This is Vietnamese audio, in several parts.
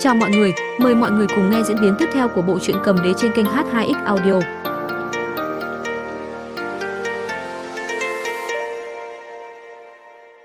Chào mọi người, mời mọi người cùng nghe diễn biến tiếp theo của bộ truyện cầm đế trên kênh H2X Audio.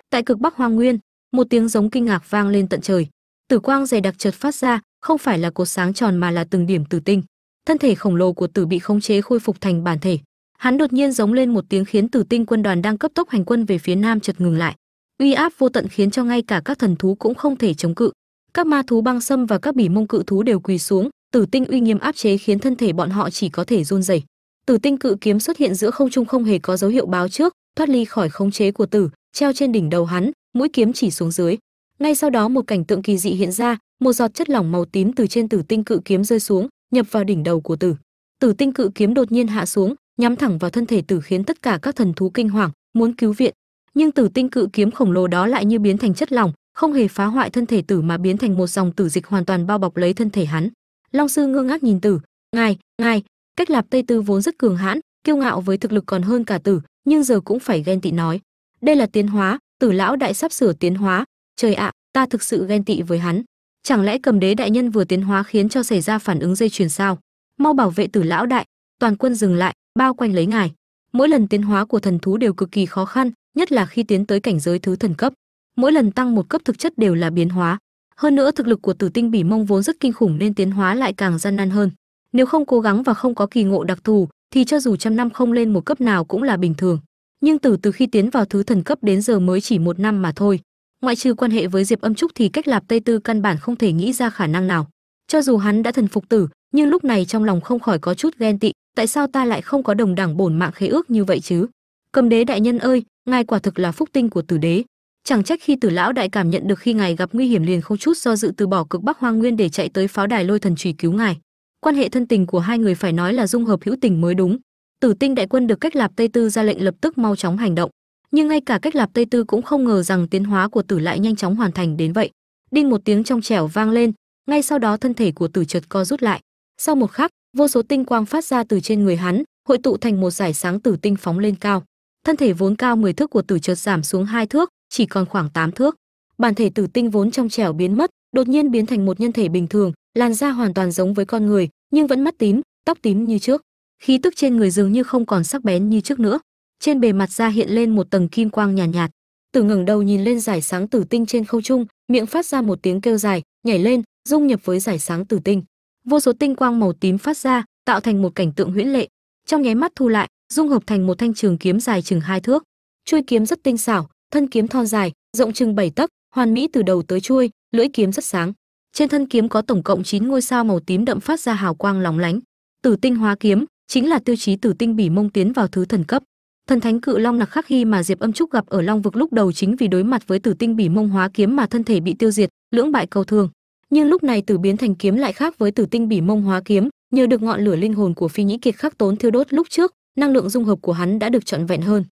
Tại cực Bắc Hoang Nguyên, một tiếng giống kinh ngạc vang lên tận trời. Tử quang dày đặc chợt phát ra, không phải là cột sáng tròn mà là từng điểm tử tinh. Thân thể khổng lồ của Tử bị khống chế khôi phục thành bản thể. Hắn đột nhiên giống lên một tiếng khiến Tử Tinh quân đoàn đang cấp tốc hành quân về phía nam chợt ngừng lại. Uy áp vô tận khiến cho ngay cả các thần thú cũng không thể chống cự các ma thú băng sâm và các bỉ mông cự thú đều quỳ xuống, tử tinh uy nghiêm áp chế khiến thân thể bọn họ chỉ có thể run rẩy. Tử tinh cự kiếm xuất hiện giữa không trung không hề có dấu hiệu báo trước, thoát ly khỏi khống chế của tử, treo trên đỉnh đầu hắn, mũi kiếm chỉ xuống dưới. Ngay sau đó một cảnh tượng kỳ dị hiện ra, một giọt chất lỏng màu tím từ trên tử tinh cự kiếm rơi xuống, nhập vào đỉnh đầu của tử. Tử tinh cự kiếm đột nhiên hạ xuống, nhắm thẳng vào thân thể tử khiến tất cả các thần thú kinh hoàng, muốn cứu viện. Nhưng tử tinh cự kiếm khổng lồ đó lại như biến thành chất lỏng không hề phá hoại thân thể tử mà biến thành một dòng tử dịch hoàn toàn bao bọc lấy thân thể hắn. Long sư ngơ ngác nhìn tử, ngài ngài, cách lạp tây tư vốn rất cường hãn, kiêu ngạo với thực lực còn hơn cả tử, nhưng giờ cũng phải ghen tị nói. Đây là tiến hóa, tử lão đại sắp sửa tiến hóa. Trời ạ, ta thực sự ghen tị với hắn. Chẳng lẽ cầm đế đại nhân vừa tiến hóa khiến cho xảy ra phản ứng dây chuyền sao? Mau bảo vệ tử lão đại, toàn quân dừng lại, bao quanh lấy ngài. Mỗi lần tiến hóa của thần thú đều cực kỳ khó khăn, nhất là khi tiến tới cảnh giới thứ thần cấp mỗi lần tăng một cấp thực chất đều là biến hóa. Hơn nữa, thực lực của tử tinh bỉ mông vốn rất kinh khủng nên tiến hóa lại càng gian nan hơn. Nếu không cố gắng và không có kỳ ngộ đặc thù, thì cho dù trăm năm không lên một cấp nào cũng là bình thường. Nhưng từ từ khi tiến vào thứ thần cấp đến giờ mới chỉ một năm mà thôi. Ngoại trừ quan hệ với diệp âm trúc thì cách lạp tây tư căn bản không thể nghĩ ra khả năng nào. Cho dù hắn đã thần phục tử, nhưng lúc này trong lòng không khỏi có chút ghen tị, tại sao ta lại không có đồng đẳng bổn mạng khế ước như vậy chứ? Cầm đế đại nhân ơi, ngài quả thực là phúc tinh của tử đế chẳng trách khi tử lão đại cảm nhận được khi ngài gặp nguy hiểm liền không chút do dự từ bỏ cực bắc hoang nguyên để chạy tới pháo đài lôi thần trùy cứu ngài. Quan hệ thân tình của hai người phải nói là dung hợp hữu tình mới đúng. Tử tinh đại quân được cách lạp tây tư ra lệnh lập tức mau chóng hành động. Nhưng ngay cả cách lạp tây tư cũng không ngờ rằng tiến hóa của tử lại nhanh chóng hoàn thành đến vậy. Đinh một tiếng trong trẻo vang lên, ngay sau đó thân thể của tử chợt co rút lại. Sau một khắc, vô số tinh quang phát ra từ trên người hắn, hội tụ thành một giải sáng tử tinh phóng lên cao. Thân thể vốn cao 10 thước của tử chợt giảm xuống hai thước chỉ còn khoảng 8 thước. Bản thể tử tinh vốn trong trẻo biến mất đột nhiên biến thành một nhân thể bình thường làn da hoàn toàn giống với con người nhưng vẫn mắt tím tóc tím như trước. Khí tức trên người dường như không còn sắc bén như trước nữa. Trên bề mặt da hiện lên một tầng kim quang nhàn nhạt, nhạt tử ngẩng đầu nhìn lên giải sáng tử tinh trên khâu trung miệng phát ra một tiếng kêu dài nhảy lên dung nhập với giải sáng tử tinh. Vô số tinh quang màu tím phát ra tạo thành một cảnh tượng huyễn lệ. Trong nháy mắt thu lại dung hợp thành một thanh trường kiếm dài chừng hai thước. Chuôi kiếm rất tinh xảo thân kiếm thon dài, rộng chừng 7 tấc, hoàn mỹ từ đầu tới chuôi, lưỡi kiếm rất sáng. Trên thân kiếm có tổng cộng 9 ngôi sao màu tím đậm phát ra hào quang lóng lánh. Tử tinh hóa kiếm chính là tiêu chí tử tinh bỉ mông tiến vào thứ thần cấp. Thần thánh cự long nặc khắc hy mà diệp âm trúc gặp ở long vực lúc đầu chính vì đối mặt với tử tinh bỉ mông hóa kiếm mà thân thể bị tiêu diệt, lưỡng bại cầu thương. Nhưng lúc này tử biến thành kiếm lại khác với tử tinh bỉ mông hóa kiếm, nhờ được ngọn lửa linh hồn của phi nhĩ kiệt khắc tốn thiêu đốt lúc trước, năng lượng dung hợp của hắn đã được trọn vẹn hơn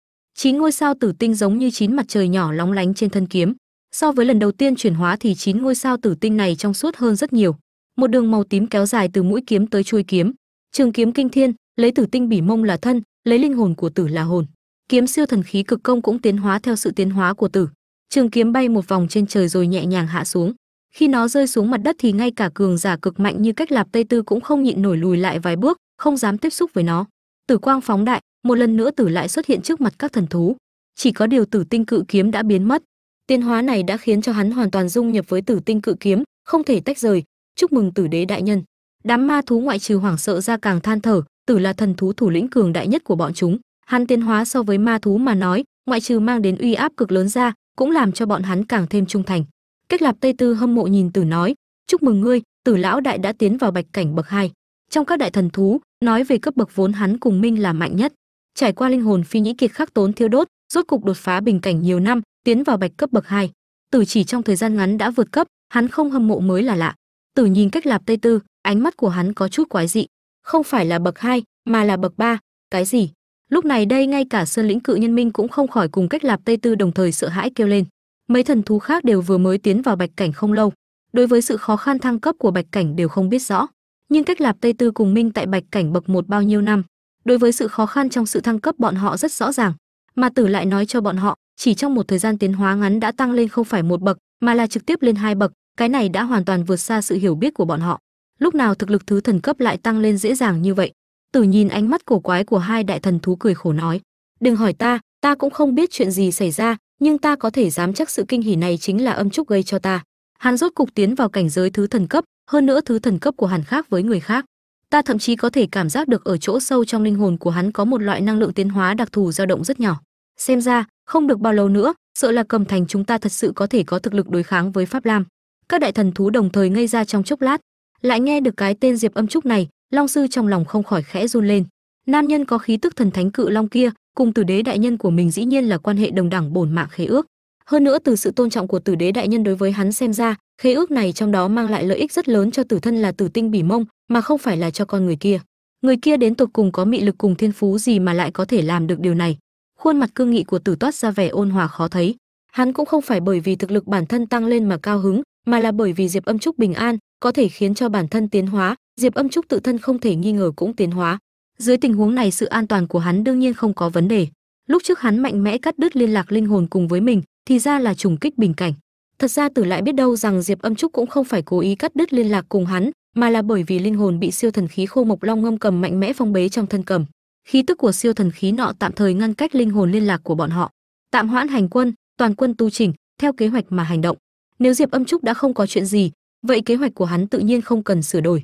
chín ngôi sao tử tinh giống như chín mặt trời nhỏ lóng lánh trên thân kiếm. So với lần đầu tiên chuyển hóa thì chín ngôi sao tử tinh này trong suốt hơn rất nhiều. Một đường màu tím kéo dài từ mũi kiếm tới chuôi kiếm. Trường kiếm kinh thiên, lấy tử tinh bỉ mông là thân, lấy linh hồn của tử là hồn. Kiếm siêu thần khí cực công cũng tiến hóa theo sự tiến hóa của tử. Trường kiếm bay một vòng trên trời rồi nhẹ nhàng hạ xuống. Khi nó rơi xuống mặt đất thì ngay cả cường giả cực mạnh như cách lạp tây tư cũng không nhịn nổi lùi lại vài bước, không dám tiếp xúc với nó. Tử quang phóng đại một lần nữa tử lại xuất hiện trước mặt các thần thú. Chỉ có điều tử tinh cự kiếm đã biến mất. Tiến hóa này đã khiến cho hắn hoàn toàn dung nhập với tử tinh cự kiếm, không thể tách rời. Chúc mừng tử đế đại nhân. Đám ma thú ngoại trừ hoảng sợ ra càng than thở, tử là thần thú thủ lĩnh cường đại nhất của bọn chúng. Hắn tiến hóa so với ma thú mà nói, ngoại trừ mang đến uy áp cực lớn ra, cũng làm cho bọn hắn càng thêm trung thành. Cách lạp tây tư hâm mộ nhìn tử nói, chúc mừng ngươi, tử lão đại đã tiến vào bạch cảnh bậc hai. Trong các đại thần thú, nói về cấp bậc vốn hắn cùng minh là mạnh nhất trải qua linh hồn phi nhĩ kiệt khắc tốn thiêu đốt rốt cục đột phá bình cảnh nhiều năm tiến vào bạch cấp bậc 2. tử chỉ trong thời gian ngắn đã vượt cấp hắn không hâm mộ mới là lạ. Tử nhìn cách lạp tây tư ánh mắt của hắn có chút quái dị. Không phải là bậc 2, mà là bậc 3. cái gì? Lúc này đây ngay cả sơn lĩnh cự nhân minh cũng không khỏi cùng cách lạp tây tư đồng thời sợ hãi kêu lên. Mấy thần thú khác đều vừa mới tiến vào bạch cảnh không lâu. Đối với sự khó khăn thăng cấp của bạch cảnh đều không biết rõ. Nhưng cách lạp tây tư cùng minh tại bạch cảnh bậc một bao nhiêu năm đối với sự khó khăn trong sự thăng cấp, bọn họ rất rõ ràng. Mà tử lại nói cho bọn họ, chỉ trong một thời gian tiến hóa ngắn đã tăng lên không phải một bậc, mà là trực tiếp lên hai bậc, cái này đã hoàn toàn vượt xa sự hiểu biết của bọn họ. Lúc nào thực lực thứ thần cấp lại tăng lên dễ dàng như vậy? Tử nhìn ánh mắt cổ quái của hai đại thần thú cười khổ nói, đừng hỏi ta ta cũng không biết chuyện gì xảy ra, nhưng ta có thể dám chắc sự kinh hỉ này chính là âm trúc gây cho ta. Hắn rốt cục tiến vào cảnh giới thứ thần cấp, hơn nữa thứ thần cấp của hắn khác với người khác ta thậm chí có thể cảm giác được ở chỗ sâu trong linh hồn của hắn có một loại năng lượng tiến hóa đặc thù dao động rất nhỏ. Xem ra, không được bao lâu nữa, sợ là cầm thành chúng ta thật sự có thể có thực lực đối kháng với pháp lam. Các đại thần thú đồng thời ngây ra trong chốc lát. Lại nghe được cái tên diệp âm trúc này, long sư trong lòng không khỏi khẽ run lên. Nam nhân có khí tức thần thánh cự long kia, cùng tử đế đại nhân của mình dĩ nhiên là quan hệ đồng đẳng bổn mạng khế ước. Hơn nữa từ sự tôn trọng của tử đế đại nhân đối với hắn xem ra khế ước này trong đó mang lại lợi ích rất lớn cho tử thân là tử tinh bỉ mông, mà không phải là cho con người kia. Người kia đến tột cùng có mị lực cùng thiên phú gì mà lại có thể làm được điều này? Khuôn mặt cương nghị của tử toát ra vẻ ôn hòa khó thấy. Hắn cũng không phải bởi vì thực lực bản thân tăng lên mà cao hứng, mà là bởi vì diệp âm trúc bình an, có thể khiến cho bản thân tiến hóa. Diệp âm trúc tự thân không thể nghi ngờ cũng tiến hóa. Dưới tình huống này, sự an toàn của hắn đương nhiên không có vấn đề. Lúc trước hắn mạnh mẽ cắt đứt liên lạc linh hồn cùng với mình, thì ra là trùng kích bình cảnh thật ra tử lại biết đâu rằng diệp âm trúc cũng không phải cố ý cắt đứt liên lạc cùng hắn, mà là bởi vì linh hồn bị siêu thần khí khô mộc long ngâm cầm mạnh mẽ phong bế trong thân cầm. Khí tức của siêu thần khí nọ tạm thời ngăn cách linh hồn liên lạc của bọn họ. Tạm hoãn hành quân, toàn quân tu chỉnh, theo kế hoạch mà hành động. Nếu diệp âm trúc đã không có chuyện gì, vậy kế hoạch của hắn tự nhiên không cần sửa đổi.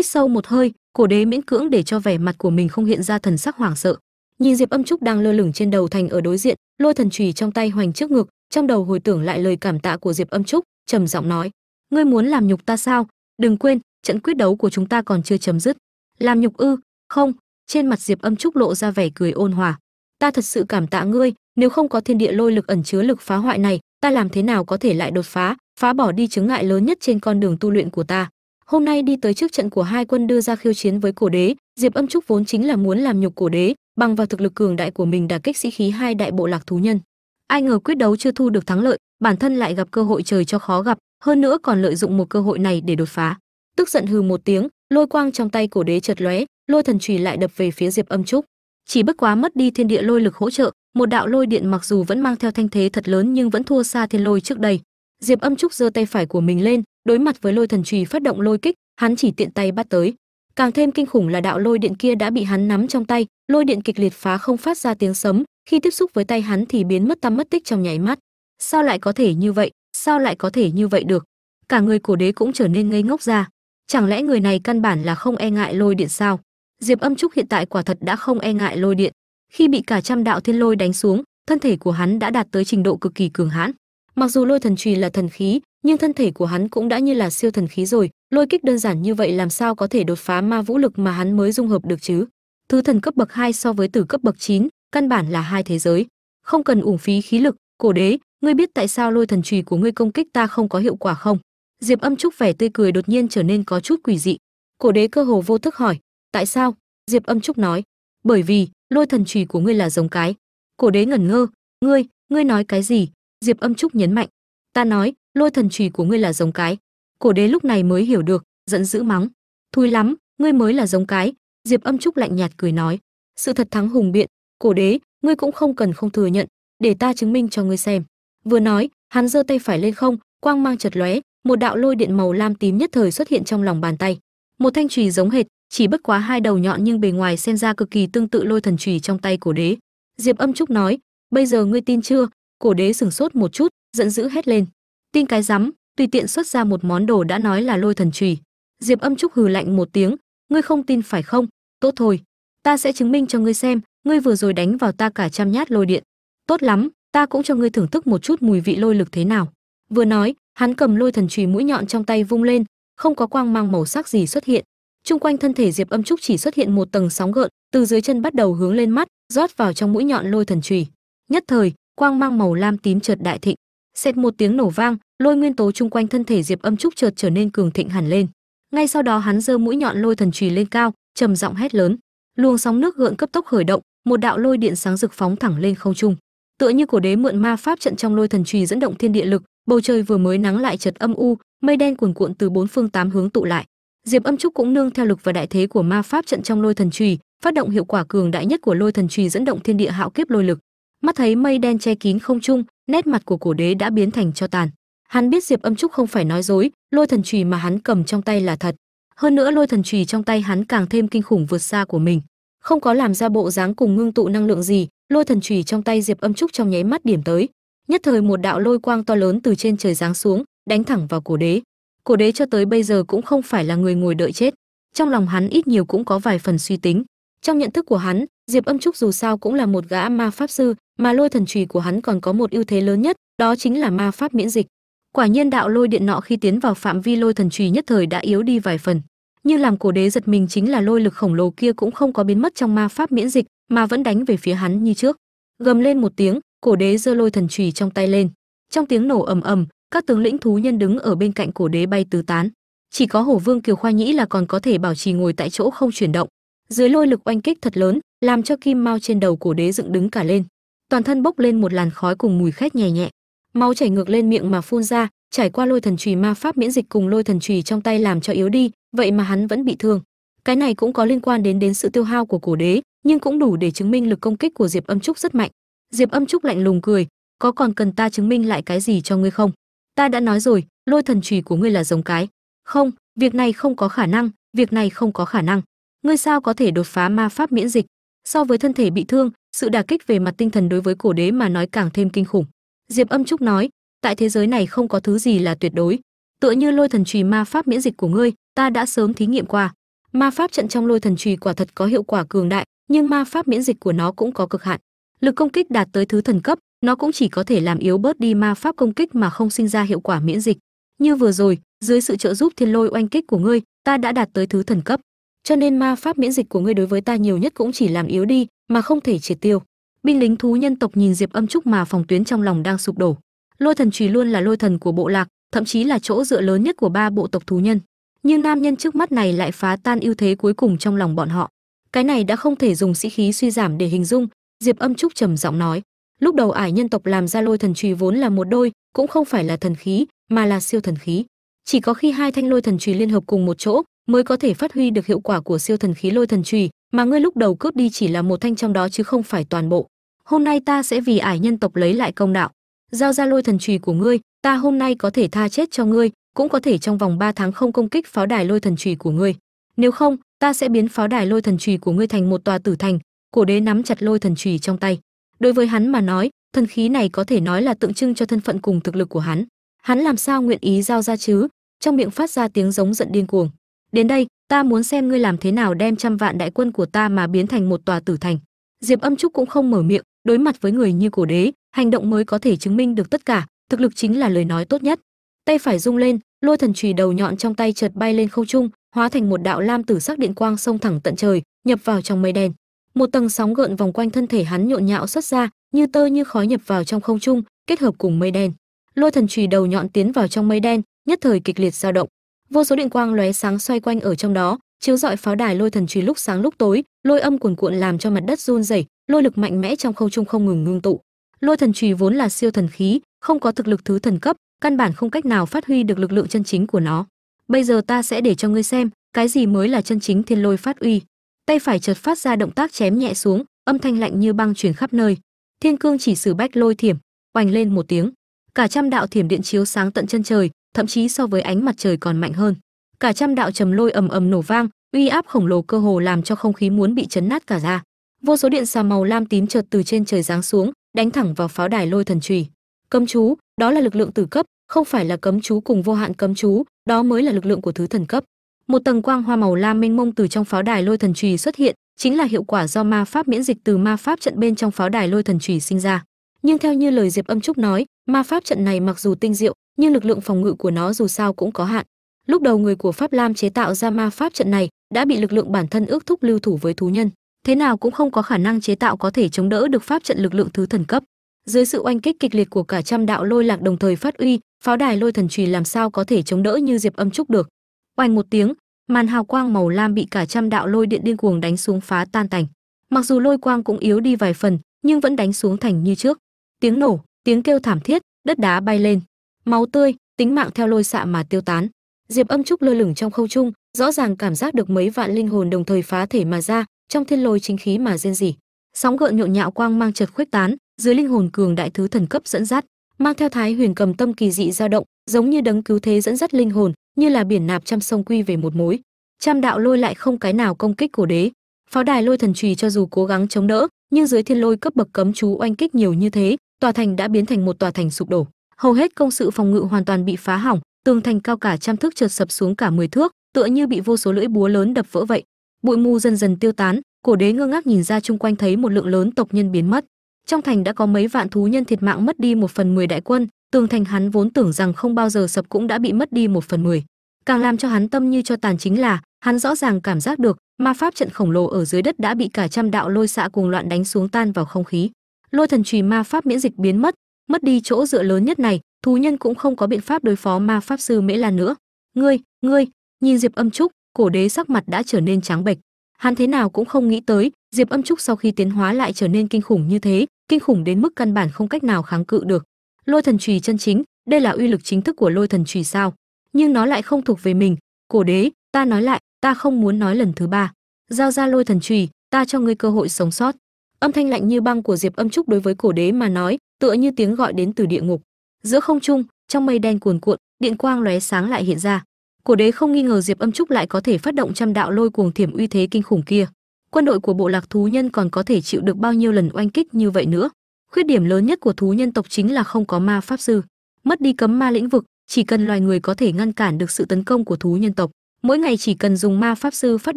Hít sâu một hơi, cổ đế miễn cưỡng để cho vẻ mặt của mình không hiện ra thần sắc hoảng sợ. Nhìn diệp âm trúc đang lơ lửng trên đầu thành ở đối diện, lôi thần chùy trong tay hoành trước ngực, trong đầu hồi tưởng lại lời cảm tạ của diệp âm trúc, trầm giọng nói, ngươi muốn làm nhục ta sao? Đừng quên, trận quyết đấu của chúng ta còn chưa chấm dứt. Làm nhục ư? Không. Trên mặt diệp âm trúc lộ ra vẻ cười ôn hòa. Ta thật sự cảm tạ ngươi, nếu không có thiên địa lôi lực ẩn chứa lực phá hoại này, ta làm thế nào có thể lại đột phá phá bỏ đi chứng ngại lớn nhất trên con đường tu luyện của ta? Hôm nay đi tới trước trận của hai quân đưa ra khiêu chiến với cổ đế, diệp âm trúc vốn chính là muốn làm nhục cổ đế, bằng vào thực lực cường đại của mình đả kích sĩ khí hai đại bộ lạc thú nhân. Ai ngờ quyết đấu chưa thu được thắng lợi, bản thân lại gặp cơ hội trời cho khó gặp, hơn nữa còn lợi dụng một cơ hội này để đột phá. Tức giận hừ một tiếng, lôi quang trong tay cổ đế chợt lóe, lôi thần chùy lại đập về phía diệp âm trúc. Chỉ bất quá mất đi thiên địa lôi lực hỗ trợ, một đạo lôi điện mặc dù vẫn mang theo thanh thế thật lớn nhưng vẫn thua xa thiên lôi trước đây diệp âm trúc giơ tay phải của mình lên, đối mặt với lôi thần chùy phát động lôi kích, hắn chỉ tiện tay bắt tới. Càng thêm kinh khủng là đạo lôi điện kia đã bị hắn nắm trong tay, lôi điện kịch liệt phá không phát ra tiếng sấm, khi tiếp xúc với tay hắn thì biến mất tăm mất tích trong nháy mắt. Sao lại có thể như vậy? Sao lại có thể như vậy được? Cả người cổ đế cũng trở nên ngây ngốc ra. Chẳng lẽ người này căn bản là không e ngại lôi điện sao? Diệp âm trúc hiện tại quả thật đã không e ngại lôi điện. Khi bị cả trăm đạo thiên lôi đánh xuống, thân thể của hắn đã đạt tới trình độ cực kỳ cường hãn mặc dù lôi thần trùy là thần khí nhưng thân thể của hắn cũng đã như là siêu thần khí rồi. Lôi kích đơn giản như vậy làm sao có thể đột phá ma vũ lực mà hắn mới dung hợp được chứ? Thứ thần cấp bậc 2 so với tử cấp bậc 9, căn bản là hai thế giới. Không cần uổng phí khí lực. Cổ đế ngươi biết tại sao lôi thần trùy của ngươi công kích ta không có hiệu quả không? Diệp âm trúc vẻ tươi cười đột nhiên trở nên có chút quỷ dị. Cổ đế cơ hồ vô thức hỏi tại sao? Diệp âm trúc nói bởi vì lôi thần trùy của ngươi là giống cái. Cổ đế ngẩn ngơ ngươi ngươi nói cái gì? Diệp âm trúc nhấn mạnh, ta nói, lôi thần trùy của ngươi là giống cái. Cổ đế lúc này mới hiểu được, giận dữ mắng thui lắm, ngươi mới là giống cái. Diệp âm trúc lạnh nhạt cười nói, sự thật thắng hùng biện, cổ đế, ngươi cũng không cần không thừa nhận, để ta chứng minh cho ngươi xem. Vừa nói, hắn giơ tay phải lên không, quang mang chật lóe, một đạo lôi điện màu lam tím nhất thời xuất hiện trong lòng bàn tay. Một thanh chùy giống hệt, chỉ bất quá hai đầu nhọn nhưng bề ngoài xem ra cực kỳ tương tự lôi thần chùy trong tay cổ đế. Diệp âm trúc nói, bây giờ ngươi tin chưa? Cổ đế sửng sốt một chút, giận dữ hét lên. Tin cái rắm, tùy tiện xuất ra một món đồ đã nói là lôi thần chùy diệp âm trúc hừ lạnh một tiếng, ngươi không tin phải không? Tốt thôi, ta sẽ chứng minh cho ngươi xem, ngươi vừa rồi đánh vào ta cả trăm nhát lôi điện. Tốt lắm, ta cũng cho ngươi thưởng thức một chút mùi vị lôi lực thế nào. Vừa nói, hắn cầm lôi thần chùy mũi nhọn trong tay vung lên, không có quang mang màu sắc gì xuất hiện. Chung quanh thân thể diệp âm trúc chỉ xuất hiện một tầng sóng gợn, từ dưới chân bắt đầu hướng lên mắt, rót vào trong mũi nhọn lôi thần chùy nhất thời quang mang màu lam tím chợt đại thịnh. Xẹt một tiếng nổ vang, lôi nguyên tố chung quanh thân thể diệp âm trúc chợt trở nên cường thịnh hẳn lên. Ngay sau đó hắn giơ mũi nhọn lôi thần trùy lên cao, trầm giọng hét lớn. Luồng sóng nước gợn cấp tốc khởi động, một đạo lôi điện sáng rực phóng thẳng lên không trung. Tựa như cổ đế mượn ma pháp trận trong lôi thần trùy dẫn động thiên địa lực, bầu trời vừa mới nắng lại chợt âm u, mây đen cuồn cuộn từ bốn phương tám hướng tụ lại. Diệp âm trúc cũng nương theo lực và đại thế của ma pháp trận trong lôi thần trùy phát động hiệu quả cường đại nhất của lôi thần trùy dẫn động thiên địa hạo kiếp lôi lực mắt thấy mây đen che kín không trung, nét mặt của cổ đế đã biến thành cho tàn. Hắn biết diệp âm trúc không phải nói dối, lôi thần chùy mà hắn cầm trong tay là thật. Hơn nữa lôi thần chùy trong tay hắn càng thêm kinh khủng vượt xa của mình. Không có làm ra bộ dáng cùng ngưng tụ năng lượng gì, lôi thần chùy trong tay diệp âm trúc trong nháy mắt điểm tới. Nhất thời một đạo lôi quang to lớn từ trên trời giáng xuống, đánh thẳng vào cổ đế. Cổ đế cho tới bây giờ cũng không phải là người ngồi đợi chết. Trong lòng hắn ít nhiều cũng có vài phần suy tính. Trong nhận thức của hắn, diệp âm trúc dù sao cũng là một gã ma pháp sư mà lôi thần chùy của hắn còn có một ưu thế lớn nhất, đó chính là ma pháp miễn dịch. Quả nhiên đạo lôi điện nọ khi tiến vào phạm vi lôi thần chùy nhất thời đã yếu đi vài phần. Như làm cổ đế giật mình chính là lôi lực khổng lồ kia cũng không có biến mất trong ma pháp miễn dịch, mà vẫn đánh về phía hắn như trước. Gầm lên một tiếng, cổ đế giơ lôi thần chùy trong tay lên. Trong tiếng nổ ầm ầm, các tướng lĩnh thú nhân đứng ở bên cạnh cổ đế bay tứ tán. Chỉ có hổ vương kiều khoa nhĩ là còn có thể bảo trì ngồi tại chỗ không chuyển động. Dưới lôi lực oanh kích thật lớn, làm cho kim mao trên đầu cổ đế dựng đứng cả lên toàn thân bốc lên một làn khói cùng mùi khét nhẹ nhẹ. Máu chảy ngược lên miệng mà phun ra, trải qua lôi thần chùy ma pháp miễn dịch cùng lôi thần chùy trong tay làm cho yếu đi, vậy mà hắn vẫn bị thương. Cái này cũng có liên quan đến đến sự tiêu hao của cổ đế, nhưng cũng đủ để chứng minh lực công kích của diệp âm trúc rất mạnh. Diệp âm trúc lạnh lùng cười, có còn cần ta chứng minh lại cái gì cho ngươi không? Ta đã nói rồi, lôi thần chùy của ngươi là giống cái. Không, việc này không có khả năng, việc này không có khả năng. Ngươi sao có thể đột phá ma pháp miễn dịch? So với thân thể bị thương sự đả kích về mặt tinh thần đối với cổ đế mà nói càng thêm kinh khủng. Diệp âm trúc nói, tại thế giới này không có thứ gì là tuyệt đối. Tựa như lôi thần chùy ma pháp miễn dịch của ngươi, ta đã sớm thí nghiệm qua. Ma pháp trận trong lôi thần chùy quả thật có hiệu quả cường đại, nhưng ma pháp miễn dịch của nó cũng có cực hạn. Lực công kích đạt tới thứ thần cấp, nó cũng chỉ có thể làm yếu bớt đi ma pháp công kích mà không sinh ra hiệu quả miễn dịch. Như vừa rồi, dưới sự trợ giúp thiên lôi oanh kích của ngươi, ta đã đạt tới thứ thần cấp cho nên ma pháp miễn dịch của ngươi đối với ta nhiều nhất cũng chỉ làm yếu đi, mà không thể triệt tiêu. Binh lính thú nhân tộc nhìn diệp âm trúc mà phòng tuyến trong lòng đang sụp đổ. Lôi thần trùy luôn là lôi thần của bộ lạc, thậm chí là chỗ dựa lớn nhất của ba bộ tộc thú nhân. Nhưng nam nhân trước mắt này lại phá tan ưu thế cuối cùng trong lòng bọn họ. Cái này đã không thể dùng sĩ khí suy giảm để hình dung, diệp âm trúc trầm giọng nói. Lúc đầu ải nhân tộc làm ra lôi thần trùy vốn là một đôi, cũng không phải là thần khí, mà là siêu thần khí. Chỉ có khi hai thanh lôi thần trùy liên hợp cùng một chỗ mới có thể phát huy được hiệu quả của siêu thần khí lôi thần trùy mà ngươi lúc đầu cướp đi chỉ là một thanh trong đó chứ không phải toàn bộ. Hôm nay ta sẽ vì ải nhân tộc lấy lại công đạo. Giao ra lôi thần trùy của ngươi, ta hôm nay có thể tha chết cho ngươi, cũng có thể trong vòng 3 tháng không công kích pháo đài lôi thần trùy của ngươi. Nếu không, ta sẽ biến pháo đài lôi thần trùy của ngươi thành một tòa tử thành, cổ đế nắm chặt lôi thần trùy trong tay. Đối với hắn mà nói, thần khí này có thể nói là tượng trưng cho thân phận cùng thực lực của hắn. Hắn làm sao nguyện ý giao ra chứ? Trong miệng phát ra tiếng giống giận điên cuồng đến đây, ta muốn xem ngươi làm thế nào đem trăm vạn đại quân của ta mà biến thành một tòa tử thành. Diệp âm trúc cũng không mở miệng, đối mặt với người như cổ đế, hành động mới có thể chứng minh được tất cả, thực lực chính là lời nói tốt nhất. Tay phải rung lên, lôi thần chùy đầu nhọn trong tay chợt bay lên không trung, hóa thành một đạo lam tử sắc điện quang xông thẳng tận trời, nhập vào trong mây đen. Một tầng sóng gợn vòng quanh thân thể hắn nhộn nhạo xuất ra, như tơ như khói nhập vào trong không trung, kết hợp cùng mây đen. Lôi thần chùy đầu nhọn tiến vào trong mây đen, nhất thời kịch liệt dao động vô số điện quang lóe sáng xoay quanh ở trong đó, chiếu rọi pháo đài lôi thần chùy lúc sáng lúc tối, lôi âm cuồn cuộn làm cho mặt đất run rẩy, lôi lực mạnh mẽ trong không trung không ngừng ngưng tụ. Lôi thần chùy vốn là siêu thần khí, không có thực lực thứ thần cấp, căn bản không cách nào phát huy được lực lượng chân chính của nó. Bây giờ ta sẽ để cho ngươi xem, cái gì mới là chân chính thiên lôi phát uy. Tay phải chợt phát ra động tác chém nhẹ xuống, âm thanh lạnh như băng truyền khắp nơi. Thiên cương chỉ sử bách lôi thiểm oanh lên một tiếng. Cả trăm đạo thiểm điện chiếu sáng tận chân trời thậm chí so với ánh mặt trời còn mạnh hơn. Cả trăm đạo trầm lôi ầm ầm nổ vang, uy áp khổng lồ cơ hồ làm cho không khí muốn bị chấn nát cả ra. Vô số điện xà màu lam tím chợt từ trên trời giáng xuống, đánh thẳng vào pháo đài lôi thần trùy. Cấm chú, đó là lực lượng tử cấp, không phải là cấm chú cùng vô hạn cấm chú, đó mới là lực lượng của thứ thần cấp. Một tầng quang hoa màu lam mênh mông từ trong pháo đài lôi thần trùy xuất hiện, chính là hiệu quả do ma pháp miễn dịch từ ma pháp trận bên trong pháo đài lôi thần trùy sinh ra. Nhưng theo như lời diệp âm trúc nói ma pháp trận này mặc dù tinh diệu, nhưng lực lượng phòng ngự của nó dù sao cũng có hạn. Lúc đầu người của pháp lam chế tạo ra ma pháp trận này đã bị lực lượng bản thân ước thúc lưu thủ với thú nhân. Thế nào cũng không có khả năng chế tạo có thể chống đỡ được pháp trận lực lượng thứ thần cấp. Dưới sự oanh kích kịch liệt của cả trăm đạo lôi lạc đồng thời phát uy, pháo đài lôi thần trùy làm sao có thể chống đỡ như diệp âm trúc được. Oanh một tiếng, màn hào quang màu lam bị cả trăm đạo lôi điện điên cuồng đánh xuống phá tan tành. Mặc dù lôi quang cũng yếu đi vài phần, nhưng vẫn đánh xuống thành như trước. Tiếng nổ tiếng kêu thảm thiết, đất đá bay lên. Máu tươi, tính mạng theo lôi xạ mà tiêu tán. Diệp âm trúc lơ lửng trong không trung, rõ ràng cảm giác được mấy vạn linh hồn đồng thời phá thể mà ra, trong thiên lôi chính khí mà rên rỉ. Sóng gợn nhộn nhạo quang mang chợt khuếch tán, dưới linh hồn cường đại thứ thần cấp dẫn dắt, mang theo thái huyền cầm tâm kỳ dị dao động, giống như đấng cứu thế dẫn dắt linh hồn, như là biển nạp trăm sông quy về một mối. Trăm đạo lôi lại không cái nào công kích cổ đế. Pháo đài lôi thần trùy cho dù cố gắng chống đỡ, nhưng dưới thiên lôi cấp bậc cấm chú oanh kích nhiều như thế tòa thành đã biến thành một tòa thành sụp đổ. Hầu hết công sự phòng ngự hoàn toàn bị phá hỏng, tường thành cao cả trăm thước trượt sập xuống cả 10 thước, tựa như bị vô số lưỡi búa lớn đập vỡ vậy. Bụi mù dần dần tiêu tán, cổ đế ngơ ngác nhìn ra chung quanh thấy một lượng lớn tộc nhân biến mất. Trong thành đã có mấy vạn thú nhân thiệt mạng mất đi một phần mười đại quân, tường thành hắn vốn tưởng rằng không bao giờ sập cũng đã bị mất đi một phần mười. Càng làm cho hắn tâm như cho tàn chính là, hắn rõ ràng cảm giác được, ma pháp trận khổng lồ ở dưới đất đã bị cả trăm đạo lôi xạ cuồng loạn đánh xuống tan vào không khí lôi thần trùy ma pháp miễn dịch biến mất mất đi chỗ dựa lớn nhất này, thú nhân cũng không có biện pháp đối phó ma pháp sư mễ lan nữa. Ngươi ngươi, nhìn diệp âm trúc, cổ đế sắc mặt đã trở nên trắng bệch. Hắn thế nào cũng không nghĩ tới, diệp âm trúc sau khi tiến hóa lại trở nên kinh khủng như thế, kinh khủng đến mức căn bản không cách nào kháng cự được. Lôi thần trùy chân chính, đây là uy lực chính thức của lôi thần trùy sao? Nhưng nó lại không thuộc về mình. Cổ đế, ta nói lại, ta không muốn nói lần thứ ba. Giao ra lôi thần trùy ta cho ngươi cơ hội sống sót âm thanh lạnh như băng của diệp âm trúc đối với cổ đế mà nói, tựa như tiếng gọi đến từ địa ngục. Giữa không trung, trong mây đen cuồn cuộn, điện quang lóe sáng lại hiện ra. Cổ đế không nghi ngờ diệp âm trúc lại có thể phát động trăm đạo lôi cuồng thiểm uy thế kinh khủng kia. Quân đội của bộ lạc thú nhân còn có thể chịu được bao nhiêu lần oanh kích như vậy nữa? Khuyết điểm lớn nhất của thú nhân tộc chính là không có ma pháp sư. Mất đi cấm ma lĩnh vực, chỉ cần loài người có thể ngăn cản được sự tấn công của thú nhân tộc. Mỗi ngày chỉ cần dùng ma pháp sư phát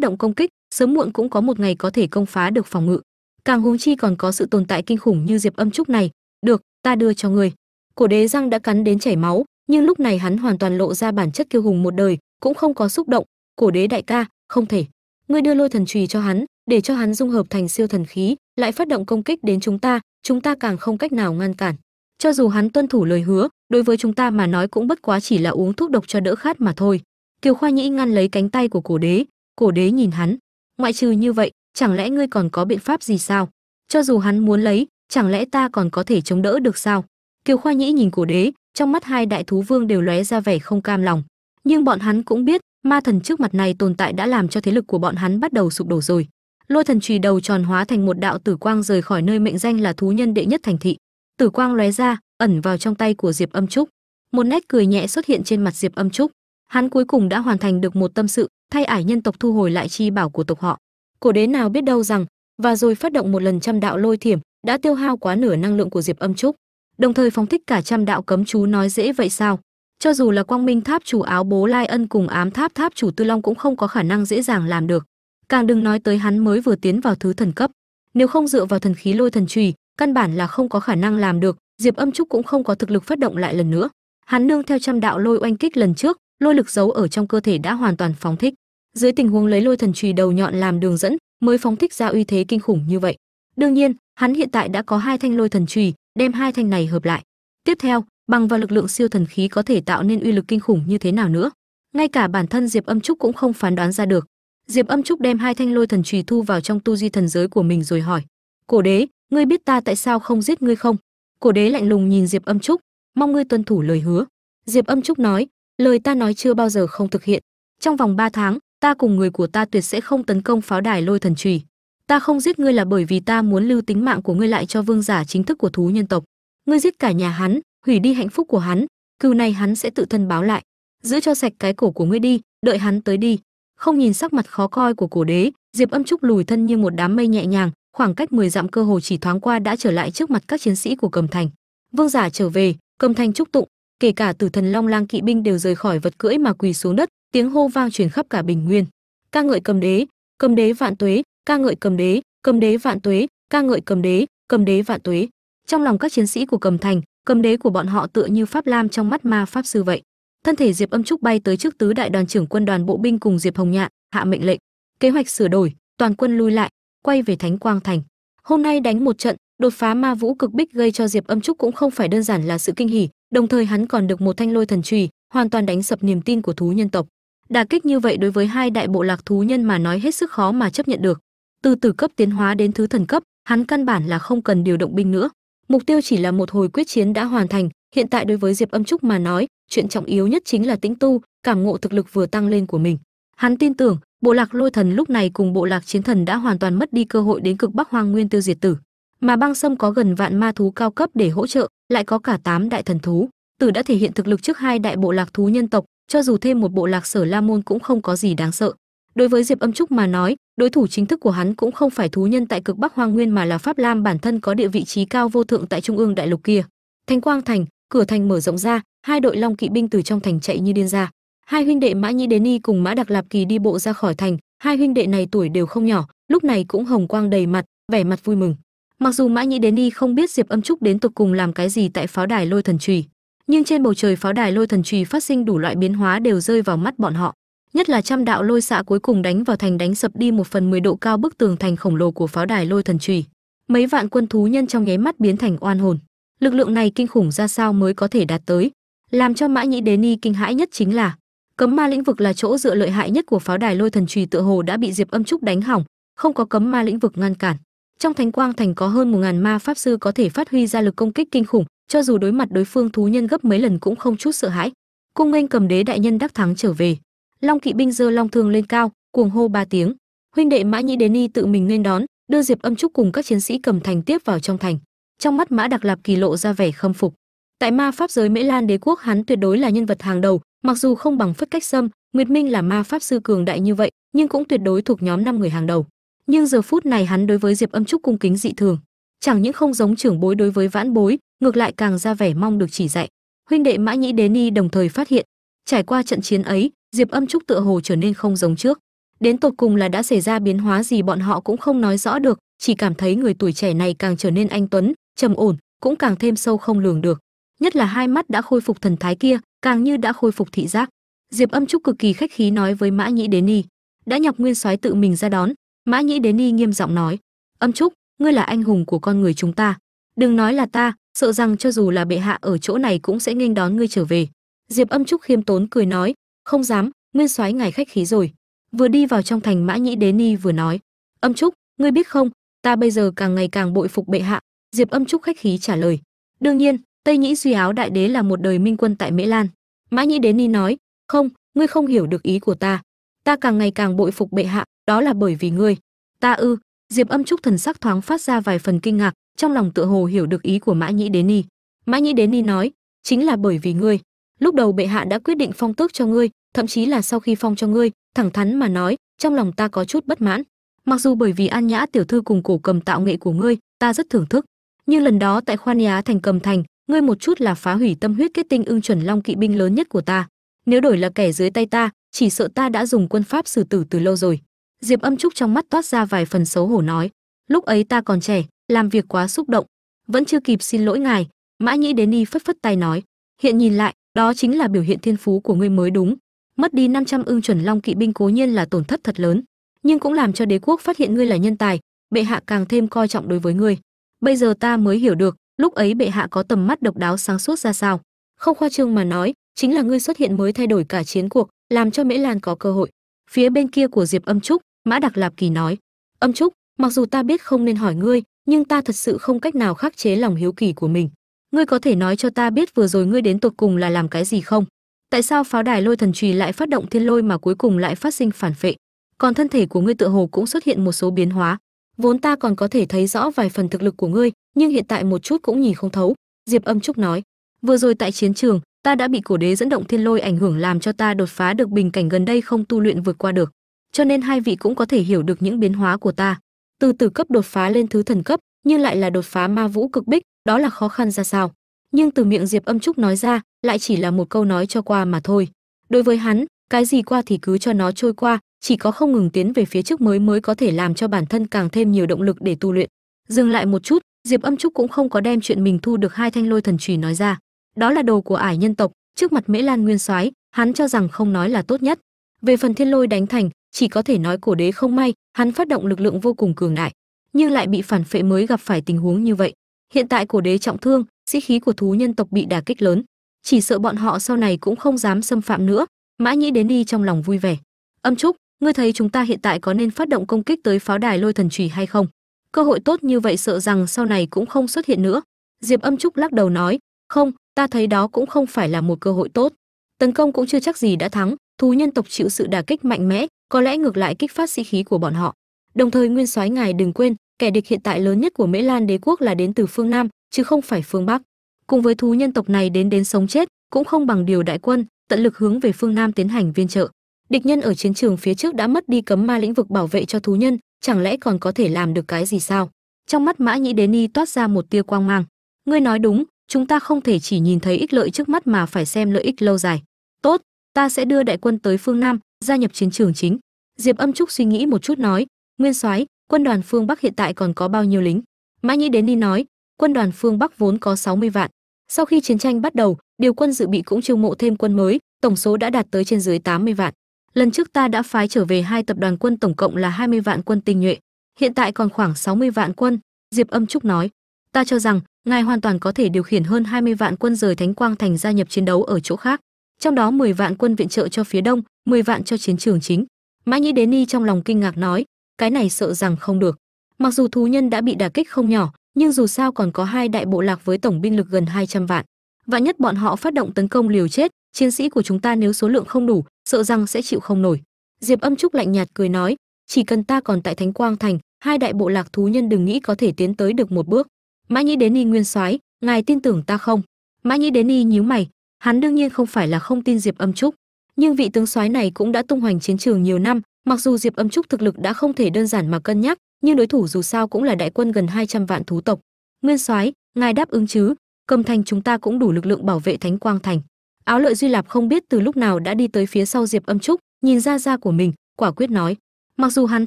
động công kích, sớm muộn cũng có một ngày có thể công phá được phòng ngự càng huống chi còn có sự tồn tại kinh khủng như diệp âm trúc này. Được, ta đưa cho người. Cổ đế răng đã cắn đến chảy máu, nhưng lúc này hắn hoàn toàn lộ ra bản chất kiêu hùng một đời, cũng không có xúc động. Cổ đế đại ca, không thể. Ngươi đưa lôi thần trùy cho hắn, để cho hắn dung hợp thành siêu thần khí, lại phát động công kích đến chúng ta chúng ta càng không cách nào ngăn cản. Cho dù hắn tuân thủ lời hứa, đối với chúng ta mà nói cũng bất quá chỉ là uống thuốc độc cho đỡ khát mà thôi. Kiều khoa nhĩ ngăn lấy cánh tay của cổ đế. Cổ đế nhìn hắn. Ngoại trừ như vậy chẳng lẽ ngươi còn có biện pháp gì sao? Cho dù hắn muốn lấy, chẳng lẽ ta còn có thể chống đỡ được sao? Kiều khoa nhĩ nhìn cổ đế, trong mắt hai đại thú vương đều lóe ra vẻ không cam lòng. Nhưng bọn hắn cũng biết, ma thần trước mặt này tồn tại đã làm cho thế lực của bọn hắn bắt đầu sụp đổ rồi. Lôi thần chùy đầu tròn hóa thành một đạo tử quang rời khỏi nơi mệnh danh là thú nhân đệ nhất thành thị. Tử quang lóe ra, ẩn vào trong tay của diệp âm trúc. Một nét cười nhẹ xuất hiện trên mặt diệp âm trúc. Hắn cuối cùng đã hoàn thành được một tâm sự, thay ải nhân tộc thu hồi lại chi bảo của tộc họ cổ đế nào biết đâu rằng, và rồi phát động một lần trăm đạo lôi thiểm, đã tiêu hao quá nửa năng lượng của diệp âm trúc. Đồng thời phóng thích cả trăm đạo cấm chú nói dễ vậy sao? Cho dù là quang minh tháp chủ áo bố lai ân cùng ám tháp tháp chủ tư long cũng không có khả năng dễ dàng làm được. Càng đừng nói tới hắn mới vừa tiến vào thứ thần cấp. Nếu không dựa vào thần khí lôi thần trùy, căn bản là không có khả năng làm được, diệp âm trúc cũng không có thực lực phát động lại lần nữa. Hắn nương theo trăm đạo lôi oanh kích lần trước, lôi lực giấu ở trong cơ thể đã hoàn toàn phóng thích dưới tình huống lấy lôi thần chùy đầu nhọn làm đường dẫn mới phóng thích ra uy thế kinh khủng như vậy. Đương nhiên, hắn hiện tại đã có hai thanh lôi thần chùy, đem hai thanh này hợp lại. Tiếp theo, bằng vào lực lượng siêu thần khí có thể tạo nên uy lực kinh khủng như thế nào nữa? Ngay cả bản thân diệp âm trúc cũng không phán đoán ra được. Diệp âm trúc đem hai thanh lôi thần chùy thu vào trong tu di thần giới của mình rồi hỏi, cổ đế, ngươi biết ta tại sao không giết ngươi không? Cổ đế lạnh lùng nhìn diệp âm trúc, mong ngươi tuân thủ lời hứa. Diệp âm trúc nói, lời ta nói chưa bao giờ không thực hiện. Trong vòng 3 tháng ta cùng người của ta tuyệt sẽ không tấn công pháo đài lôi thần trùy. Ta không giết ngươi là bởi vì ta muốn lưu tính mạng của ngươi lại cho vương giả chính thức của thú nhân tộc. Ngươi giết cả nhà hắn, hủy đi hạnh phúc của hắn, cừu này hắn sẽ tự thân báo lại. Giữ cho sạch cái cổ của ngươi đi, đợi hắn tới đi. Không nhìn sắc mặt khó coi của cổ đế, diệp âm trúc lùi thân như một đám mây nhẹ nhàng, khoảng cách 10 dặm cơ hồ chỉ thoáng qua đã trở lại trước mặt các chiến sĩ của cầm thành. Vương giả trở về, cầm thành trúc tụng, kể cả tử thần long lang kỵ binh đều rời khỏi vật cưỡi mà quỳ xuống đất tiếng hô vang truyền khắp cả bình nguyên. Ca ngợi cầm đế cầm đế vạn tuế, ca ngợi cầm đế cầm đế vạn tuế, ca ngợi cầm đế cầm đế vạn tuế. Trong lòng các chiến sĩ của cầm thành cầm đế của bọn họ tựa như pháp lam trong mắt ma pháp sư vậy. Thân thể diệp âm trúc bay tới trước tứ đại đoàn trưởng quân đoàn bộ binh cùng diệp hồng nhạn hạ mệnh lệnh. Kế hoạch sửa đổi, toàn quân lui lại, quay về thánh quang thành. Hôm nay đánh một trận, đột phá ma vũ cực bích gây cho diệp âm trúc cũng không phải đơn giản là sự kinh hỉ, đồng thời hắn còn được một thanh lôi thần trùy hoàn toàn đánh sập niềm tin của thú nhân tộc đà kích như vậy đối với hai đại bộ lạc thú nhân mà nói hết sức khó mà chấp nhận được. Từ từ cấp tiến hóa đến thứ thần cấp, hắn căn bản là không cần điều động binh nữa. Mục tiêu chỉ là một hồi quyết chiến đã hoàn thành. Hiện tại đối với diệp âm trúc mà nói, chuyện trọng yếu nhất chính là tĩnh tu, cảm ngộ thực lực vừa tăng lên của mình. Hắn tin tưởng, bộ lạc lôi thần lúc này cùng bộ lạc chiến thần đã hoàn toàn mất đi cơ hội đến cực bắc hoang nguyên tiêu diệt tử. Mà băng sâm có gần vạn ma thú cao cấp để hỗ trợ, lại có cả tám đại thần thú. Tử đã thể hiện thực lực trước hai đại bộ lạc thú nhân tộc cho dù thêm một bộ lạc sở la môn cũng không có gì đáng sợ. Đối với diệp âm trúc mà nói, đối thủ chính thức của hắn cũng không phải thú nhân tại cực bắc hoang nguyên mà là pháp lam bản thân có địa vị trí cao vô thượng tại trung ương đại lục kia. Thanh quang thành, cửa thành mở rộng ra, hai đội long kỵ binh từ trong thành chạy như điên ra. Hai huynh đệ mã nhĩ đế ni cùng mã đặc lạp kỳ đi bộ ra khỏi thành, hai huynh đệ này tuổi đều không nhỏ, lúc này cũng hồng quang đầy mặt, vẻ mặt vui mừng. Mặc dù mã nhĩ đế ni không biết diệp âm trúc đến tục cùng làm cái gì tại pháo đài lôi thần trùy nhưng trên bầu trời pháo đài lôi thần trùy phát sinh đủ loại biến hóa đều rơi vào mắt bọn họ, nhất là trăm đạo lôi xạ cuối cùng đánh vào thành đánh sập đi một phần mười độ cao bức tường thành khổng lồ của pháo đài lôi thần trùy mấy vạn quân thú nhân trong nháy mắt biến thành oan hồn. Lực lượng này kinh khủng ra sao mới có thể đạt tới? Làm cho mã nhĩ đế ni kinh hãi nhất chính là, cấm ma lĩnh vực là chỗ dựa lợi hại nhất của pháo đài lôi thần trùy tựa hồ đã bị diệp âm trúc đánh hỏng, không có cấm ma lĩnh vực ngăn cản. Trong thánh quang thành có hơn một ngàn ma pháp sư có thể phát huy ra lực công kích kinh khủng cho dù đối mặt đối phương thú nhân gấp mấy lần cũng không chút sợ hãi. Cung nghênh cầm đế đại nhân đắc thắng trở về. Long kỵ binh giơ long thương lên cao, cuồng hô ba tiếng. Huynh đệ mã nhĩ đế ni tự mình nên đón, đưa diệp âm trúc cùng các chiến sĩ cầm thành tiếp vào trong thành. Trong mắt mã đặc lạp kỳ lộ ra vẻ khâm phục. Tại ma pháp giới mễ lan đế quốc hắn tuyệt đối là nhân vật hàng đầu, mặc dù không bằng phất cách sâm, nguyệt minh là ma pháp sư cường đại như vậy, nhưng cũng tuyệt đối thuộc nhóm năm người hàng đầu. Nhưng giờ phút này hắn đối với diệp âm trúc cung kính dị thường. Chẳng những không giống trưởng bối đối với vãn bối ngược lại càng ra vẻ mong được chỉ dạy. Huynh đệ mã nhĩ đế ni đồng thời phát hiện, trải qua trận chiến ấy, diệp âm trúc tựa hồ trở nên không giống trước. Đến tột cùng là đã xảy ra biến hóa gì bọn họ cũng không nói rõ được, chỉ cảm thấy người tuổi trẻ này càng trở nên anh tuấn, trầm ổn, cũng càng thêm sâu không lường được. Nhất là hai mắt đã khôi phục thần thái kia, càng như đã khôi phục thị giác. Diệp âm trúc cực kỳ khách khí nói với mã nhĩ đế ni, đã nhọc nguyên soái tự mình ra đón. Mã nhĩ đế ni nghiêm giọng nói, âm trúc, ngươi là anh hùng của con người chúng ta đừng nói là ta, sợ rằng cho dù là bệ hạ ở chỗ này cũng sẽ nghênh đón ngươi trở về. Diệp âm trúc khiêm tốn cười nói, không dám, nguyên soái ngài khách khí rồi. Vừa đi vào trong thành mã nhĩ đế ni vừa nói, âm trúc, ngươi biết không, ta bây giờ càng ngày càng bội phục bệ hạ. Diệp âm trúc khách khí trả lời, đương nhiên, tây nhĩ duy áo đại đế là một đời minh quân tại mễ lan. Mã nhĩ đế ni nói, không, ngươi không hiểu được ý của ta. Ta càng ngày càng bội phục bệ hạ, đó là bởi vì ngươi. Ta ư, diệp âm trúc thần sắc thoáng phát ra vài phần kinh ngạc trong lòng tựa hồ hiểu được ý của mã nhĩ đến ni. Mã nhĩ đến ni nói, chính là bởi vì ngươi. Lúc đầu bệ hạ đã quyết định phong tước cho ngươi, thậm chí là sau khi phong cho ngươi, thẳng thắn mà nói, trong lòng ta có chút bất mãn. Mặc dù bởi vì an nhã tiểu thư cùng cổ cầm tạo nghệ của ngươi, ta rất thưởng thức, nhưng lần đó tại khoan nhá thành cầm thành, ngươi một chút là phá hủy tâm huyết kết tinh ưng chuẩn long kỵ binh lớn nhất của ta. Nếu đổi là kẻ dưới tay ta, chỉ sợ ta đã dùng quân pháp xử tử từ lâu rồi. Diệp âm trúc trong mắt toát ra vài phần xấu hổ nói, lúc ấy ta còn trẻ làm việc quá xúc động, vẫn chưa kịp xin lỗi ngài, mã nhĩ đến y phất phất tay nói, hiện nhìn lại, đó chính là biểu hiện thiên phú của ngươi mới đúng. Mất đi 500 ưng chuẩn long kỵ binh cố nhiên là tổn thất thật lớn, nhưng cũng làm cho đế quốc phát hiện ngươi là nhân tài, bệ hạ càng thêm coi trọng đối với ngươi. Bây giờ ta mới hiểu được, lúc ấy bệ hạ có tầm mắt độc đáo sáng suốt ra sao. Không khoa trương mà nói, chính là ngươi xuất hiện mới thay đổi cả chiến cuộc, làm cho mễ lan có cơ hội. Phía bên kia của diệp âm trúc, mã đặc lạp kỳ nói, âm trúc, mặc dù ta biết không nên hỏi ngươi nhưng ta thật sự không cách nào khắc chế lòng hiếu kỳ của mình. Ngươi có thể nói cho ta biết vừa rồi ngươi đến tột cùng là làm cái gì không? Tại sao pháo đài lôi thần trùy lại phát động thiên lôi mà cuối cùng lại phát sinh phản phệ? Còn thân thể của ngươi tựa hồ cũng xuất hiện một số biến hóa. Vốn ta còn có thể thấy rõ vài phần thực lực của ngươi, nhưng hiện tại một chút cũng nhìn không thấu. Diệp âm trúc nói, vừa rồi tại chiến trường, ta đã bị cổ đế dẫn động thiên lôi ảnh hưởng làm cho ta đột phá được bình cảnh gần đây không tu luyện vượt qua được. Cho nên hai vị cũng có thể hiểu được những biến hóa của ta từ từ cấp đột phá lên thứ thần cấp, nhưng lại là đột phá ma vũ cực bích, đó là khó khăn ra sao? Nhưng từ miệng diệp âm trúc nói ra, lại chỉ là một câu nói cho qua mà thôi. Đối với hắn, cái gì qua thì cứ cho nó trôi qua, chỉ có không ngừng tiến về phía trước mới mới có thể làm cho bản thân càng thêm nhiều động lực để tu luyện. Dừng lại một chút, diệp âm trúc cũng không có đem chuyện mình thu được hai thanh lôi thần trùy nói ra. Đó là đồ của ải nhân tộc, trước mặt mễ lan nguyên soái, hắn cho rằng không nói là tốt nhất. Về phần thiên lôi đánh thành chỉ có thể nói cổ đế không may, hắn phát động lực lượng vô cùng cường đại nhưng lại bị phản phệ mới gặp phải tình huống như vậy. Hiện tại cổ đế trọng thương, sĩ khí của thú nhân tộc bị đả kích lớn. Chỉ sợ bọn họ sau này cũng không dám xâm phạm nữa. Mã nhĩ đến đi trong lòng vui vẻ. Âm trúc, ngươi thấy chúng ta hiện tại có nên phát động công kích tới pháo đài lôi thần trùy hay không? Cơ hội tốt như vậy sợ rằng sau này cũng không xuất hiện nữa. Diệp âm trúc lắc đầu nói, không, ta thấy đó cũng không phải là một cơ hội tốt. Tấn công cũng chưa chắc gì đã thắng, thú nhân tộc chịu sự đả kích mạnh mẽ có lẽ ngược lại kích phát sĩ khí của bọn họ. Đồng thời nguyên soái ngài đừng quên, kẻ địch hiện tại lớn nhất của mễ lan đế quốc là đến từ phương nam, chứ không phải phương bắc. Cùng với thú nhân tộc này đến đến sống chết, cũng không bằng điều đại quân, tận lực hướng về phương nam tiến hành viên trợ. Địch nhân ở chiến trường phía trước đã mất đi cấm ma lĩnh vực bảo vệ cho thú nhân, chẳng lẽ còn có thể làm được cái gì sao? Trong mắt mã nhĩ đế ni toát ra một tia quang mang. Ngươi nói đúng, chúng ta không thể chỉ nhìn thấy ích lợi trước mắt mà phải xem lợi ích lâu dài. Tốt, ta sẽ đưa đại quân tới phương nam gia nhập chiến trường chính. Diệp âm trúc suy nghĩ một chút nói, nguyên soái, quân đoàn phương bắc hiện tại còn có bao nhiêu lính? Mã nhĩ đến đi nói, quân đoàn phương bắc vốn có 60 vạn. Sau khi chiến tranh bắt đầu, điều quân dự bị cũng chiêu mộ thêm quân mới, tổng số đã đạt tới trên dưới 80 vạn. Lần trước ta đã phái trở về hai tập đoàn quân tổng cộng là 20 vạn quân tinh nhuệ. Hiện tại còn khoảng 60 vạn quân. Diệp âm trúc nói, ta cho rằng, ngài hoàn toàn có thể điều khiển hơn 20 vạn quân rời thánh quang thành gia nhập chiến đấu ở chỗ khác. Trong đó 10 vạn quân viện trợ cho phía đông 10 vạn cho chiến trường chính. Mã nhĩ đế ni trong lòng kinh ngạc nói, cái này sợ rằng không được. Mặc dù thú nhân đã bị đả kích không nhỏ, nhưng dù sao còn có hai đại bộ lạc với tổng binh lực gần 200 vạn. Vạn nhất bọn họ phát động tấn công liều chết, chiến sĩ của chúng ta nếu số lượng không đủ, sợ rằng sẽ chịu không nổi. Diệp âm trúc lạnh nhạt cười nói, chỉ cần ta còn tại thánh quang thành, hai đại bộ lạc thú nhân đừng nghĩ có thể tiến tới được một bước. Mã nhĩ đến y nguyên soái, ngài tin tưởng ta không? Mã nhĩ đến y nhíu mày, hắn đương nhiên không phải là không tin diệp âm trúc nhưng vị tướng soái này cũng đã tung hoành chiến trường nhiều năm, mặc dù diệp âm trúc thực lực đã không thể đơn giản mà cân nhắc, nhưng đối thủ dù sao cũng là đại quân gần 200 vạn thú tộc. Nguyên soái, ngài đáp ứng chứ? Cầm thành chúng ta cũng đủ lực lượng bảo vệ thánh quang thành. Áo lợi duy lạp không biết từ lúc nào đã đi tới phía sau diệp âm trúc, nhìn ra ra của mình, quả quyết nói. Mặc dù hắn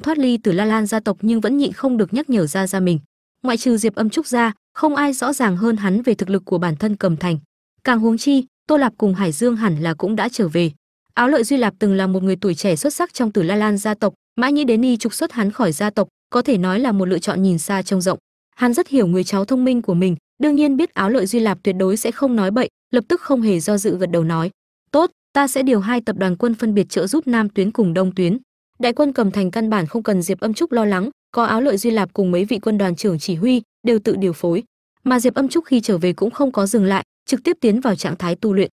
thoát ly từ la lan gia tộc nhưng vẫn nhịn không được nhắc nhở ra ra mình. Ngoại trừ diệp âm trúc ra, không ai rõ ràng hơn hắn về thực lực của bản thân cầm thành. Càng huống chi, tô lạp cùng hải dương hẳn là cũng đã trở về áo lợi duy lạp từng là một người tuổi trẻ xuất sắc trong tử la lan gia tộc mã nhĩ đến y trục xuất hắn khỏi gia tộc, có thể nói là một lựa chọn nhìn xa trông rộng. Hắn rất hiểu người cháu thông minh của mình, đương nhiên biết áo lợi duy lạp tuyệt đối sẽ không nói bậy, lập tức không hề do dự gật đầu nói, tốt, ta sẽ điều hai tập đoàn quân phân biệt trợ giúp nam tuyến cùng đông tuyến. Đại quân cầm thành căn bản không cần diệp âm trúc lo lắng, có áo lợi duy lạp cùng mấy vị quân đoàn trưởng chỉ huy, đều tự điều phối. Mà diệp âm trúc khi trở về cũng không có dừng lại, trực tiếp tiến vào trạng thái tu luyện.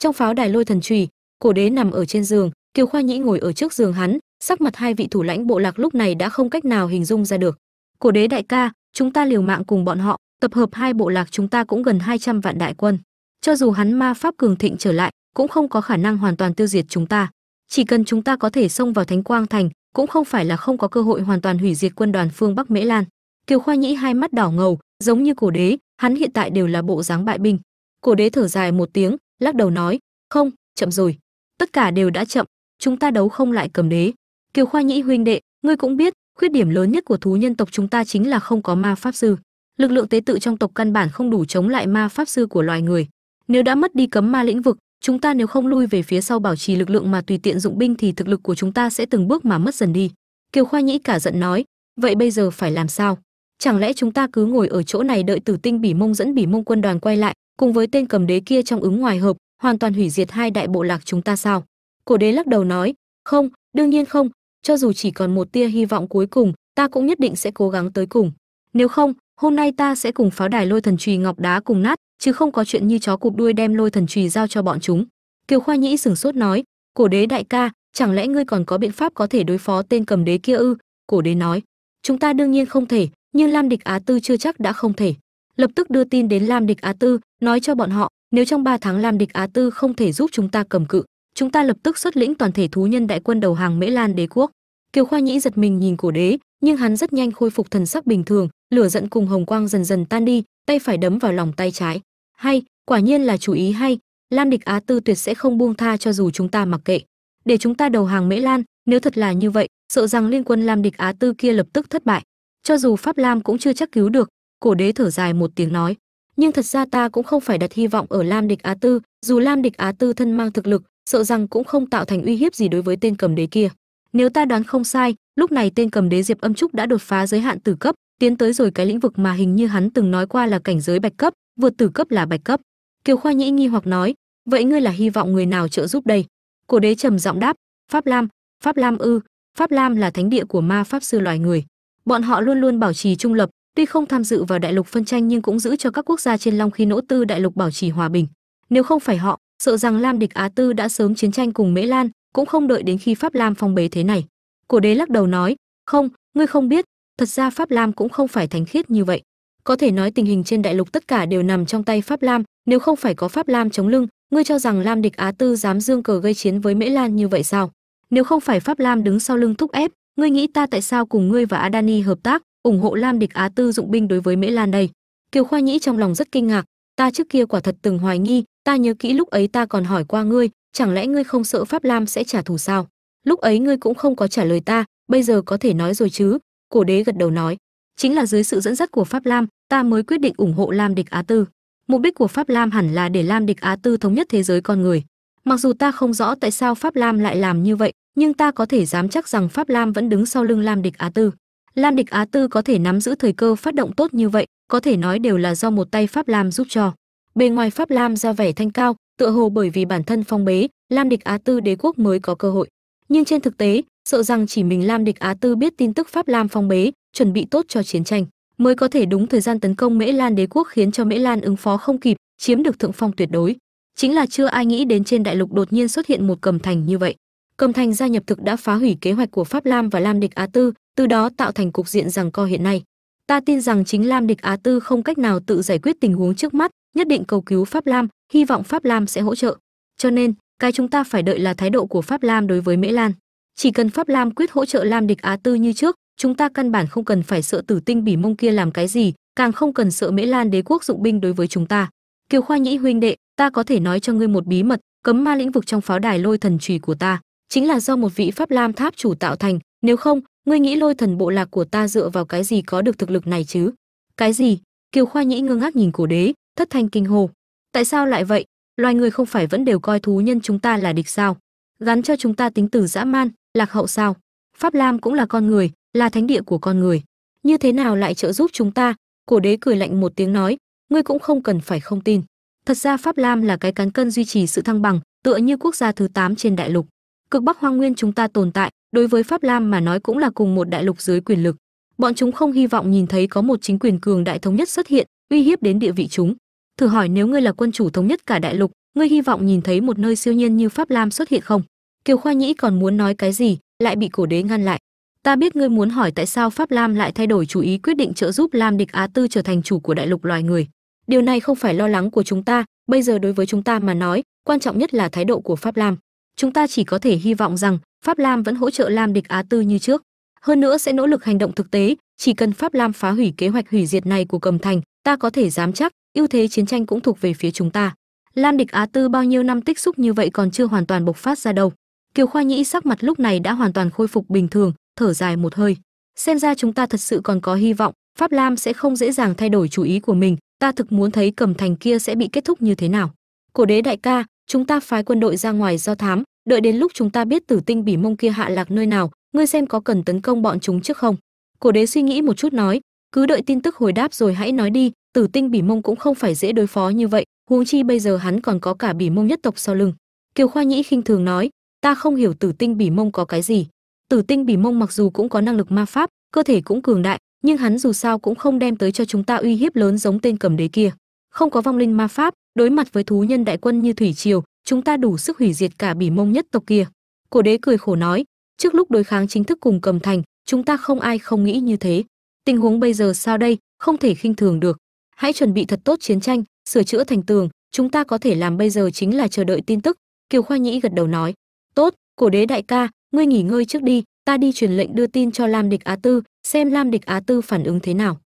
Trong pháo đài lôi thần trùy, cổ đế nằm ở trên giường, kiều khoa nhĩ ngồi ở trước giường hắn, sắc mặt hai vị thủ lãnh bộ lạc lúc này đã không cách nào hình dung ra được. Cổ đế đại ca, chúng ta liều mạng cùng bọn họ, tập hợp hai bộ lạc chúng ta cũng gần 200 vạn đại quân. Cho dù hắn ma pháp cường thịnh trở lại, cũng không có khả năng hoàn toàn tiêu diệt chúng ta. Chỉ cần chúng ta có thể xông vào thánh quang thành, cũng không phải là không có cơ hội hoàn toàn hủy diệt quân đoàn phương bắc mễ lan. Kiều khoa nhĩ hai mắt đỏ ngầu, giống như cổ đế, hắn hiện tại đều là bộ dáng bại binh. Cổ đế thở dài một tiếng lắc đầu nói, không, chậm rồi, tất cả đều đã chậm, chúng ta đấu không lại cầm đế. Kiều khoa nhĩ huynh đệ, ngươi cũng biết, khuyết điểm lớn nhất của thú nhân tộc chúng ta chính là không có ma pháp sư. Lực lượng tế tự trong tộc căn bản không đủ chống lại ma pháp sư của loài người. Nếu đã mất đi cấm ma lĩnh vực, chúng ta nếu không lui về phía sau bảo trì lực lượng mà tùy tiện dụng binh thì thực lực của chúng ta sẽ từng bước mà mất dần đi. Kiều khoa nhĩ cả giận nói, vậy bây giờ phải làm sao? Chẳng lẽ chúng ta cứ ngồi ở chỗ này đợi tử tinh bỉ mông dẫn bỉ mông quân đoàn quay lại cùng với tên cầm đế kia trong ứng ngoài hợp, hoàn toàn hủy diệt hai đại bộ lạc chúng ta sao? Cổ đế lắc đầu nói, không, đương nhiên không. Cho dù chỉ còn một tia hy vọng cuối cùng, ta cũng nhất định sẽ cố gắng tới cùng. Nếu không, hôm nay ta sẽ cùng pháo đài lôi thần trùy ngọc đá cùng nát, chứ không có chuyện như chó cụp đuôi đem lôi thần trùy giao cho bọn chúng. Kiều khoa nhĩ sửng sốt nói, cổ đế đại ca, chẳng lẽ ngươi còn có biện pháp có thể đối phó tên cầm đế kia ư? Cổ đế nói, chúng ta đương nhiên không thể, nhưng lam địch á tư chưa chắc đã không thể lập tức đưa tin đến lam địch á tư, nói cho bọn họ, nếu trong 3 tháng lam địch á tư không thể giúp chúng ta cầm cự, chúng ta lập tức xuất lĩnh toàn thể thú nhân đại quân đầu hàng mễ lan đế quốc. Kiều khoa nhĩ giật mình nhìn cổ đế, nhưng hắn rất nhanh khôi phục thần sắc bình thường, lửa giận cùng hồng quang dần dần tan đi, tay phải đấm vào lòng tay trái. Hay, quả nhiên là chủ ý hay, lam địch á tư tuyệt sẽ không buông tha cho dù chúng ta mặc kệ. Để chúng ta đầu hàng mễ lan, nếu thật là như vậy, sợ rằng liên quân lam địch á tư kia lập tức thất bại. Cho dù pháp lam cũng chưa chắc cứu được cổ đế thở dài một tiếng nói, nhưng thật ra ta cũng không phải đặt hy vọng ở lam địch á tư, dù lam địch á tư thân mang thực lực, sợ rằng cũng không tạo thành uy hiếp gì đối với tên cầm đế kia. Nếu ta đoán không sai, lúc này tên cầm đế diệp âm trúc đã đột phá giới hạn tử cấp, tiến tới rồi cái lĩnh vực mà hình như hắn từng nói qua là cảnh giới bạch cấp, vượt tử cấp là bạch cấp. Kiều khoa nhĩ nghi hoặc nói, vậy ngươi là hy vọng người nào trợ giúp đây? Cổ đế trầm giọng đáp, pháp lam pháp lam ư, pháp lam là thánh địa của ma pháp sư loài người. Bọn họ luôn luôn bảo trì trung lập tuy không tham dự vào đại lục phân tranh nhưng cũng giữ cho các quốc gia trên long khi nỗ tư đại lục bảo trì hòa bình. Nếu không phải họ, sợ rằng lam địch á tư đã sớm chiến tranh cùng mễ lan, cũng không đợi đến khi pháp lam phong bế thế này. Cổ đế lắc đầu nói, không, ngươi không biết, thật ra pháp lam cũng không phải thánh khiết như vậy. Có thể nói tình hình trên đại lục tất cả đều nằm trong tay pháp lam, nếu không phải có pháp lam chống lưng, ngươi cho rằng lam địch á tư dám dương cờ gây chiến với mễ lan như vậy sao? Nếu không phải pháp lam đứng sau lưng thúc ép, ngươi nghĩ ta tại sao cùng ngươi và adani hợp tác? Ủng hộ lam địch á tư dụng binh đối với mễ lan đây. Kiều khoa nhĩ trong lòng rất kinh ngạc. Ta trước kia quả thật từng hoài nghi, ta nhớ kỹ lúc ấy ta còn hỏi qua ngươi, chẳng lẽ ngươi không sợ pháp lam sẽ trả thù sao? Lúc ấy ngươi cũng không có trả lời ta, bây giờ có thể nói rồi chứ? Cổ đế gật đầu nói. Chính là dưới sự dẫn dắt của pháp lam, ta mới quyết định ủng hộ lam địch á tư. Mục đích của pháp lam hẳn là để lam địch á tư thống nhất thế giới con người. Mặc dù ta không rõ tại sao pháp lam lại làm như vậy, nhưng ta có thể dám chắc rằng pháp lam vẫn đứng sau lưng lam địch á tư lam địch á tư có thể nắm giữ thời cơ phát động tốt như vậy, có thể nói đều là do một tay pháp lam giúp cho. Bề ngoài pháp lam ra vẻ thanh cao, tựa hồ bởi vì bản thân phong bế lam địch á tư đế quốc mới có cơ hội. Nhưng trên thực tế, sợ rằng chỉ mình lam địch á tư biết tin tức pháp lam phong bế, chuẩn bị tốt cho chiến tranh, mới có thể đúng thời gian tấn công mễ lan đế quốc khiến cho mễ lan ứng phó không kịp, chiếm được thượng phong tuyệt đối. Chính là chưa ai nghĩ đến trên đại lục đột nhiên xuất hiện một cầm thành như vậy. Cầm thành gia nhập thực đã phá hủy kế hoạch của pháp lam và lam địch á tư từ đó tạo thành cục diện rằng co hiện nay. Ta tin rằng chính lam địch á tư không cách nào tự giải quyết tình huống trước mắt, nhất định cầu cứu pháp lam, hy vọng pháp lam sẽ hỗ trợ. Cho nên, cái chúng ta phải đợi là thái độ của pháp lam đối với mễ lan. Chỉ cần pháp lam quyết hỗ trợ lam địch á tư như trước, chúng ta căn bản không cần phải sợ tử tinh bỉ mông kia làm cái gì, càng không cần sợ mễ lan đế quốc dụng binh đối với chúng ta. Kiều khoa nhĩ huynh đệ, ta có thể nói cho ngươi một bí mật, cấm ma lĩnh vực trong pháo đài lôi thần trùy của ta, chính là do một vị pháp lam tháp chủ tạo thành, nếu không ngươi nghĩ lôi thần bộ lạc của ta dựa vào cái gì có được thực lực này chứ? Cái gì? Kiều khoa nhĩ ngơ ngác nhìn cổ đế, thất thanh kinh hồ tại sao lại vậy? Loài người không phải vẫn đều coi thú nhân chúng ta là địch sao? Gắn cho chúng ta tính từ dã man, lạc hậu sao? Pháp lam cũng là con người, là thánh địa của con người. Như thế nào lại trợ giúp chúng ta? Cổ đế cười lạnh một tiếng nói, ngươi cũng không cần phải không tin. Thật ra pháp lam là cái cán cân duy trì sự thăng bằng, tựa như quốc gia thứ 8 trên đại lục. Cực bắc hoang nguyên chúng ta tồn tại đối với pháp lam mà nói cũng là cùng một đại lục dưới quyền lực, bọn chúng không hy vọng nhìn thấy có một chính quyền cường đại thống nhất xuất hiện, uy hiếp đến địa vị chúng. Thử hỏi nếu ngươi là quân chủ thống nhất cả đại lục, ngươi hy vọng nhìn thấy một nơi siêu nhiên như pháp lam xuất hiện không? Kiều khoa nhĩ còn muốn nói cái gì, lại bị cổ đế ngăn lại. Ta biết ngươi muốn hỏi tại sao pháp lam lại thay đổi chủ ý quyết định trợ giúp lam địch á tư trở thành chủ của đại lục loài người. Điều này không phải lo lắng của chúng ta, bây giờ đối với chúng ta mà nói, quan trọng nhất là thái độ của pháp lam. Chúng ta chỉ có thể hy vọng rằng pháp lam vẫn hỗ trợ lam địch á tư như trước. Hơn nữa sẽ nỗ lực hành động thực tế, chỉ cần pháp lam phá hủy kế hoạch hủy diệt này của cầm thành, ta có thể dám chắc, ưu thế chiến tranh cũng thuộc về phía chúng ta. Lam địch á tư bao nhiêu năm tích xúc như vậy còn chưa hoàn toàn bộc phát ra đâu. Kiều khoa nhĩ sắc mặt lúc này đã hoàn toàn khôi phục bình thường, thở dài một hơi. Xem ra chúng ta thật sự còn có hy vọng, pháp lam sẽ không dễ dàng thay đổi chủ ý của mình, ta thực muốn thấy cầm thành kia sẽ bị kết thúc như thế nào. Cổ đế đại ca, chúng ta phái quân đội ra ngoài do thám đợi đến lúc chúng ta biết tử tinh bỉ mông kia hạ lạc nơi nào, ngươi xem có cần tấn công bọn chúng trước không? Cổ đế suy nghĩ một chút nói, cứ đợi tin tức hồi đáp rồi hãy nói đi, tử tinh bỉ mông cũng không phải dễ đối phó như vậy, huống chi bây giờ hắn còn có cả bỉ mông nhất tộc sau lưng. Kiều khoa nhĩ khinh thường nói, ta không hiểu tử tinh bỉ mông có cái gì. Tử tinh bỉ mông mặc dù cũng có năng lực ma pháp, cơ thể cũng cường đại, nhưng hắn dù sao cũng không đem tới cho chúng ta uy hiếp lớn giống tên cầm đế kia. Không có vong linh ma pháp, đối mặt với thú nhân đại quân như thủy triều chúng ta đủ sức hủy diệt cả bỉ mông nhất tộc kia. Cổ đế cười khổ nói, trước lúc đối kháng chính thức cùng cầm thành, chúng ta không ai không nghĩ như thế. Tình huống bây giờ sao đây, không thể khinh thường được. Hãy chuẩn bị thật tốt chiến tranh, sửa chữa thành tường, chúng ta có thể làm bây giờ chính là chờ đợi tin tức. Kiều khoa nhĩ gật đầu nói, tốt, cổ đế đại ca, ngươi nghỉ ngơi trước đi, ta đi truyền lệnh đưa tin cho lam địch á tư, xem lam địch á tư phản ứng thế nào.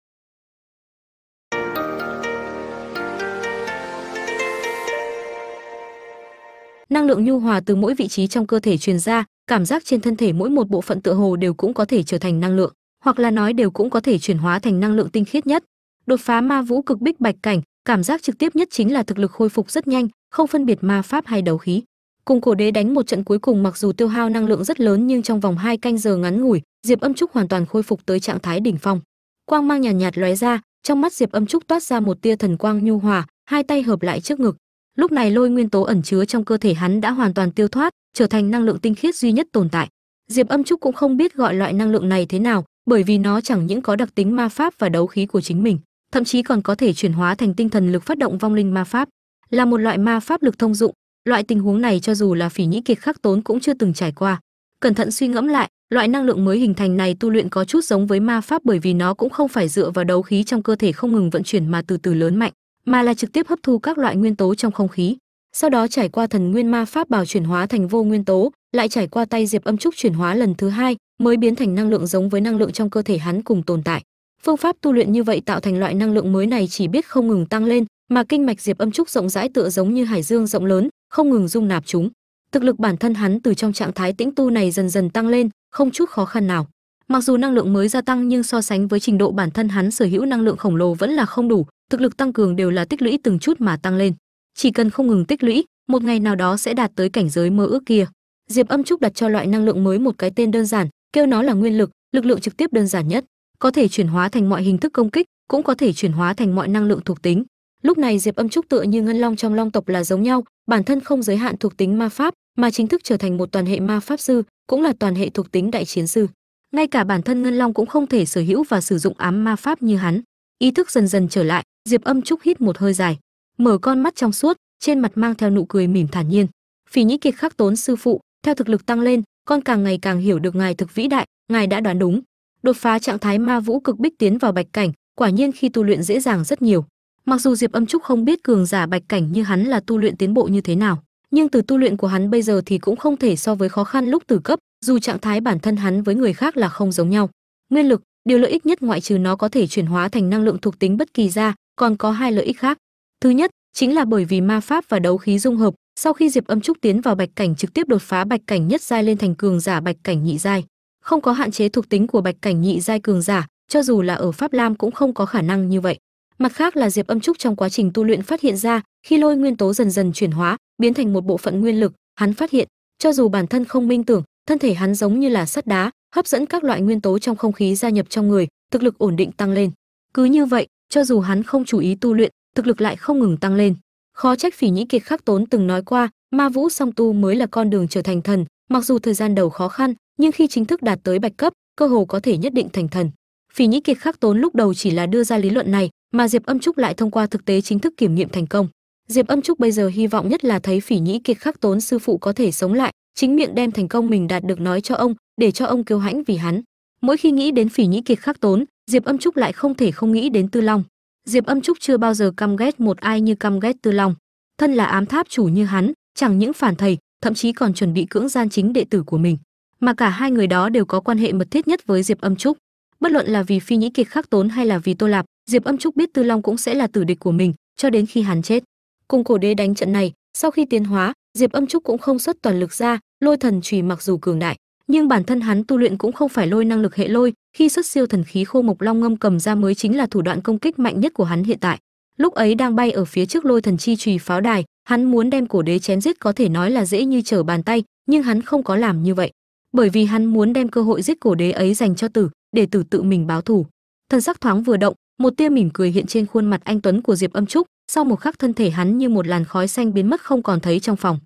Năng lượng nhu hòa từ mỗi vị trí trong cơ thể truyền ra cảm giác trên thân thể mỗi một bộ phận tựa hồ đều cũng có thể trở thành năng lượng hoặc là nói đều cũng có thể chuyển hóa thành năng lượng tinh khiết nhất. Đột phá ma vũ cực bích bạch cảnh cảm giác trực tiếp nhất chính là thực lực khôi phục rất nhanh không phân biệt ma pháp hay đấu khí. Cùng cổ đế đánh một trận cuối cùng mặc dù tiêu hao năng lượng rất lớn nhưng trong vòng hai canh giờ ngắn ngủi diệp âm trúc hoàn toàn khôi phục tới trạng thái đỉnh phong. Quang mang nhàn nhạt, nhạt lóe ra trong mắt diệp âm trúc toát ra một tia thần quang nhu hòa hai tay hợp lại trước ngực lúc này lôi nguyên tố ẩn chứa trong cơ thể hắn đã hoàn toàn tiêu thoát, trở thành năng lượng tinh khiết duy nhất tồn tại. Diệp âm trúc cũng không biết gọi loại năng lượng này thế nào, bởi vì nó chẳng những có đặc tính ma pháp và đấu khí của chính mình, thậm chí còn có thể chuyển hóa thành tinh thần lực phát động vong linh ma pháp. Là một loại ma pháp lực thông dụng, loại tình huống này cho dù là phỉ nhĩ kiệt khắc tốn cũng chưa từng trải qua. Cẩn thận suy ngẫm lại, loại năng lượng mới hình thành này tu luyện có chút giống với ma pháp bởi vì nó cũng không phải dựa vào đấu khí trong cơ thể không ngừng vận chuyển mà từ từ lớn mạnh mà là trực tiếp hấp thu các loại nguyên tố trong không khí. Sau đó trải qua thần nguyên ma pháp bảo chuyển hóa thành vô nguyên tố, lại trải qua tay diệp âm trúc chuyển hóa lần thứ hai, mới biến thành năng lượng giống với năng lượng trong cơ thể hắn cùng tồn tại. Phương pháp tu luyện như vậy tạo thành loại năng lượng mới này chỉ biết không ngừng tăng lên, mà kinh mạch diệp âm trúc rộng rãi tựa giống như hải dương rộng lớn, không ngừng dung nạp chúng. Thực lực bản thân hắn từ trong trạng thái tĩnh tu này dần dần tăng lên, không chút khó khăn nào. Mặc dù năng lượng mới gia tăng nhưng so sánh với trình độ bản thân hắn sở hữu năng lượng khổng lồ vẫn là không đủ thực lực tăng cường đều là tích lũy từng chút mà tăng lên. Chỉ cần không ngừng tích lũy, một ngày nào đó sẽ đạt tới cảnh giới mơ ước kia. Diệp âm trúc đặt cho loại năng lượng mới một cái tên đơn giản, kêu nó là nguyên lực lực lượng trực tiếp đơn giản nhất. Có thể chuyển hóa thành mọi hình thức công kích, cũng có thể chuyển hóa thành mọi năng lượng thuộc tính. Lúc này diệp âm trúc tựa như ngân long trong long tộc là giống nhau, bản thân không giới hạn thuộc tính ma pháp, mà chính thức trở thành một toàn hệ ma pháp sư, cũng là toàn hệ thuộc tính đại chiến sư. Ngay cả bản thân ngân long cũng không thể sở hữu và sử dụng ám ma pháp như hắn ý thức dần dần trở lại, diệp âm trúc hít một hơi dài, mở con mắt trong suốt, trên mặt mang theo nụ cười mỉm thản nhiên. Phỉ nhĩ kiệt khắc tốn sư phụ, theo thực lực tăng lên, con càng ngày càng hiểu được ngài thực vĩ đại, ngài đã đoán đúng. Đột phá trạng thái ma vũ cực bích tiến vào bạch cảnh, quả nhiên khi tu luyện dễ dàng rất nhiều. Mặc dù diệp âm trúc không biết cường giả bạch cảnh như hắn là tu luyện tiến bộ như thế nào, nhưng từ tu luyện của hắn bây giờ thì cũng không thể so với khó khăn lúc từ cấp, dù trạng thái bản thân hắn với người khác là không giống nhau. Nguyên lực điều lợi ích nhất ngoại trừ nó có thể chuyển hóa thành năng lượng thuộc tính bất kỳ ra, còn có hai lợi ích khác. Thứ nhất, chính là bởi vì ma pháp và đấu khí dung hợp, sau khi diệp âm trúc tiến vào bạch cảnh trực tiếp đột phá bạch cảnh nhất giai lên thành cường giả bạch cảnh nhị giai. Không có hạn chế thuộc tính của bạch cảnh nhị giai cường giả, cho dù là ở pháp lam cũng không có khả năng như vậy. Mặt khác là diệp âm trúc trong quá trình tu luyện phát hiện ra, khi lôi nguyên tố dần dần chuyển hóa, biến thành một bộ phận nguyên lực, hắn phát hiện, cho dù bản thân không minh tưởng, thân thể hắn giống như là sắt đá hấp dẫn các loại nguyên tố trong không khí gia nhập trong người, thực lực ổn định tăng lên. Cứ như vậy, cho dù hắn không chú ý tu luyện, thực lực lại không ngừng tăng lên. Khó trách phỉ nhĩ kiệt khắc tốn từng nói qua, ma vũ song tu mới là con đường trở thành thần, mặc dù thời gian đầu khó khăn, nhưng khi chính thức đạt tới bạch cấp, cơ hồ có thể nhất định thành thần. Phỉ nhĩ kiệt khắc tốn lúc đầu chỉ là đưa ra lý luận này, mà diệp âm trúc lại thông qua thực tế chính thức kiểm nghiệm thành công. Diệp âm trúc bây giờ hy vọng nhất là thấy phỉ nhĩ kiệt khắc tốn sư phụ có thể sống lại chính miệng đem thành công mình đạt được nói cho ông, để cho ông kiêu hãnh vì hắn. Mỗi khi nghĩ đến phỉ nhĩ kiệt khắc tốn, diệp âm trúc lại không thể không nghĩ đến tư long. Diệp âm trúc chưa bao giờ căm ghét một ai như căm ghét tư long. Thân là ám tháp chủ như hắn, chẳng những phản thầy, thậm chí còn chuẩn bị cưỡng gian chính đệ tử của mình. Mà cả hai người đó đều có quan hệ mật thiết nhất với diệp âm trúc. Bất luận là vì phi nhĩ kiệt khắc tốn hay là vì tô lạp, diệp âm trúc biết tư long cũng sẽ là tử địch của mình, cho đến khi hắn chết. Cùng cổ đế đánh trận này, sau khi tiến hóa diệp âm trúc cũng không xuất toàn lực ra, lôi thần chùy mặc dù cường đại, nhưng bản thân hắn tu luyện cũng không phải lôi năng lực hệ lôi, khi xuất siêu thần khí khô mộc long ngâm cầm ra mới chính là thủ đoạn công kích mạnh nhất của hắn hiện tại. Lúc ấy đang bay ở phía trước lôi thần chi chùy pháo đài, hắn muốn đem cổ đế chém giết có thể nói là dễ như trở bàn tay, nhưng hắn không có làm như vậy, bởi vì hắn muốn đem cơ hội giết cổ đế ấy dành cho tử, để tử tự mình báo thù. Thần sắc thoáng vừa động một tia mỉm cười hiện trên khuôn mặt anh tuấn của diệp âm trúc, sau một khắc thân thể hắn như một làn khói xanh biến mất không còn thấy trong phòng.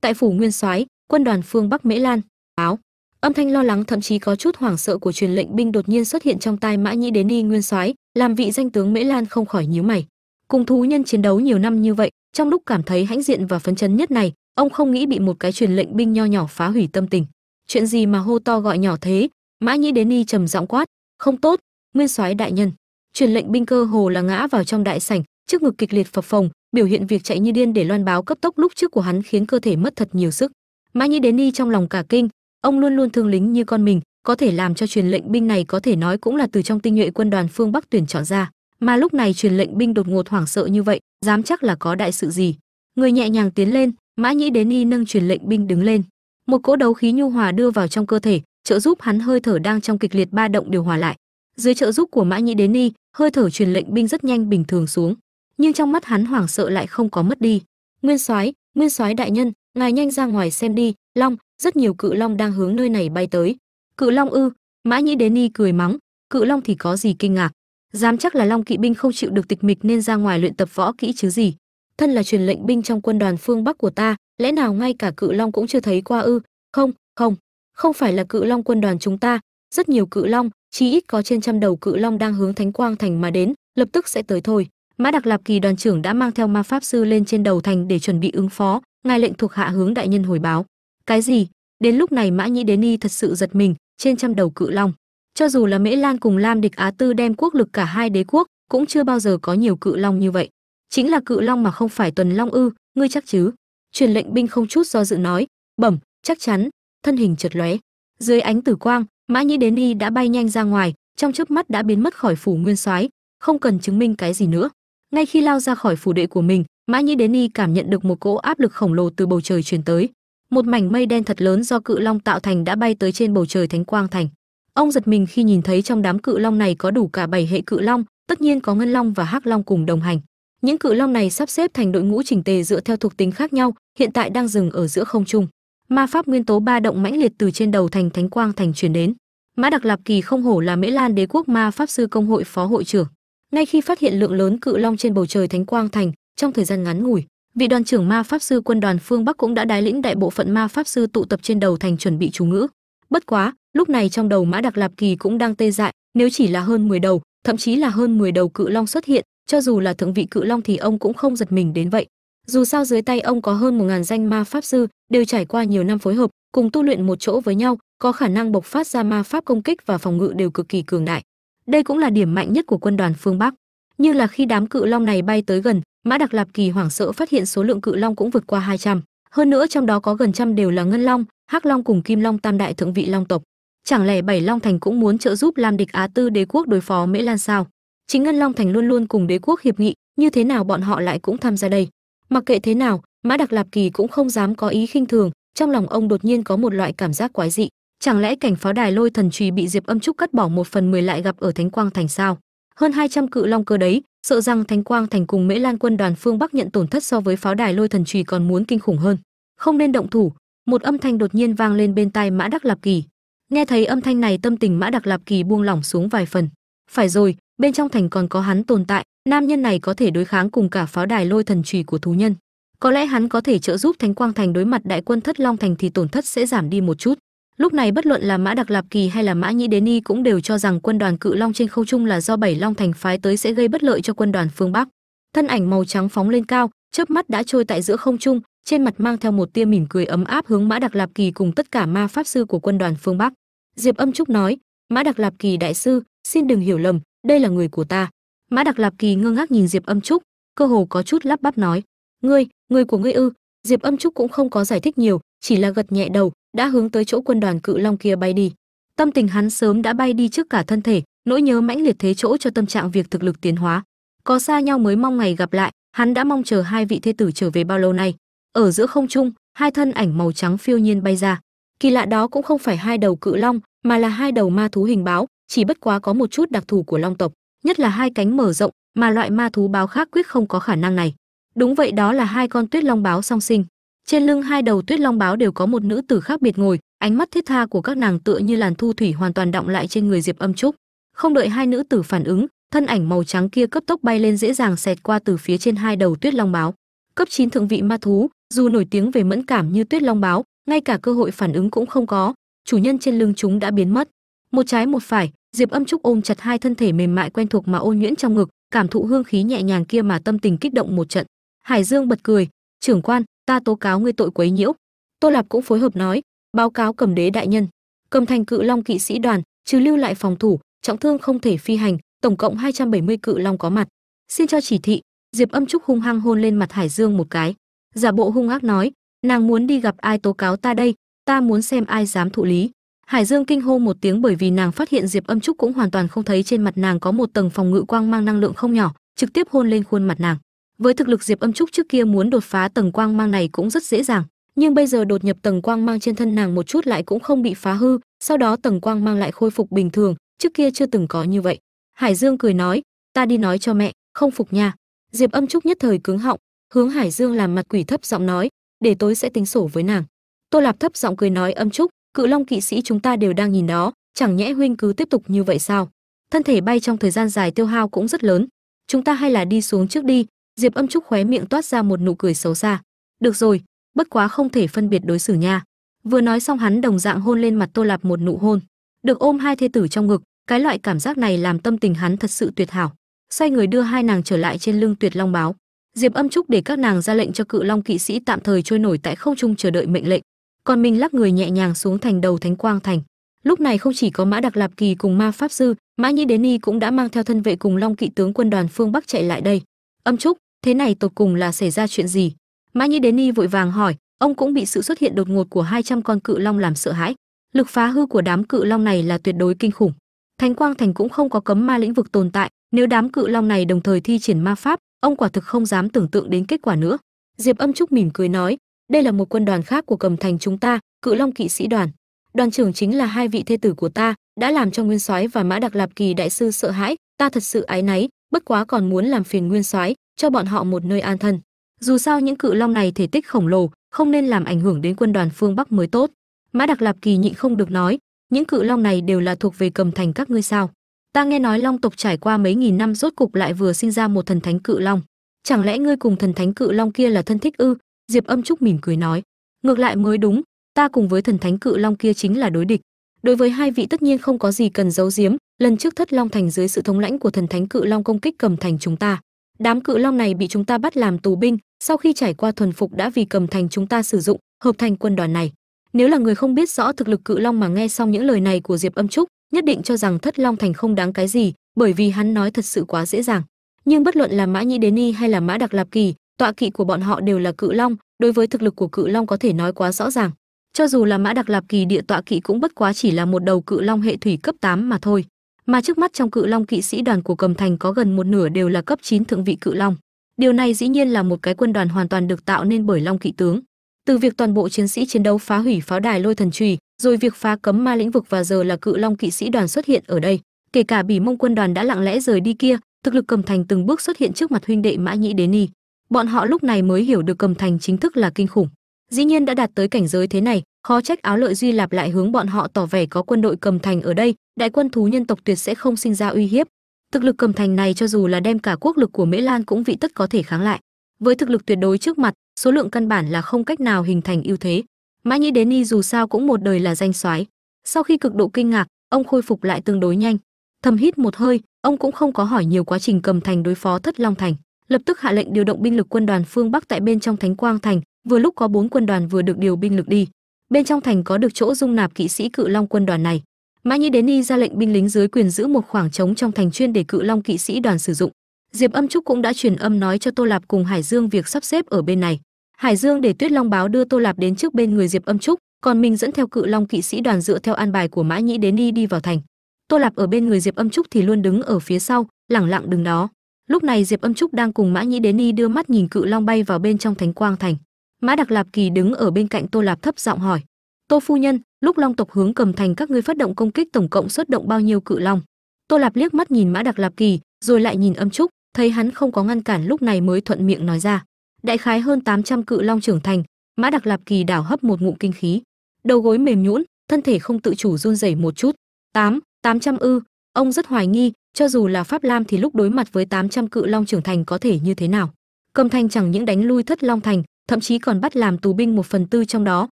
Tại phủ nguyên soái, quân đoàn phương bắc mễ lan áo âm thanh lo lắng thậm chí có chút hoảng sợ của truyền lệnh binh đột nhiên xuất hiện trong tai mã nhĩ đến đi nguyên soái, làm vị danh tướng mễ lan không khỏi nhíu mày. Cùng thú nhân chiến đấu nhiều năm như vậy, trong lúc cảm thấy hãnh diện và phấn chấn nhất này ông không nghĩ bị một cái truyền lệnh binh nho nhỏ phá hủy tâm tình. Chuyện gì mà hô to gọi nhỏ thế? Mã nhĩ đến đi trầm giọng quát, không tốt, nguyên soái đại nhân. Truyền lệnh binh cơ hồ là ngã vào trong đại sảnh, trước ngực kịch liệt phập phồng, biểu hiện việc chạy như điên để loan báo cấp tốc lúc trước của hắn khiến cơ thể mất thật nhiều sức. Mã nhĩ đến đi trong lòng cả kinh, ông luôn luôn thương lính như con mình, có thể làm cho truyền lệnh binh này có thể nói cũng là từ trong tinh nhuệ quân đoàn phương bắc tuyển chọn ra. Mà lúc này truyền lệnh binh đột ngột hoảng sợ như vậy, dám chắc là có đại sự gì? Người nhẹ nhàng tiến lên mã nhĩ đến y nâng truyền lệnh binh đứng lên. Một cỗ đấu khí nhu hòa đưa vào trong cơ thể, trợ giúp hắn hơi thở đang trong kịch liệt ba động điều hòa lại. Dưới trợ giúp của mã nhĩ đến y hơi thở truyền lệnh binh rất nhanh bình thường xuống, nhưng trong mắt hắn hoảng sợ lại không có mất đi. Nguyên soái nguyên soái đại nhân, ngài nhanh ra ngoài xem đi, long, rất nhiều cự long đang hướng nơi này bay tới. Cự long ư? Mã nhĩ đến y cười mắng, cự long thì có gì kinh ngạc? Dám chắc là long kỵ binh không chịu được tịch mịch nên ra ngoài luyện tập võ kỹ chứ gì? Thân là truyền lệnh binh trong quân đoàn phương bắc của ta, lẽ nào ngay cả cự long cũng chưa thấy qua ư? Không không không phải là cự long quân đoàn chúng ta, rất nhiều cự long, chí ít có trên trăm đầu cự long đang hướng thánh quang thành mà đến, lập tức sẽ tới thôi. Mã đặc lạp kỳ đoàn trưởng đã mang theo ma pháp sư lên trên đầu thành để chuẩn bị ứng phó, ngài lệnh thuộc hạ hướng đại nhân hồi báo. Cái gì? Đến lúc này mã nhĩ đến y thật sự giật mình, trên trăm đầu cự long. Cho dù là mễ lan cùng lam địch á tư đem quốc lực cả hai đế quốc, cũng chưa bao giờ có nhiều cự long như vậy chính là cự long mà không phải tuần long ư, ngươi chắc chứ? Truyền lệnh binh không chút do dự nói. Bẩm, chắc chắn. Thân hình chợt lóe. Dưới ánh tử quang, mã nhĩ đến y đã bay nhanh ra ngoài, trong chớp mắt đã biến mất khỏi phủ nguyên soái, không cần chứng minh cái gì nữa. Ngay khi lao ra khỏi phủ đệ của mình, mã nhĩ đến y cảm nhận được một cỗ áp lực khổng lồ từ bầu trời truyền tới. Một mảnh mây đen thật lớn do cự long tạo thành đã bay tới trên bầu trời thánh quang thành. Ông giật mình khi nhìn thấy trong đám cự long này có đủ cả bảy hệ cự long, tất nhiên có ngân long và hắc long cùng đồng hành những cự long này sắp xếp thành đội ngũ chỉnh tề dựa theo thuộc tính khác nhau, hiện tại đang dừng ở giữa không trung. Ma pháp nguyên tố ba động mãnh liệt từ trên đầu thành thánh quang thành truyền đến. Mã đặc lạp kỳ không hổ là mễ lan đế quốc ma pháp sư công hội phó hội trưởng. Ngay khi phát hiện lượng lớn cự long trên bầu trời thánh quang thành, trong thời gian ngắn ngủi, vị đoàn trưởng ma pháp sư quân đoàn phương bắc cũng đã đái lĩnh đại bộ phận ma pháp sư tụ tập trên đầu thành chuẩn bị chú ngữ. Bất quá, lúc này trong đầu mã đặc lạp kỳ cũng đang tê dại, nếu chỉ là hơn 10 đầu, thậm chí là hơn 10 đầu cự long xuất hiện cho dù là thượng vị cự long thì ông cũng không giật mình đến vậy. Dù sao dưới tay ông có hơn một ngàn danh ma pháp sư, đều trải qua nhiều năm phối hợp, cùng tu luyện một chỗ với nhau, có khả năng bộc phát ra ma pháp công kích và phòng ngự đều cực kỳ cường đại. Đây cũng là điểm mạnh nhất của quân đoàn phương bắc. Như là khi đám cự long này bay tới gần, mã đặc lạp kỳ hoảng sợ phát hiện số lượng cự long cũng vượt qua 200. hơn nữa trong đó có gần trăm đều là ngân long, hắc long cùng kim long tam đại thượng vị long tộc. Chẳng lẽ bảy long thành cũng muốn trợ giúp lam địch á tư đế quốc đối phó mễ lan sao? Chính ngân long thành luôn luôn cùng đế quốc hiệp nghị, như thế nào bọn họ lại cũng tham gia đây. Mặc kệ thế nào, mã đặc lạp kỳ cũng không dám có ý khinh thường, trong lòng ông đột nhiên có một loại cảm giác quái dị. Chẳng lẽ cảnh pháo đài lôi thần trùy bị diệp âm trúc cắt bỏ một phần mười lại gặp ở thánh quang thành sao? Hơn 200 cự long cơ đấy, sợ rằng thánh quang thành cùng mễ lan quân đoàn phương bắc nhận tổn thất so với pháo đài lôi thần trùy còn muốn kinh khủng hơn. Không nên động thủ, một âm thanh đột nhiên vang lên bên tai mã đắc lạp kỳ. Nghe thấy âm thanh này, tâm tình mã đặc lạp kỳ buông lỏng xuống vài phần phải rồi, bên trong thành còn có hắn tồn tại, nam nhân này có thể đối kháng cùng cả pháo đài lôi thần trùy của thú nhân. Có lẽ hắn có thể trợ giúp thánh quang thành đối mặt đại quân thất long thành thì tổn thất sẽ giảm đi một chút. Lúc này bất luận là mã đặc lạp kỳ hay là mã nhĩ đến y cũng đều cho rằng quân đoàn cự long trên không trung là do bảy long thành phái tới sẽ gây bất lợi cho quân đoàn phương bắc. Thân ảnh màu trắng phóng lên cao, chớp mắt đã trôi tại giữa không trung, trên mặt mang theo một tia mỉm cười ấm áp hướng mã đặc lạp kỳ cùng tất cả ma pháp sư của quân đoàn phương bắc. Diệp âm trúc nói, mã đặc lạp kỳ đại sư xin đừng hiểu lầm, đây là người của ta. Mã đặc lạp kỳ ngơ ngác nhìn diệp âm trúc, cơ hồ có chút lắp bắp nói, ngươi người của ngươi ư? Diệp âm trúc cũng không có giải thích nhiều, chỉ là gật nhẹ đầu, đã hướng tới chỗ quân đoàn cự long kia bay đi. Tâm tình hắn sớm đã bay đi trước cả thân thể, nỗi nhớ mãnh liệt thế chỗ cho tâm trạng việc thực lực tiến hóa. Có xa nhau mới mong ngày gặp lại, hắn đã mong chờ hai vị thê tử trở về bao lâu nay. Ở giữa không trung, hai thân ảnh màu trắng phiêu nhiên bay ra. Kỳ lạ đó cũng không phải hai đầu cự long, mà là hai đầu ma thú hình báo chỉ bất quá có một chút đặc thù của long tộc, nhất là hai cánh mở rộng mà loại ma thú báo khác quyết không có khả năng này. Đúng vậy đó là hai con tuyết long báo song sinh. Trên lưng hai đầu tuyết long báo đều có một nữ tử khác biệt ngồi, ánh mắt thiết tha của các nàng tựa như làn thu thủy hoàn toàn động lại trên người diệp âm trúc. Không đợi hai nữ tử phản ứng, thân ảnh màu trắng kia cấp tốc bay lên dễ dàng xẹt qua từ phía trên hai đầu tuyết long báo. Cấp 9 thượng vị ma thú, dù nổi tiếng về mẫn cảm như tuyết long báo, ngay cả cơ hội phản ứng cũng không có, chủ nhân trên lưng chúng đã biến mất. Một trái một phải diệp âm trúc ôm chặt hai thân thể mềm mại quen thuộc mà ôn nhuyễn trong ngực, cảm thụ hương khí nhẹ nhàng kia mà tâm tình kích động một trận. Hải dương bật cười, trưởng quan, ta tố cáo ngươi tội quấy nhiễu. Tô lạp cũng phối hợp nói, báo cáo cầm đế đại nhân, cầm thành cự long kỵ sĩ đoàn, trừ lưu lại phòng thủ, trọng thương không thể phi hành, tổng cộng 270 cự long có mặt. Xin cho chỉ thị. Diệp âm trúc hung hăng hôn lên mặt hải dương một cái. Giả bộ hung ác nói, nàng muốn đi gặp ai tố cáo ta đây, ta muốn xem ai dám thụ lý hải dương kinh hô một tiếng bởi vì nàng phát hiện diệp âm trúc cũng hoàn toàn không thấy trên mặt nàng có một tầng phòng ngự quang mang năng lượng không nhỏ, trực tiếp hôn lên khuôn mặt nàng. Với thực lực diệp âm trúc trước kia muốn đột phá tầng quang mang này cũng rất dễ dàng, nhưng bây giờ đột nhập tầng quang mang trên thân nàng một chút lại cũng không bị phá hư, sau đó tầng quang mang lại khôi phục bình thường, trước kia chưa từng có như vậy. Hải dương cười nói, ta đi nói cho mẹ, không phục nha. Diệp âm trúc nhất thời cứng họng, hướng hải dương làm mặt quỷ thấp giọng nói, để tối sẽ tính sổ với nàng. Tô lạp thấp giọng cười nói, âm trúc cự long kỵ sĩ chúng ta đều đang nhìn nó, chẳng nhẽ huynh cứ tiếp tục như vậy sao? Thân thể bay trong thời gian dài tiêu hao cũng rất lớn. Chúng ta hay là đi xuống trước đi. Diệp âm trúc khóe miệng toát ra một nụ cười xấu xa. Được rồi bất quá không thể phân biệt đối xử nha. Vừa nói xong hắn đồng dạng hôn lên mặt tô lạp một nụ hôn. Được ôm hai thê tử trong ngực cái loại cảm giác này làm tâm tình hắn thật sự tuyệt hảo. Xoay người đưa hai nàng trở lại trên lưng tuyệt long báo. Diệp âm trúc để các nàng ra lệnh cho cự long kỵ sĩ tạm thời trôi nổi tại không trung chờ đợi mệnh lệnh còn mình lắc người nhẹ nhàng xuống thành đầu thánh quang thành. Lúc này không chỉ có mã đặc lạp kỳ cùng ma pháp sư, mã nhĩ đến y cũng đã mang theo thân vệ cùng long kỵ tướng quân đoàn phương bắc chạy lại đây. Âm trúc, thế này tột cùng là xảy ra chuyện gì? Mã nhĩ đến y vội vàng hỏi, ông cũng bị sự xuất hiện đột ngột của 200 con cự long làm sợ hãi. Lực phá hư của đám cự long này là tuyệt đối kinh khủng. Thánh quang thành cũng không có cấm ma lĩnh vực tồn tại, nếu đám cự long này đồng thời thi triển ma pháp, ông quả thực không dám tưởng tượng đến kết quả nữa. Diệp âm trúc mỉm cười nói đây là một quân đoàn khác của cầm thành chúng ta, cự long kỵ sĩ đoàn. Đoàn trưởng chính là hai vị thê tử của ta, đã làm cho nguyên soái và mã đặc lạp kỳ đại sư sợ hãi, ta thật sự ái náy, bất quá còn muốn làm phiền nguyên soái, cho bọn họ một nơi an thân. Dù sao những cự long này thể tích khổng lồ, không nên làm ảnh hưởng đến quân đoàn phương bắc mới tốt. Mã đặc lạp kỳ nhịn không được nói, những cự long này đều là thuộc về cầm thành các ngươi sao? Ta nghe nói long tộc trải qua mấy nghìn năm rốt cục lại vừa sinh ra một thần thánh cự long. Chẳng lẽ ngươi cùng thần thánh cự long kia là thân thích ư? Diệp âm trúc mỉm cười nói, ngược lại mới đúng, ta cùng với thần thánh cự long kia chính là đối địch. Đối với hai vị tất nhiên không có gì cần giấu giếm, lần trước thất long thành dưới sự thống lãnh của thần thánh cự long công kích cầm thành chúng ta. Đám cự long này bị chúng ta bắt làm tù binh, sau khi trải qua thuần phục đã vì cầm thành chúng ta sử dụng, hợp thành quân đoàn này. Nếu là người không biết rõ thực lực cự long mà nghe xong những lời này của diệp âm trúc, nhất định cho rằng thất long thành không đáng cái gì, bởi vì hắn nói thật sự quá dễ dàng. Nhưng bất luận là mã nhĩ đế ni hay là mã đặc lạp kỳ tọa kỵ của bọn họ đều là cự long, đối với thực lực của cự long có thể nói quá rõ ràng. Cho dù là mã đặc lạp kỳ địa tọa kỵ cũng bất quá chỉ là một đầu cự long hệ thủy cấp 8 mà thôi. Mà trước mắt trong cự long kỵ sĩ đoàn của cầm thành có gần một nửa đều là cấp 9 thượng vị cự long. Điều này dĩ nhiên là một cái quân đoàn hoàn toàn được tạo nên bởi long kỵ tướng. Từ việc toàn bộ chiến sĩ chiến đấu phá hủy pháo đài lôi thần trùy, rồi việc phá cấm ma lĩnh vực và giờ là cự long kỵ sĩ đoàn xuất hiện ở đây. Kể cả bỉ mông quân đoàn đã lặng lẽ rời đi kia, thực lực cầm thành từng bước xuất hiện trước mặt huynh đệ mã nhĩ đế ni bọn họ lúc này mới hiểu được cầm thành chính thức là kinh khủng. Dĩ nhiên đã đạt tới cảnh giới thế này, khó trách áo lợi duy lạp lại hướng bọn họ tỏ vẻ có quân đội cầm thành ở đây, đại quân thú nhân tộc tuyệt sẽ không sinh ra uy hiếp. Thực lực cầm thành này cho dù là đem cả quốc lực của mễ lan cũng vị tất có thể kháng lại. Với thực lực tuyệt đối trước mặt, số lượng căn bản là không cách nào hình thành ưu thế. Mã nhĩ đến y dù sao cũng một đời là danh soái. Sau khi cực độ kinh ngạc, ông khôi phục lại tương đối nhanh. Thầm hít một hơi, ông cũng không có hỏi nhiều quá trình cầm thành đối phó thất long thành lập tức hạ lệnh điều động binh lực quân đoàn phương bắc tại bên trong thánh quang thành, vừa lúc có bốn quân đoàn vừa được điều binh lực đi. Bên trong thành có được chỗ dung nạp kỵ sĩ cự long quân đoàn này. Mã nhĩ đến y ra lệnh binh lính dưới quyền giữ một khoảng trống trong thành chuyên để cự long kỵ sĩ đoàn sử dụng. Diệp âm trúc cũng đã truyền âm nói cho tô lạp cùng hải dương việc sắp xếp ở bên này. Hải dương để tuyết long báo đưa tô lạp đến trước bên người diệp âm trúc, còn mình dẫn theo cự long kỵ sĩ đoàn dựa theo an bài của mã nhĩ đến đi đi vào thành. Tô lạp ở bên người diệp âm trúc thì luôn đứng ở phía sau, lẳng lặng đứng đó lúc này diệp âm trúc đang cùng mã nhĩ đến đi đưa mắt nhìn cự long bay vào bên trong thánh quang thành. Mã đặc lạp kỳ đứng ở bên cạnh tô lạp thấp giọng hỏi, tô phu nhân, lúc long tộc hướng cầm thành các ngươi phát động công kích tổng cộng xuất động bao nhiêu cự long? Tô lạp liếc mắt nhìn mã đặc lạp kỳ, rồi lại nhìn âm trúc, thấy hắn không có ngăn cản lúc này mới thuận miệng nói ra, đại khái hơn 800 cự long trưởng thành. Mã đặc lạp kỳ đảo hấp một ngụm kinh khí, đầu gối mềm nhũn, thân thể không tự chủ run rẩy một chút. Tám tám trăm ư, ông rất hoài nghi cho dù là pháp lam thì lúc đối mặt với 800 cự long trưởng thành có thể như thế nào? Cầm Thanh chẳng những đánh lui thất long thành, thậm chí còn bắt làm tù binh một phần tư trong đó,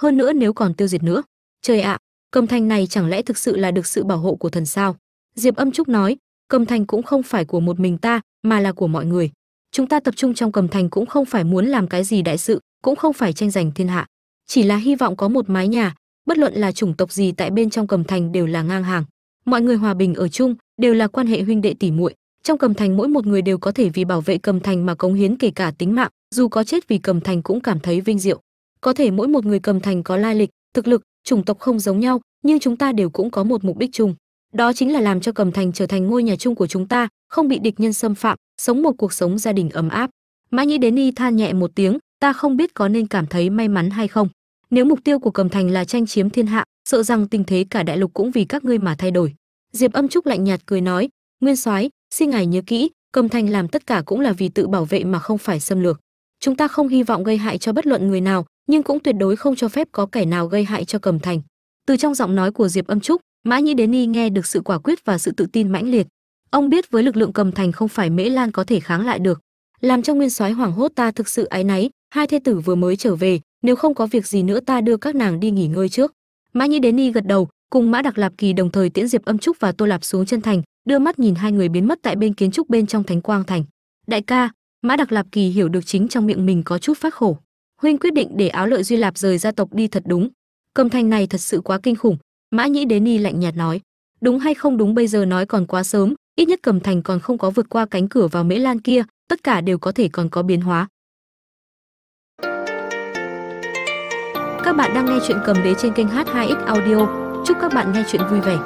hơn nữa nếu còn tiêu diệt nữa. Trời ạ, cầm Thanh này chẳng lẽ thực sự là được sự bảo hộ của thần sao? Diệp âm trúc nói, cầm Thanh cũng không phải của một mình ta, mà là của mọi người. Chúng ta tập trung trong cầm thành cũng không phải muốn làm cái gì đại sự, cũng không phải tranh giành thiên hạ. Chỉ là hy vọng có một mái nhà, bất luận là chủng tộc gì tại bên trong cầm thành đều là ngang hàng. Mọi người hòa bình ở chung đều là quan hệ huynh đệ tỉ muội. Trong cầm thành, mỗi một người đều có thể vì bảo vệ cầm thành mà cống hiến kể cả tính mạng. Dù có chết vì cầm thành cũng cảm thấy vinh diệu. Có thể mỗi một người cầm thành có lai lịch, thực lực, chủng tộc không giống nhau, nhưng chúng ta đều cũng có một mục đích chung. Đó chính là làm cho cầm thành trở thành ngôi nhà chung của chúng ta, không bị địch nhân xâm phạm, sống một cuộc sống gia đình ấm áp. Mã nhĩ đến y than nhẹ một tiếng, ta không biết có nên cảm thấy may mắn hay không. Nếu mục tiêu của cầm thành là tranh chiếm thiên hạ, sợ rằng tình thế cả đại lục cũng vì các ngươi mà thay đổi diệp âm trúc lạnh nhạt cười nói, nguyên soái, xin ngài nhớ kỹ, cầm thành làm tất cả cũng là vì tự bảo vệ mà không phải xâm lược. Chúng ta không hy vọng gây hại cho bất luận người nào, nhưng cũng tuyệt đối không cho phép có kẻ nào gây hại cho cầm thành. Từ trong giọng nói của diệp âm trúc, mã nhĩ đến y nghe được sự quả quyết và sự tự tin mãnh liệt. Ông biết với lực lượng cầm thành không phải mễ lan có thể kháng lại được. Làm cho nguyên soái hoảng hốt ta thực sự ái náy, hai thê tử vừa mới trở về, nếu không có việc gì nữa ta đưa các nàng đi nghỉ ngơi trước. Mã nhĩ đến y gật đầu cùng mã đặc lạp kỳ đồng thời tiễn diệp âm trúc và tô lạp xuống chân thành, đưa mắt nhìn hai người biến mất tại bên kiến trúc bên trong thánh quang thành. Đại ca, mã đặc lạp kỳ hiểu được chính trong miệng mình có chút phát khổ. Huynh quyết định để áo lợi duy lạp rời gia tộc đi thật đúng. Cầm thành này thật sự quá kinh khủng, mã nhĩ đến ni lạnh nhạt nói. Đúng hay không đúng bây giờ nói còn quá sớm, ít nhất cầm thành còn không có vượt qua cánh cửa vào mễ lan kia, tất cả đều có thể còn có biến hóa. Các bạn đang nghe chuyện cầm đế trên kênh h2x audio chúc các bạn nghe chuyện vui vẻ.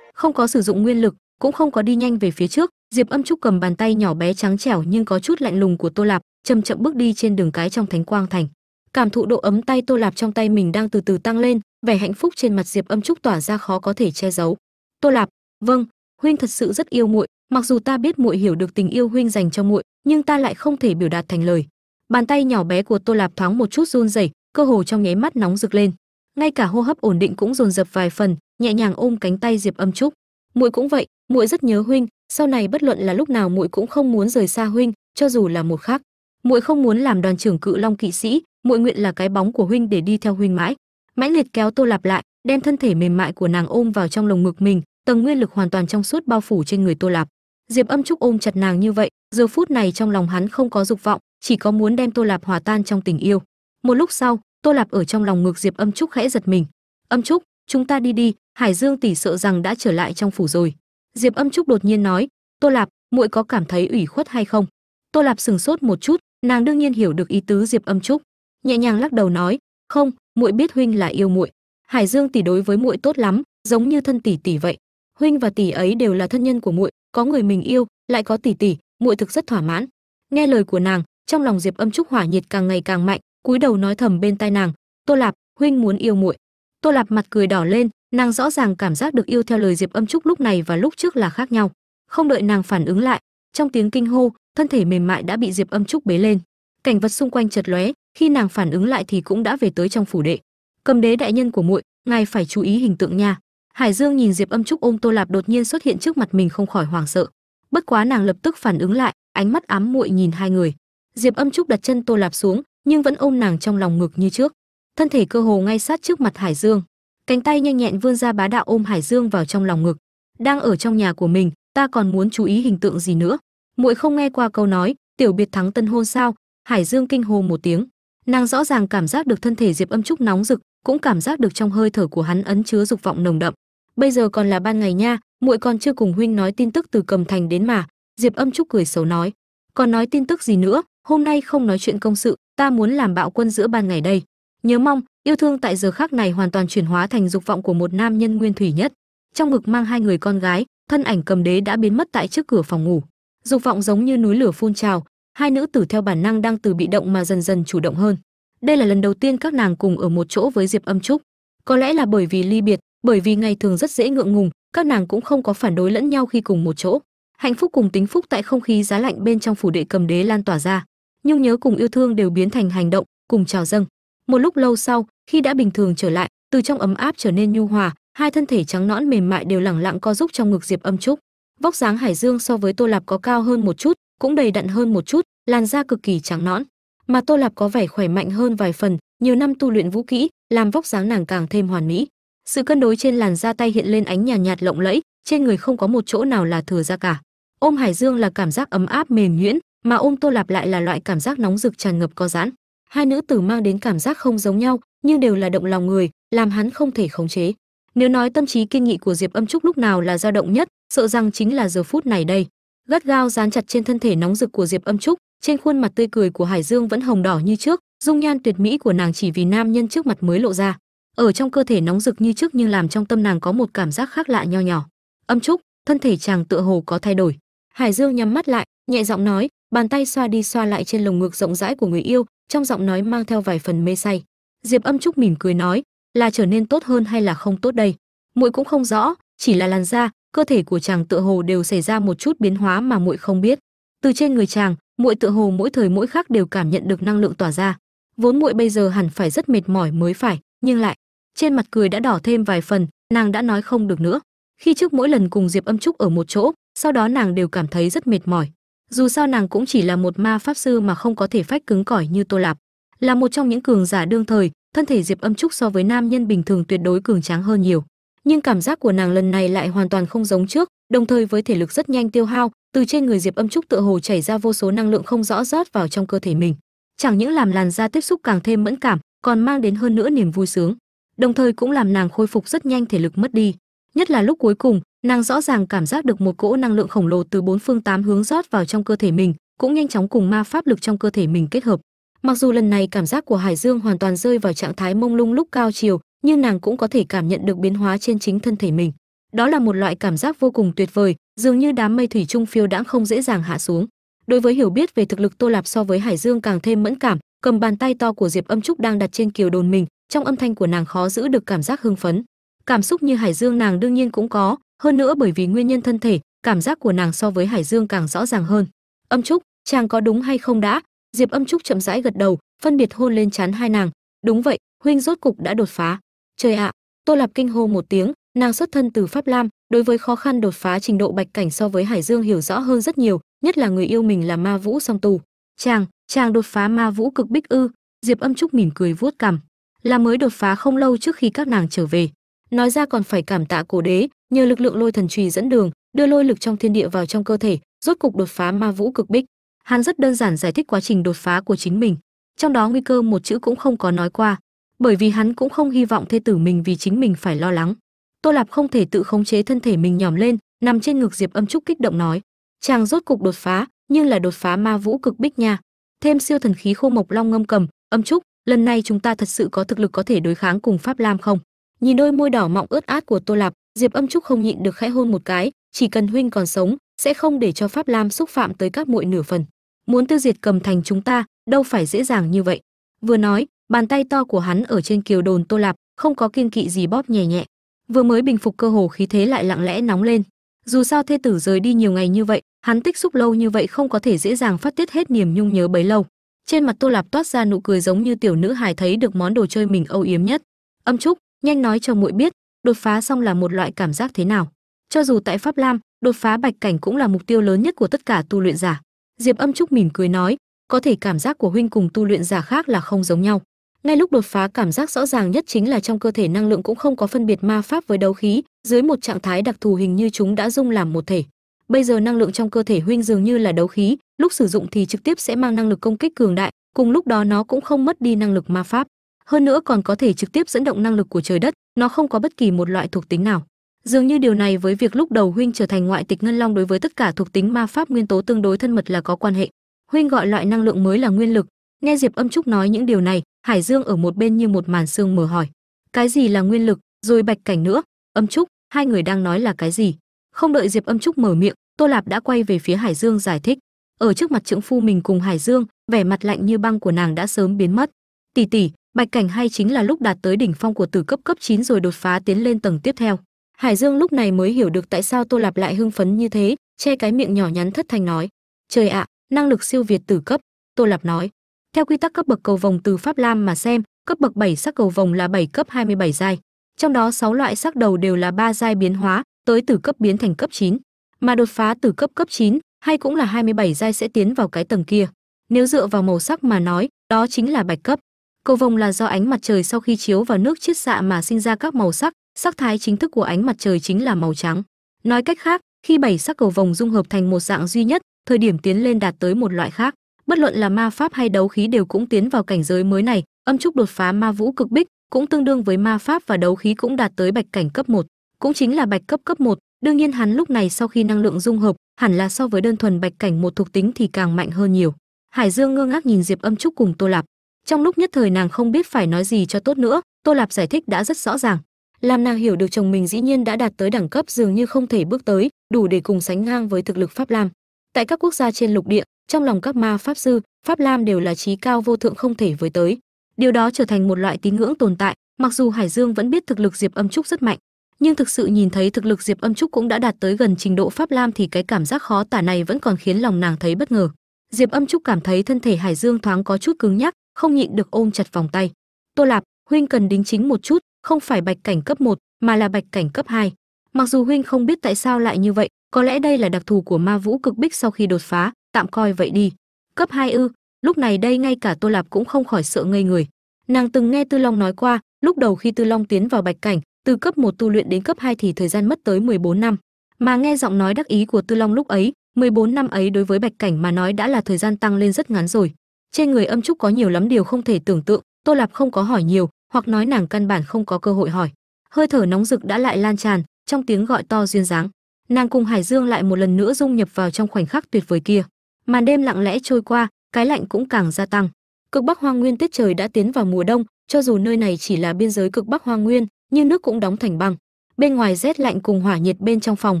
Không có sử dụng nguyên lực, cũng không có đi nhanh về phía trước. Diệp âm trúc cầm bàn tay nhỏ bé trắng trẻo nhưng có chút lạnh lùng của tô lạp, chậm chậm bước đi trên đường cái trong thánh quang thành. Cảm thụ độ ấm tay tô lạp trong tay mình đang từ từ tăng lên, vẻ hạnh phúc trên mặt diệp âm trúc tỏa ra khó có thể che giấu. Tô lạp vâng huynh thật sự rất yêu muội, mặc dù ta biết muội hiểu được tình yêu huynh dành cho muội, nhưng ta lại không thể biểu đạt thành lời bàn tay nhỏ bé của tô lạp thoáng một chút run rẩy, cơ hồ trong nháy mắt nóng rực lên. Ngay cả hô hấp ổn định cũng dồn dập vài phần, nhẹ nhàng ôm cánh tay diệp âm trúc. Muội cũng vậy, muội rất nhớ huynh, sau này bất luận là lúc nào muội cũng không muốn rời xa huynh, cho dù là một khắc muội không muốn làm đoàn trưởng cự long kỵ sĩ, muội nguyện là cái bóng của huynh để đi theo huynh mãi. Mãnh liệt kéo tô lạp lại, đem thân thể mềm mại của nàng ôm vào trong lồng ngực mình, tầng nguyên lực hoàn toàn trong suốt bao phủ trên người tô lạp. Diệp âm trúc ôm chặt nàng như vậy, giờ phút này trong lòng hắn không có dục vọng chỉ có muốn đem tô lạp hòa tan trong tình yêu. Một lúc sau, tô lạp ở trong lòng ngực diệp âm trúc khẽ giật mình. Âm trúc, chúng ta đi đi, hải dương tỷ sợ rằng đã trở lại trong phủ rồi. Diệp âm trúc đột nhiên nói, tô lạp, muội có cảm thấy ủy khuất hay không? Tô lạp sừng sốt một chút, nàng đương nhiên hiểu được ý tứ diệp âm trúc. Nhẹ nhàng lắc đầu nói, không, muội biết huynh là yêu muội. Hải dương tỷ đối với muội tốt lắm, giống như thân tỷ tỷ vậy. Huynh và tỷ ấy đều là thân nhân của muội, có người mình yêu, lại có tỷ tỷ, muội thực rất thỏa mãn. Nghe lời của nàng trong lòng diệp âm trúc hỏa nhiệt càng ngày càng mạnh, cúi đầu nói thầm bên tai nàng, tô lạp, huynh muốn yêu muội. Tô lạp mặt cười đỏ lên, nàng rõ ràng cảm giác được yêu theo lời diệp âm trúc lúc này và lúc trước là khác nhau. Không đợi nàng phản ứng lại, trong tiếng kinh hô, thân thể mềm mại đã bị diệp âm trúc bế lên. Cảnh vật xung quanh chật lóe, khi nàng phản ứng lại thì cũng đã về tới trong phủ đệ. Cầm đế đại nhân của muội, ngài phải chú ý hình tượng nha. Hải dương nhìn diệp âm trúc ôm tô lạp đột nhiên xuất hiện trước mặt mình không khỏi hoảng sợ. Bất quá nàng lập tức phản ứng lại, ánh mắt ám muội nhìn hai người diệp âm trúc đặt chân tô lạp xuống, nhưng vẫn ôm nàng trong lòng ngực như trước. Thân thể cơ hồ ngay sát trước mặt hải dương. Cánh tay nhanh nhẹn vươn ra bá đạo ôm hải dương vào trong lòng ngực. Đang ở trong nhà của mình, ta còn muốn chú ý hình tượng gì nữa? Muội không nghe qua câu nói, tiểu biệt thắng tân hôn sao? Hải dương kinh hồ một tiếng. Nàng rõ ràng cảm giác được thân thể diệp âm trúc nóng rực, cũng cảm giác được trong hơi thở của hắn ấn chứa dục vọng nồng đậm. Bây giờ còn là ban ngày nha, muội còn chưa cùng huynh nói tin tức từ cầm thành đến mà. Diệp âm trúc cười xấu nói. Còn nói tin tức gì nữa? Hôm nay không nói chuyện công sự, ta muốn làm bạo quân giữa ban ngày đây. Nhớ mong, yêu thương tại giờ khác này hoàn toàn chuyển hóa thành dục vọng của một nam nhân nguyên thủy nhất. Trong ngực mang hai người con gái, thân ảnh cầm đế đã biến mất tại trước cửa phòng ngủ. Dục vọng giống như núi lửa phun trào, hai nữ tử theo bản năng đang từ bị động mà dần dần chủ động hơn. Đây là lần đầu tiên các nàng cùng ở một chỗ với diệp âm trúc. Có lẽ là bởi vì ly biệt, bởi vì ngày thường rất dễ ngượng ngùng, các nàng cũng không có phản đối lẫn nhau khi cùng một chỗ. Hạnh phúc cùng tính phúc tại không khí giá lạnh bên trong phủ đệ cầm đế lan tỏa ra nhung nhớ cùng yêu thương đều biến thành hành động cùng trào dâng. Một lúc lâu sau khi đã bình thường trở lại từ trong ấm áp trở nên nhu hòa hai thân thể trắng nõn mềm mại đều lẳng lặng co giúp trong ngực diệp âm trúc. Vóc dáng hải dương so với tô lạp có cao hơn một chút cũng đầy đặn hơn một chút làn da cực kỳ trắng nõn. Mà tô lạp có vẻ khỏe mạnh hơn vài phần nhiều năm tu luyện vũ kỹ làm vóc dáng nàng càng thêm hoàn mỹ. Sự cân đối trên làn da tay hiện lên ánh nhàn nhạt, nhạt lộng lẫy trên người không có một chỗ nào là thừa ra cả. Ôm hải dương là cảm giác ấm áp mềm nhuyễn mà ôm tô lạp lại là loại cảm giác nóng rực tràn ngập có giãn. Hai nữ tử mang đến cảm giác không giống nhau, nhưng đều là động lòng người, làm hắn không thể khống chế. Nếu nói tâm trí kiên nghị của diệp âm trúc lúc nào là dao động nhất, sợ rằng chính là giờ phút này đây. Gắt gao dán chặt trên thân thể nóng rực của diệp âm trúc, trên khuôn mặt tươi cười của hải dương vẫn hồng đỏ như trước, dung nhan tuyệt mỹ của nàng chỉ vì nam nhân trước mặt mới lộ ra. Ở trong cơ thể nóng rực như trước nhưng làm trong tâm nàng có một cảm giác khác lạ nho nhỏ. Âm trúc, thân thể chàng tựa hồ có thay đổi. Hải dương nhắm mắt lại, nhẹ giọng nói bàn tay xoa đi xoa lại trên lồng ngực rộng rãi của người yêu, trong giọng nói mang theo vài phần mê say. Diệp âm trúc mỉm cười nói, là trở nên tốt hơn hay là không tốt đây? Muội cũng không rõ, chỉ là làn da, cơ thể của chàng tựa hồ đều xảy ra một chút biến hóa mà muội không biết. Từ trên người chàng, muội tựa hồ mỗi thời mỗi khác đều cảm nhận được năng lượng tỏa ra. Vốn muội bây giờ hẳn phải rất mệt mỏi mới phải, nhưng lại, trên mặt cười đã đỏ thêm vài phần, nàng đã nói không được nữa. Khi trước mỗi lần cùng diệp âm trúc ở một chỗ, sau đó nàng đều cảm thấy rất mệt mỏi dù sao nàng cũng chỉ là một ma pháp sư mà không có thể phách cứng cỏi như tô lạp. Là một trong những cường giả đương thời, thân thể diệp âm trúc so với nam nhân bình thường tuyệt đối cường tráng hơn nhiều. Nhưng cảm giác của nàng lần này lại hoàn toàn không giống trước, đồng thời với thể lực rất nhanh tiêu hao, từ trên người diệp âm trúc tựa hồ chảy ra vô số năng lượng không rõ rót vào trong cơ thể mình. Chẳng những làm làn da tiếp xúc càng thêm mẫn cảm, còn mang đến hơn nữa niềm vui sướng. Đồng thời cũng làm nàng khôi phục rất nhanh thể lực mất đi. Nhất là lúc cuối cùng nàng rõ ràng cảm giác được một cỗ năng lượng khổng lồ từ bốn phương tám hướng rót vào trong cơ thể mình, cũng nhanh chóng cùng ma pháp lực trong cơ thể mình kết hợp. Mặc dù lần này cảm giác của hải dương hoàn toàn rơi vào trạng thái mông lung lúc cao chiều, nhưng nàng cũng có thể cảm nhận được biến hóa trên chính thân thể mình. Đó là một loại cảm giác vô cùng tuyệt vời, dường như đám mây thủy trung phiêu đãng không dễ dàng hạ xuống. Đối với hiểu biết về thực lực tô lạp so với hải dương càng thêm mẫn cảm, cầm bàn tay to của diệp âm trúc đang đặt trên kiều đồn mình, trong âm thanh của nàng khó giữ được cảm giác hưng phấn. Cảm xúc như hải dương nàng đương nhiên cũng có hơn nữa bởi vì nguyên nhân thân thể, cảm giác của nàng so với hải dương càng rõ ràng hơn. Âm trúc, chàng có đúng hay không đã? Diệp âm trúc chậm rãi gật đầu, phân biệt hôn lên chán hai nàng. Đúng vậy, huynh rốt cục đã đột phá. Trời ạ, tô lạp kinh hô một tiếng, nàng xuất thân từ pháp lam, đối với khó khăn đột phá trình độ bạch cảnh so với hải dương hiểu rõ hơn rất nhiều, nhất là người yêu mình là ma vũ song tù. Chàng chàng đột phá ma vũ cực bích ư? Diệp âm trúc mỉm cười vuốt cằm. Là mới đột phá không lâu trước khi các nàng trở về. Nói ra còn phải cảm tạ cổ đế nhờ lực lượng lôi thần trùy dẫn đường, đưa lôi lực trong thiên địa vào trong cơ thể, rốt cục đột phá ma vũ cực bích. Hắn rất đơn giản giải thích quá trình đột phá của chính mình. Trong đó nguy cơ một chữ cũng không có nói qua, bởi vì hắn cũng không hy vọng thê tử mình vì chính mình phải lo lắng. Tô lạp không thể tự khống chế thân thể mình nhòm lên, nằm trên ngực diệp âm trúc kích động nói, chàng rốt cục đột phá, nhưng là đột phá ma vũ cực bích nha. Thêm siêu thần khí khô mộc long ngâm cầm, âm trúc, lần này chúng ta thật sự có thực lực có thể đối kháng cùng pháp lam không? Nhìn đôi môi đỏ mọng ướt át của tô lạp diệp âm trúc không nhịn được khẽ hôn một cái, chỉ cần huynh còn sống, sẽ không để cho pháp lam xúc phạm tới các muội nửa phần. Muốn tiêu diệt cầm thành chúng ta, đâu phải dễ dàng như vậy. Vừa nói, bàn tay to của hắn ở trên kiều đồn tô lạp, không có kiên kỵ gì bóp nhẹ nhẹ. Vừa mới bình phục cơ hồ khí thế lại lặng lẽ nóng lên. Dù sao thê tử rời đi nhiều ngày như vậy, hắn tích xúc lâu như vậy không có thể dễ dàng phát tiết hết niềm nhung nhớ bấy lâu. Trên mặt tô lạp toát ra nụ cười giống như tiểu nữ hài thấy được món đồ chơi mình âu yếm nhất. Âm trúc, nhanh nói cho muội biết đột phá xong là một loại cảm giác thế nào? Cho dù tại pháp lam, đột phá bạch cảnh cũng là mục tiêu lớn nhất của tất cả tu luyện giả. Diệp âm trúc mỉm cười nói, có thể cảm giác của huynh cùng tu luyện giả khác là không giống nhau. Ngay lúc đột phá, cảm giác rõ ràng nhất chính là trong cơ thể năng lượng cũng không có phân biệt ma pháp với đấu khí, dưới một trạng thái đặc thù hình như chúng đã dung làm một thể. Bây giờ năng lượng trong cơ thể huynh dường như là đấu khí, lúc sử dụng thì trực tiếp sẽ mang năng lực công kích cường đại, cùng lúc đó nó cũng không mất đi năng lực ma pháp hơn nữa còn có thể trực tiếp dẫn động năng lực của trời đất, nó không có bất kỳ một loại thuộc tính nào. Dường như điều này với việc lúc đầu huynh trở thành ngoại tịch ngân long đối với tất cả thuộc tính ma pháp nguyên tố tương đối thân mật là có quan hệ. Huynh gọi loại năng lượng mới là nguyên lực. Nghe diệp âm trúc nói những điều này, hải dương ở một bên như một màn sương mờ hỏi. Cái gì là nguyên lực? Rồi bạch cảnh nữa. Âm trúc, hai người đang nói là cái gì? Không đợi diệp âm trúc mở miệng, tô lạp đã quay về phía hải dương giải thích. Ở trước mặt trưởng phu mình cùng hải dương, vẻ mặt lạnh như băng của nàng đã sớm biến mất. Tỷ tỷ bạch cảnh hay chính là lúc đạt tới đỉnh phong của tử cấp cấp 9 rồi đột phá tiến lên tầng tiếp theo. Hải dương lúc này mới hiểu được tại sao tô lạp lại hưng phấn như thế, che cái miệng nhỏ nhắn thất thanh nói, trời ạ, năng lực siêu việt tử cấp. Tô lạp nói, theo quy tắc cấp bậc cầu vồng từ pháp lam mà xem, cấp bậc 7 sắc cầu vồng là 7 cấp 27 giai, trong đó 6 loại sắc đầu đều là ba giai biến hóa, tới từ cấp biến thành cấp 9 mà đột phá từ cấp cấp 9 hay cũng là 27 giai sẽ tiến vào cái tầng kia. Nếu dựa vào màu sắc mà nói, đó chính là bạch cấp cầu vồng là do ánh mặt trời sau khi chiếu vào nước chiết xạ mà sinh ra các màu sắc sắc thái chính thức của ánh mặt trời chính là màu trắng nói cách khác khi bảy sắc cầu vồng dung hợp thành một dạng duy nhất thời điểm tiến lên đạt tới một loại khác bất luận là ma pháp hay đấu khí đều cũng tiến vào cảnh giới mới này âm trúc đột phá ma vũ cực bích cũng tương đương với ma pháp và đấu khí cũng đạt tới bạch cảnh cấp 1, cũng chính là bạch cấp cấp 1, đương nhiên hắn lúc này sau khi năng lượng dung hợp, hẳn là so với đơn thuần bạch cảnh một thuộc tính thì càng mạnh hơn nhiều. Hải Dương ngơ ngác nhìn Diệp Âm Trúc cùng Tô Lạp. Trong lúc nhất thời nàng không biết phải nói gì cho tốt nữa, Tô Lạp giải thích đã rất rõ ràng. Làm nàng hiểu được chồng mình dĩ nhiên đã đạt tới đẳng cấp dường như không thể bước tới, đủ để cùng sánh ngang với thực lực Pháp Lam. Tại các quốc gia trên lục địa, trong lòng các ma pháp sư, Pháp Lam đều là trí cao vô thượng không thể với tới. Điều đó trở thành một loại tín ngưỡng tồn tại, mặc dù Hải Dương vẫn biết thực lực Diệp Âm Trúc rất mạnh, nhưng thực sự nhìn thấy thực lực Diệp Âm Trúc cũng đã đạt tới gần trình độ Pháp Lam thì cái cảm giác khó tả này vẫn còn khiến lòng nàng thấy bất ngờ. Diệp Âm Trúc cảm thấy thân thể Hải Dương thoáng có chút cứng nhắc, không nhịn được ôm chặt vòng tay. "Tô Lạp, huynh cần đính chính một chút, không phải bạch cảnh cấp 1, mà là bạch cảnh cấp 2." mặc dù huynh không biết tại sao lại như vậy có lẽ đây là đặc thù của ma vũ cực bích sau khi đột phá tạm coi vậy đi cấp 2 ư lúc này đây ngay cả tô lạp cũng không khỏi sợ ngây người nàng từng nghe tư long nói qua lúc đầu khi tư long tiến vào bạch cảnh từ cấp 1 tu luyện đến cấp 2 thì thời gian mất tới 14 năm mà nghe giọng nói đắc ý của tư long lúc ấy 14 năm ấy đối với bạch cảnh mà nói đã là thời gian tăng lên rất ngắn rồi trên người âm trúc có nhiều lắm điều không thể tưởng tượng, tô lạp không có hỏi nhiều, hoặc nói nàng căn bản không có cơ hội hỏi. Hơi thở nóng rực đã lại lan tràn, trong tiếng gọi to duyên dáng. Nàng cùng hải dương lại một lần nữa dung nhập vào trong khoảnh khắc tuyệt vời kia. Màn đêm lặng lẽ trôi qua, cái lạnh cũng càng gia tăng. Cực bắc hoang nguyên tiết trời đã tiến vào mùa đông, cho dù nơi này chỉ là biên giới cực bắc hoang nguyên, nhưng nước cũng đóng thành băng. Bên ngoài rét lạnh cùng hỏa nhiệt bên trong phòng,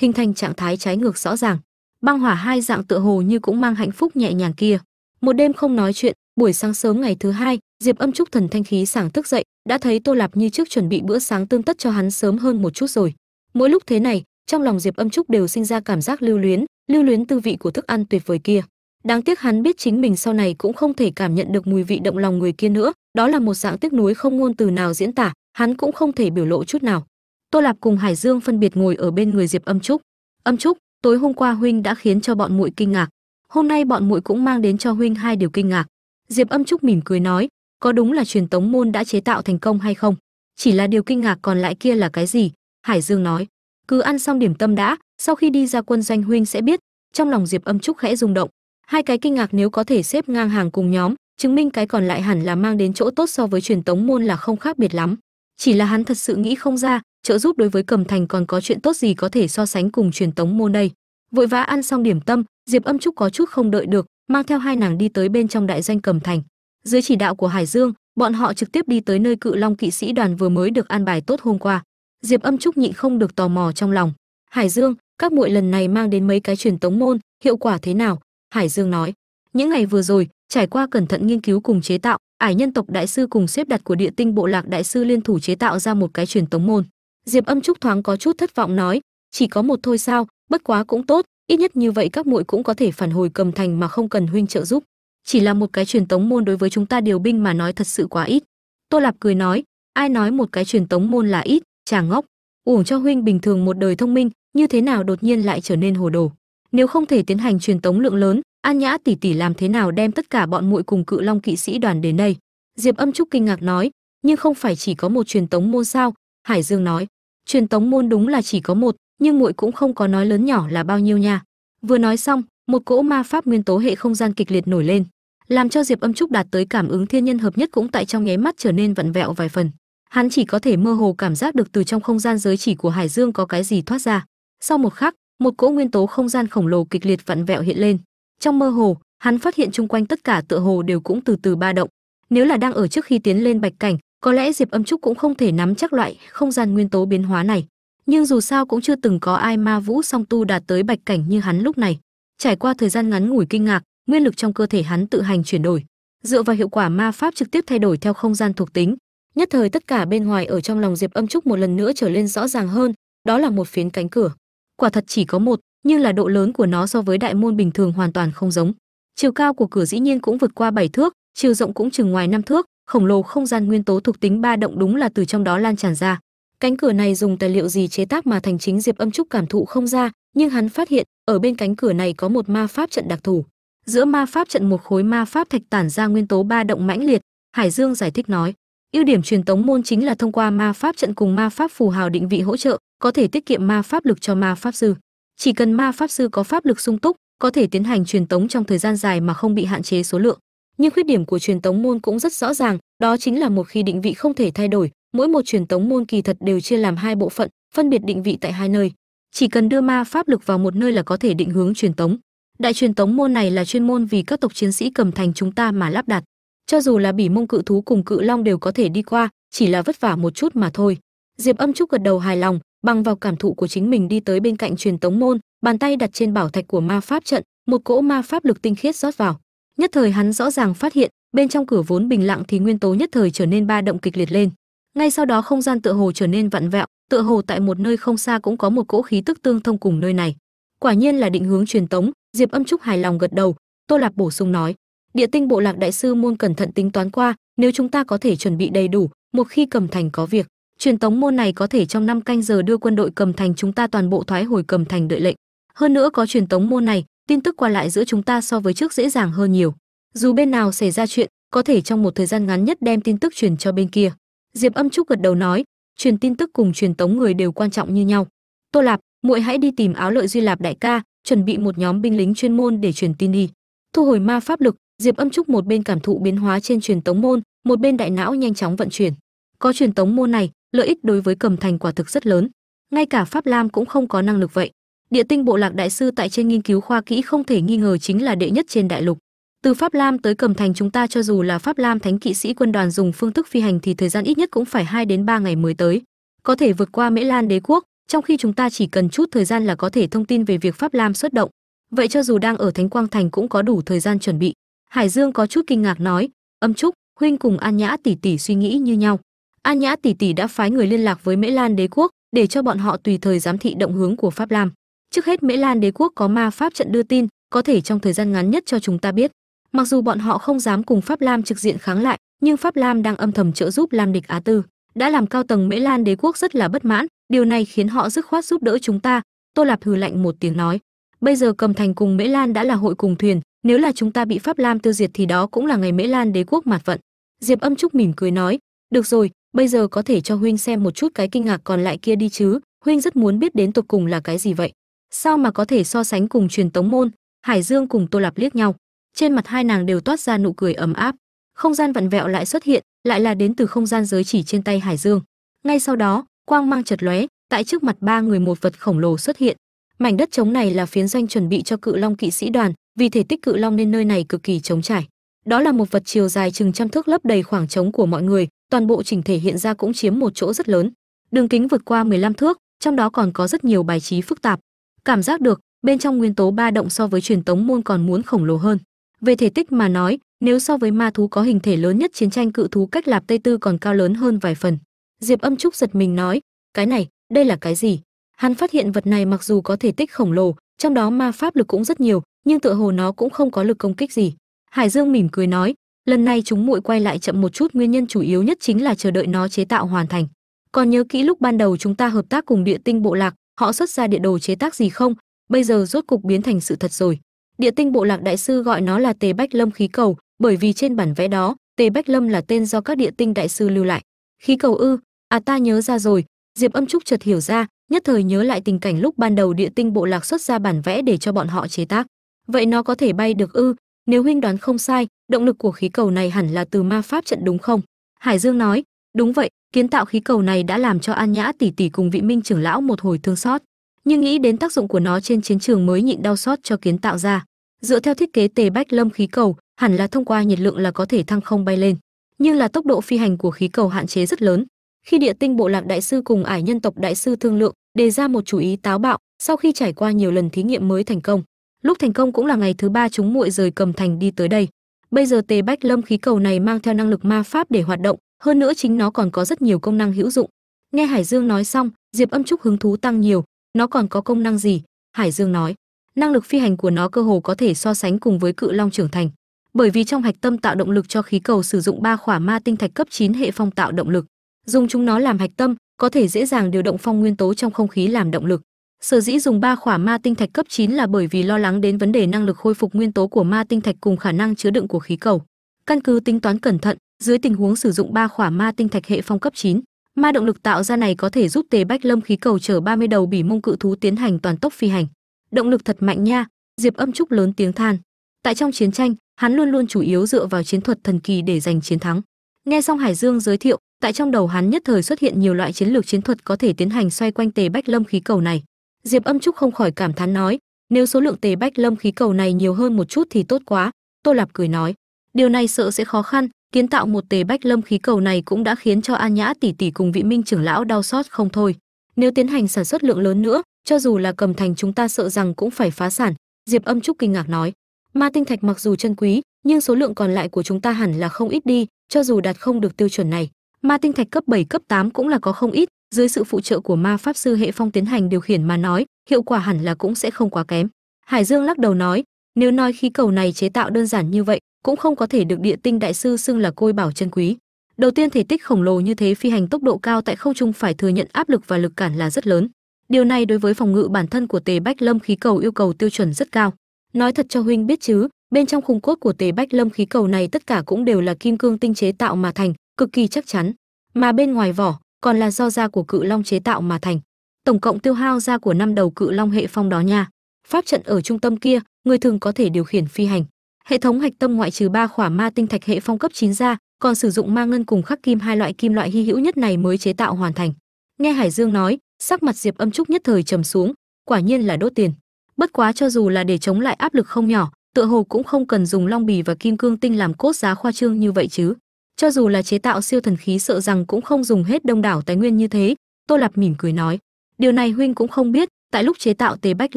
hình thành trạng thái trái ngược rõ ràng. Băng hỏa hai dạng tựa hồ như cũng mang hạnh phúc nhẹ nhàng kia một đêm không nói chuyện, buổi sáng sớm ngày thứ hai, diệp âm trúc thần thanh khí sảng thức dậy, đã thấy tô lạp như trước chuẩn bị bữa sáng tương tất cho hắn sớm hơn một chút rồi. Mỗi lúc thế này, trong lòng diệp âm trúc đều sinh ra cảm giác lưu luyến lưu luyến tư vị của thức ăn tuyệt vời kia. Đáng tiếc hắn biết chính mình sau này cũng không thể cảm nhận được mùi vị động lòng người kia nữa, đó là một dạng tiếc nuối không ngôn từ nào diễn tả, hắn cũng không thể biểu lộ chút nào. Tô lạp cùng hải dương phân biệt ngồi ở bên người diệp âm trúc. Âm trúc, tối hôm qua huynh đã khiến cho bọn muội kinh ngạc hôm nay bọn muội cũng mang đến cho huynh hai điều kinh ngạc. Diệp âm trúc mỉm cười nói, có đúng là truyền tống môn đã chế tạo thành công hay không? Chỉ là điều kinh ngạc còn lại kia là cái gì? Hải dương nói, cứ ăn xong điểm tâm đã, sau khi đi ra quân doanh huynh sẽ biết. Trong lòng diệp âm trúc khẽ rung động. Hai cái kinh ngạc nếu có thể xếp ngang hàng cùng nhóm, chứng minh cái còn lại hẳn là mang đến chỗ tốt so với truyền tống môn là không khác biệt lắm. Chỉ là hắn thật sự nghĩ không ra, trợ giúp đối với cầm thành còn có chuyện tốt gì có thể so sánh cùng truyền tống môn đây. Vội vã ăn xong điểm tâm diệp âm trúc có chút không đợi được, mang theo hai nàng đi tới bên trong đại doanh cầm thành. Dưới chỉ đạo của hải dương, bọn họ trực tiếp đi tới nơi cự long kỵ sĩ đoàn vừa mới được an bài tốt hôm qua. Diệp âm trúc nhịn không được tò mò trong lòng. Hải dương, các muội lần này mang đến mấy cái truyền tống môn, hiệu quả thế nào? Hải dương nói. Những ngày vừa rồi, trải qua cẩn thận nghiên cứu cùng chế tạo, ải nhân tộc đại sư cùng xếp đặt của địa tinh bộ lạc đại sư liên thủ chế tạo ra một cái truyền tống môn. Diệp âm trúc thoáng có chút thất vọng nói. Chỉ có một thôi sao, bất quá cũng tốt ít nhất như vậy các muội cũng có thể phản hồi cầm thành mà không cần huynh trợ giúp. Chỉ là một cái truyền tống môn đối với chúng ta điều binh mà nói thật sự quá ít. Tô lạp cười nói, ai nói một cái truyền tống môn là ít chàng ngốc. Uổng cho huynh bình thường một đời thông minh, như thế nào đột nhiên lại trở nên hồ đồ? Nếu không thể tiến hành truyền tống lượng lớn, an nhã tỷ tỷ làm thế nào đem tất cả bọn muội cùng cự long kỵ sĩ đoàn đến đây? Diệp âm trúc kinh ngạc nói, nhưng không phải chỉ có một truyền tống môn sao? Hải dương nói, truyền tống môn đúng là chỉ có một nhưng muội cũng không có nói lớn nhỏ là bao nhiêu nha. Vừa nói xong, một cỗ ma pháp nguyên tố hệ không gian kịch liệt nổi lên, làm cho diệp âm trúc đạt tới cảm ứng thiên nhân hợp nhất cũng tại trong nháy mắt trở nên vặn vẹo vài phần. Hắn chỉ có thể mơ hồ cảm giác được từ trong không gian giới chỉ của hải dương có cái gì thoát ra. Sau một khắc, một cỗ nguyên tố không gian khổng lồ kịch liệt vặn vẹo hiện lên. Trong mơ hồ, hắn phát hiện chung quanh tất cả tựa hồ đều cũng từ từ ba động. Nếu là đang ở trước khi tiến lên bạch cảnh, có lẽ diệp âm trúc cũng không thể nắm chắc loại không gian nguyên tố biến hóa này nhưng dù sao cũng chưa từng có ai ma vũ song tu đạt tới bạch cảnh như hắn lúc này. Trải qua thời gian ngắn ngủi kinh ngạc, nguyên lực trong cơ thể hắn tự hành chuyển đổi. Dựa vào hiệu quả ma pháp trực tiếp thay đổi theo không gian thuộc tính, nhất thời tất cả bên ngoài ở trong lòng diệp âm trúc một lần nữa trở lên rõ ràng hơn, đó là một phiến cánh cửa. Quả thật chỉ có một, nhưng là độ lớn của nó so với đại môn bình thường hoàn toàn không giống. Chiều cao của cửa dĩ nhiên cũng vượt qua bảy thước, chiều rộng cũng chừng ngoài năm thước, khổng lồ không gian nguyên tố thuộc tính ba động đúng là từ trong đó lan tràn ra cánh cửa này dùng tài liệu gì chế tác mà thành chính diệp âm trúc cảm thụ không ra, nhưng hắn phát hiện, ở bên cánh cửa này có một ma pháp trận đặc thù. Giữa ma pháp trận một khối ma pháp thạch tản ra nguyên tố ba động mãnh liệt, hải dương giải thích nói. Ưu điểm truyền tống môn chính là thông qua ma pháp trận cùng ma pháp phù hào định vị hỗ trợ, có thể tiết kiệm ma pháp lực cho ma pháp sư. Chỉ cần ma pháp sư có pháp lực sung túc, có thể tiến hành truyền tống trong thời gian dài mà không bị hạn chế số lượng. Nhưng khuyết điểm của truyền tống môn cũng rất rõ ràng, đó chính là một khi định vị không thể thay đổi mỗi một truyền tống môn kỳ thật đều chia làm hai bộ phận, phân biệt định vị tại hai nơi. Chỉ cần đưa ma pháp lực vào một nơi là có thể định hướng truyền tống. Đại truyền tống môn này là chuyên môn vì các tộc chiến sĩ cầm thành chúng ta mà lắp đặt. Cho dù là bỉ mông cự thú cùng cự long đều có thể đi qua, chỉ là vất vả một chút mà thôi. Diệp âm trúc gật đầu hài lòng, bằng vào cảm thụ của chính mình đi tới bên cạnh truyền tống môn, bàn tay đặt trên bảo thạch của ma pháp trận, một cỗ ma pháp lực tinh khiết rót vào. Nhất thời hắn rõ ràng phát hiện, bên trong cửa vốn bình lặng thì nguyên tố nhất thời trở nên ba động kịch liệt lên ngay sau đó không gian tựa hồ trở nên vặn vẹo, tựa hồ tại một nơi không xa cũng có một cỗ khí tức tương thông cùng nơi này. Quả nhiên là định hướng truyền tống, diệp âm trúc hài lòng gật đầu, tô lạp bổ sung nói, địa tinh bộ lạc đại sư môn cẩn thận tính toán qua, nếu chúng ta có thể chuẩn bị đầy đủ, một khi cầm thành có việc, truyền tống môn này có thể trong năm canh giờ đưa quân đội cầm thành chúng ta toàn bộ thoái hồi cầm thành đợi lệnh. Hơn nữa có truyền tống môn này, tin tức qua lại giữa chúng ta so với trước dễ dàng hơn nhiều. Dù bên nào xảy ra chuyện, có thể trong một thời gian ngắn nhất đem tin tức truyền cho bên kia diệp âm trúc gật đầu nói, truyền tin tức cùng truyền tống người đều quan trọng như nhau. Tô lạp, muội hãy đi tìm áo lợi duy lạp đại ca, chuẩn bị một nhóm binh lính chuyên môn để truyền tin đi. Thu hồi ma pháp lực, diệp âm trúc một bên cảm thụ biến hóa trên truyền tống môn, một bên đại não nhanh chóng vận chuyển. Có truyền tống môn này, lợi ích đối với cầm thành quả thực rất lớn. Ngay cả pháp lam cũng không có năng lực vậy. Địa tinh bộ lạc đại sư tại trên nghiên cứu khoa kỹ không thể nghi ngờ chính là đệ nhất trên đại lục từ pháp lam tới cầm thành chúng ta cho dù là pháp lam thánh kỵ sĩ quân đoàn dùng phương thức phi hành thì thời gian ít nhất cũng phải 2 đến 3 ngày mới tới, có thể vượt qua mễ lan đế quốc, trong khi chúng ta chỉ cần chút thời gian là có thể thông tin về việc pháp lam xuất động. Vậy cho dù đang ở thánh quang thành cũng có đủ thời gian chuẩn bị. Hải dương có chút kinh ngạc nói, âm trúc, huynh cùng an nhã tỷ tỷ suy nghĩ như nhau. An nhã tỷ tỷ đã phái người liên lạc với mễ lan đế quốc để cho bọn họ tùy thời giám thị động hướng của pháp lam. Trước hết mễ lan đế quốc có ma pháp trận đưa tin, có thể trong thời gian ngắn nhất cho chúng ta biết mặc dù bọn họ không dám cùng pháp lam trực diện kháng lại, nhưng pháp lam đang âm thầm trợ giúp lam địch á tư, đã làm cao tầng mễ lan đế quốc rất là bất mãn. Điều này khiến họ dứt khoát giúp đỡ chúng ta, tô lạp hừ lạnh một tiếng nói. Bây giờ cầm thành cùng mễ lan đã là hội cùng thuyền, nếu là chúng ta bị pháp lam tiêu diệt thì đó cũng là ngày mễ lan đế quốc mạt vận. Diệp âm trúc mỉm cười nói. Được rồi, bây giờ có thể cho huynh xem một chút cái kinh ngạc còn lại kia đi chứ, huynh rất muốn biết đến tục cùng là cái gì vậy? Sao mà có thể so sánh cùng truyền tống môn? Hải dương cùng tô lạp liếc nhau trên mặt hai nàng đều toát ra nụ cười ấm áp. Không gian vặn vẹo lại xuất hiện, lại là đến từ không gian giới chỉ trên tay hải dương. Ngay sau đó, quang mang chật lóe, tại trước mặt ba người một vật khổng lồ xuất hiện. Mảnh đất trống này là phiến doanh chuẩn bị cho cự long kỵ sĩ đoàn, vì thể tích cự long nên nơi này cực kỳ trống trải. Đó là một vật chiều dài chừng trăm thước lấp đầy khoảng trống của mọi người, toàn bộ chỉnh thể hiện ra cũng chiếm một chỗ rất lớn. Đường kính vượt qua 15 thước, trong đó còn có rất nhiều bài trí phức tạp. Cảm giác được, bên trong nguyên tố ba động so với truyền tống môn còn muốn khổng lồ hơn về thể tích mà nói, nếu so với ma thú có hình thể lớn nhất, chiến tranh cự thú cách lạp tây tư còn cao lớn hơn vài phần. Diệp âm trúc giật mình nói, cái này, đây là cái gì? Hắn phát hiện vật này mặc dù có thể tích khổng lồ, trong đó ma pháp lực cũng rất nhiều, nhưng tựa hồ nó cũng không có lực công kích gì. Hải dương mỉm cười nói, lần này chúng muội quay lại chậm một chút, nguyên nhân chủ yếu nhất chính là chờ đợi nó chế tạo hoàn thành. Còn nhớ kỹ lúc ban đầu chúng ta hợp tác cùng địa tinh bộ lạc, họ xuất ra địa đồ chế tác gì không? Bây giờ rốt cục biến thành sự thật rồi địa tinh bộ lạc đại sư gọi nó là tề bách lâm khí cầu, bởi vì trên bản vẽ đó, tề bách lâm là tên do các địa tinh đại sư lưu lại. Khí cầu ư? À ta nhớ ra rồi. Diệp âm trúc chợt hiểu ra, nhất thời nhớ lại tình cảnh lúc ban đầu địa tinh bộ lạc xuất ra bản vẽ để cho bọn họ chế tác. Vậy nó có thể bay được ư? Nếu huynh đoán không sai, động lực của khí cầu này hẳn là từ ma pháp trận đúng không? Hải dương nói, đúng vậy, kiến tạo khí cầu này đã làm cho an nhã tỷ tỷ cùng vị minh trưởng lão một hồi thương xót nhưng nghĩ đến tác dụng của nó trên chiến trường mới nhịn đau xót cho kiến tạo ra. Dựa theo thiết kế tề bách lâm khí cầu, hẳn là thông qua nhiệt lượng là có thể thăng không bay lên. Nhưng là tốc độ phi hành của khí cầu hạn chế rất lớn. Khi địa tinh bộ lạc đại sư cùng ải nhân tộc đại sư thương lượng, đề ra một chủ ý táo bạo, sau khi trải qua nhiều lần thí nghiệm mới thành công. Lúc thành công cũng là ngày thứ ba chúng muội rời cầm thành đi tới đây. Bây giờ tề bách lâm khí cầu này mang theo năng lực ma pháp để hoạt động, hơn nữa chính nó còn có rất nhiều công năng hữu dụng. Nghe hải dương nói xong, diệp âm trúc hứng thú tăng nhiều nó còn có công năng gì? Hải dương nói. Năng lực phi hành của nó cơ hồ có thể so sánh cùng với cự long trưởng thành. Bởi vì trong hạch tâm tạo động lực cho khí cầu sử dụng ba khỏa ma tinh thạch cấp 9 hệ phong tạo động lực. Dùng chúng nó làm hạch tâm có thể dễ dàng điều động phong nguyên tố trong không khí làm động lực. Sở dĩ dùng ba khỏa ma tinh thạch cấp 9 là bởi vì lo lắng đến vấn đề năng lực khôi phục nguyên tố của ma tinh thạch cùng khả năng chứa đựng của khí cầu. Căn cứ tính toán cẩn thận dưới tình huống sử dụng ba khỏa ma tinh thạch hệ phong cấp 9, ma động lực tạo ra này có thể giúp tề bách lâm khí cầu chở 30 đầu bỉ mông cự thú tiến hành toàn tốc phi hành. Động lực thật mạnh nha, diệp âm trúc lớn tiếng than. Tại trong chiến tranh, hắn luôn luôn chủ yếu dựa vào chiến thuật thần kỳ để giành chiến thắng. Nghe xong hải dương giới thiệu, tại trong đầu hắn nhất thời xuất hiện nhiều loại chiến lược chiến thuật có thể tiến hành xoay quanh tề bách lâm khí cầu này. Diệp âm trúc không khỏi cảm thán nói, nếu số lượng tề bách lâm khí cầu này nhiều hơn một chút thì tốt quá. Tô lạp cười nói, điều này sợ sẽ khó khăn kiến tạo một tề bách lâm khí cầu này cũng đã khiến cho an nhã tỷ tỷ cùng vị minh trưởng lão đau xót không thôi. Nếu tiến hành sản xuất lượng lớn nữa, cho dù là cầm thành chúng ta sợ rằng cũng phải phá sản, diệp âm trúc kinh ngạc nói. Ma tinh thạch mặc dù chân quý, nhưng số lượng còn lại của chúng ta hẳn là không ít đi, cho dù đạt không được tiêu chuẩn này, ma tinh thạch cấp 7 cấp 8 cũng là có không ít. Dưới sự phụ trợ của ma pháp sư hệ phong tiến hành điều khiển mà nói, hiệu quả hẳn là cũng sẽ không quá kém. Hải dương lắc đầu nói, nếu nói khí cầu này chế tạo đơn giản như vậy cũng không có thể được địa tinh đại sư xưng là côi bảo chân quý. Đầu tiên thể tích khổng lồ như thế phi hành tốc độ cao tại không trung phải thừa nhận áp lực và lực cản là rất lớn. Điều này đối với phòng ngự bản thân của tề bách lâm khí cầu yêu cầu tiêu chuẩn rất cao. Nói thật cho huynh biết chứ, bên trong khung cốt của tề bách lâm khí cầu này tất cả cũng đều là kim cương tinh chế tạo mà thành, cực kỳ chắc chắn. Mà bên ngoài vỏ còn là do da của cự long chế tạo mà thành. Tổng cộng tiêu hao da của năm đầu cự long hệ phong đó nha. Pháp trận ở trung tâm kia, người thường có thể điều khiển phi hành hệ thống hạch tâm ngoại trừ ba khỏa ma tinh thạch hệ phong cấp 9 ra, còn sử dụng ma ngân cùng khắc kim hai loại kim loại hy hữu nhất này mới chế tạo hoàn thành. Nghe hải dương nói, sắc mặt diệp âm trúc nhất thời trầm xuống, quả nhiên là đốt tiền. Bất quá cho dù là để chống lại áp lực không nhỏ, tựa hồ cũng không cần dùng long bì và kim cương tinh làm cốt giá khoa trương như vậy chứ. Cho dù là chế tạo siêu thần khí sợ rằng cũng không dùng hết đông đảo tài nguyên như thế, tô lạp mỉm cười nói, điều này huynh cũng không biết tại lúc chế tạo tề bách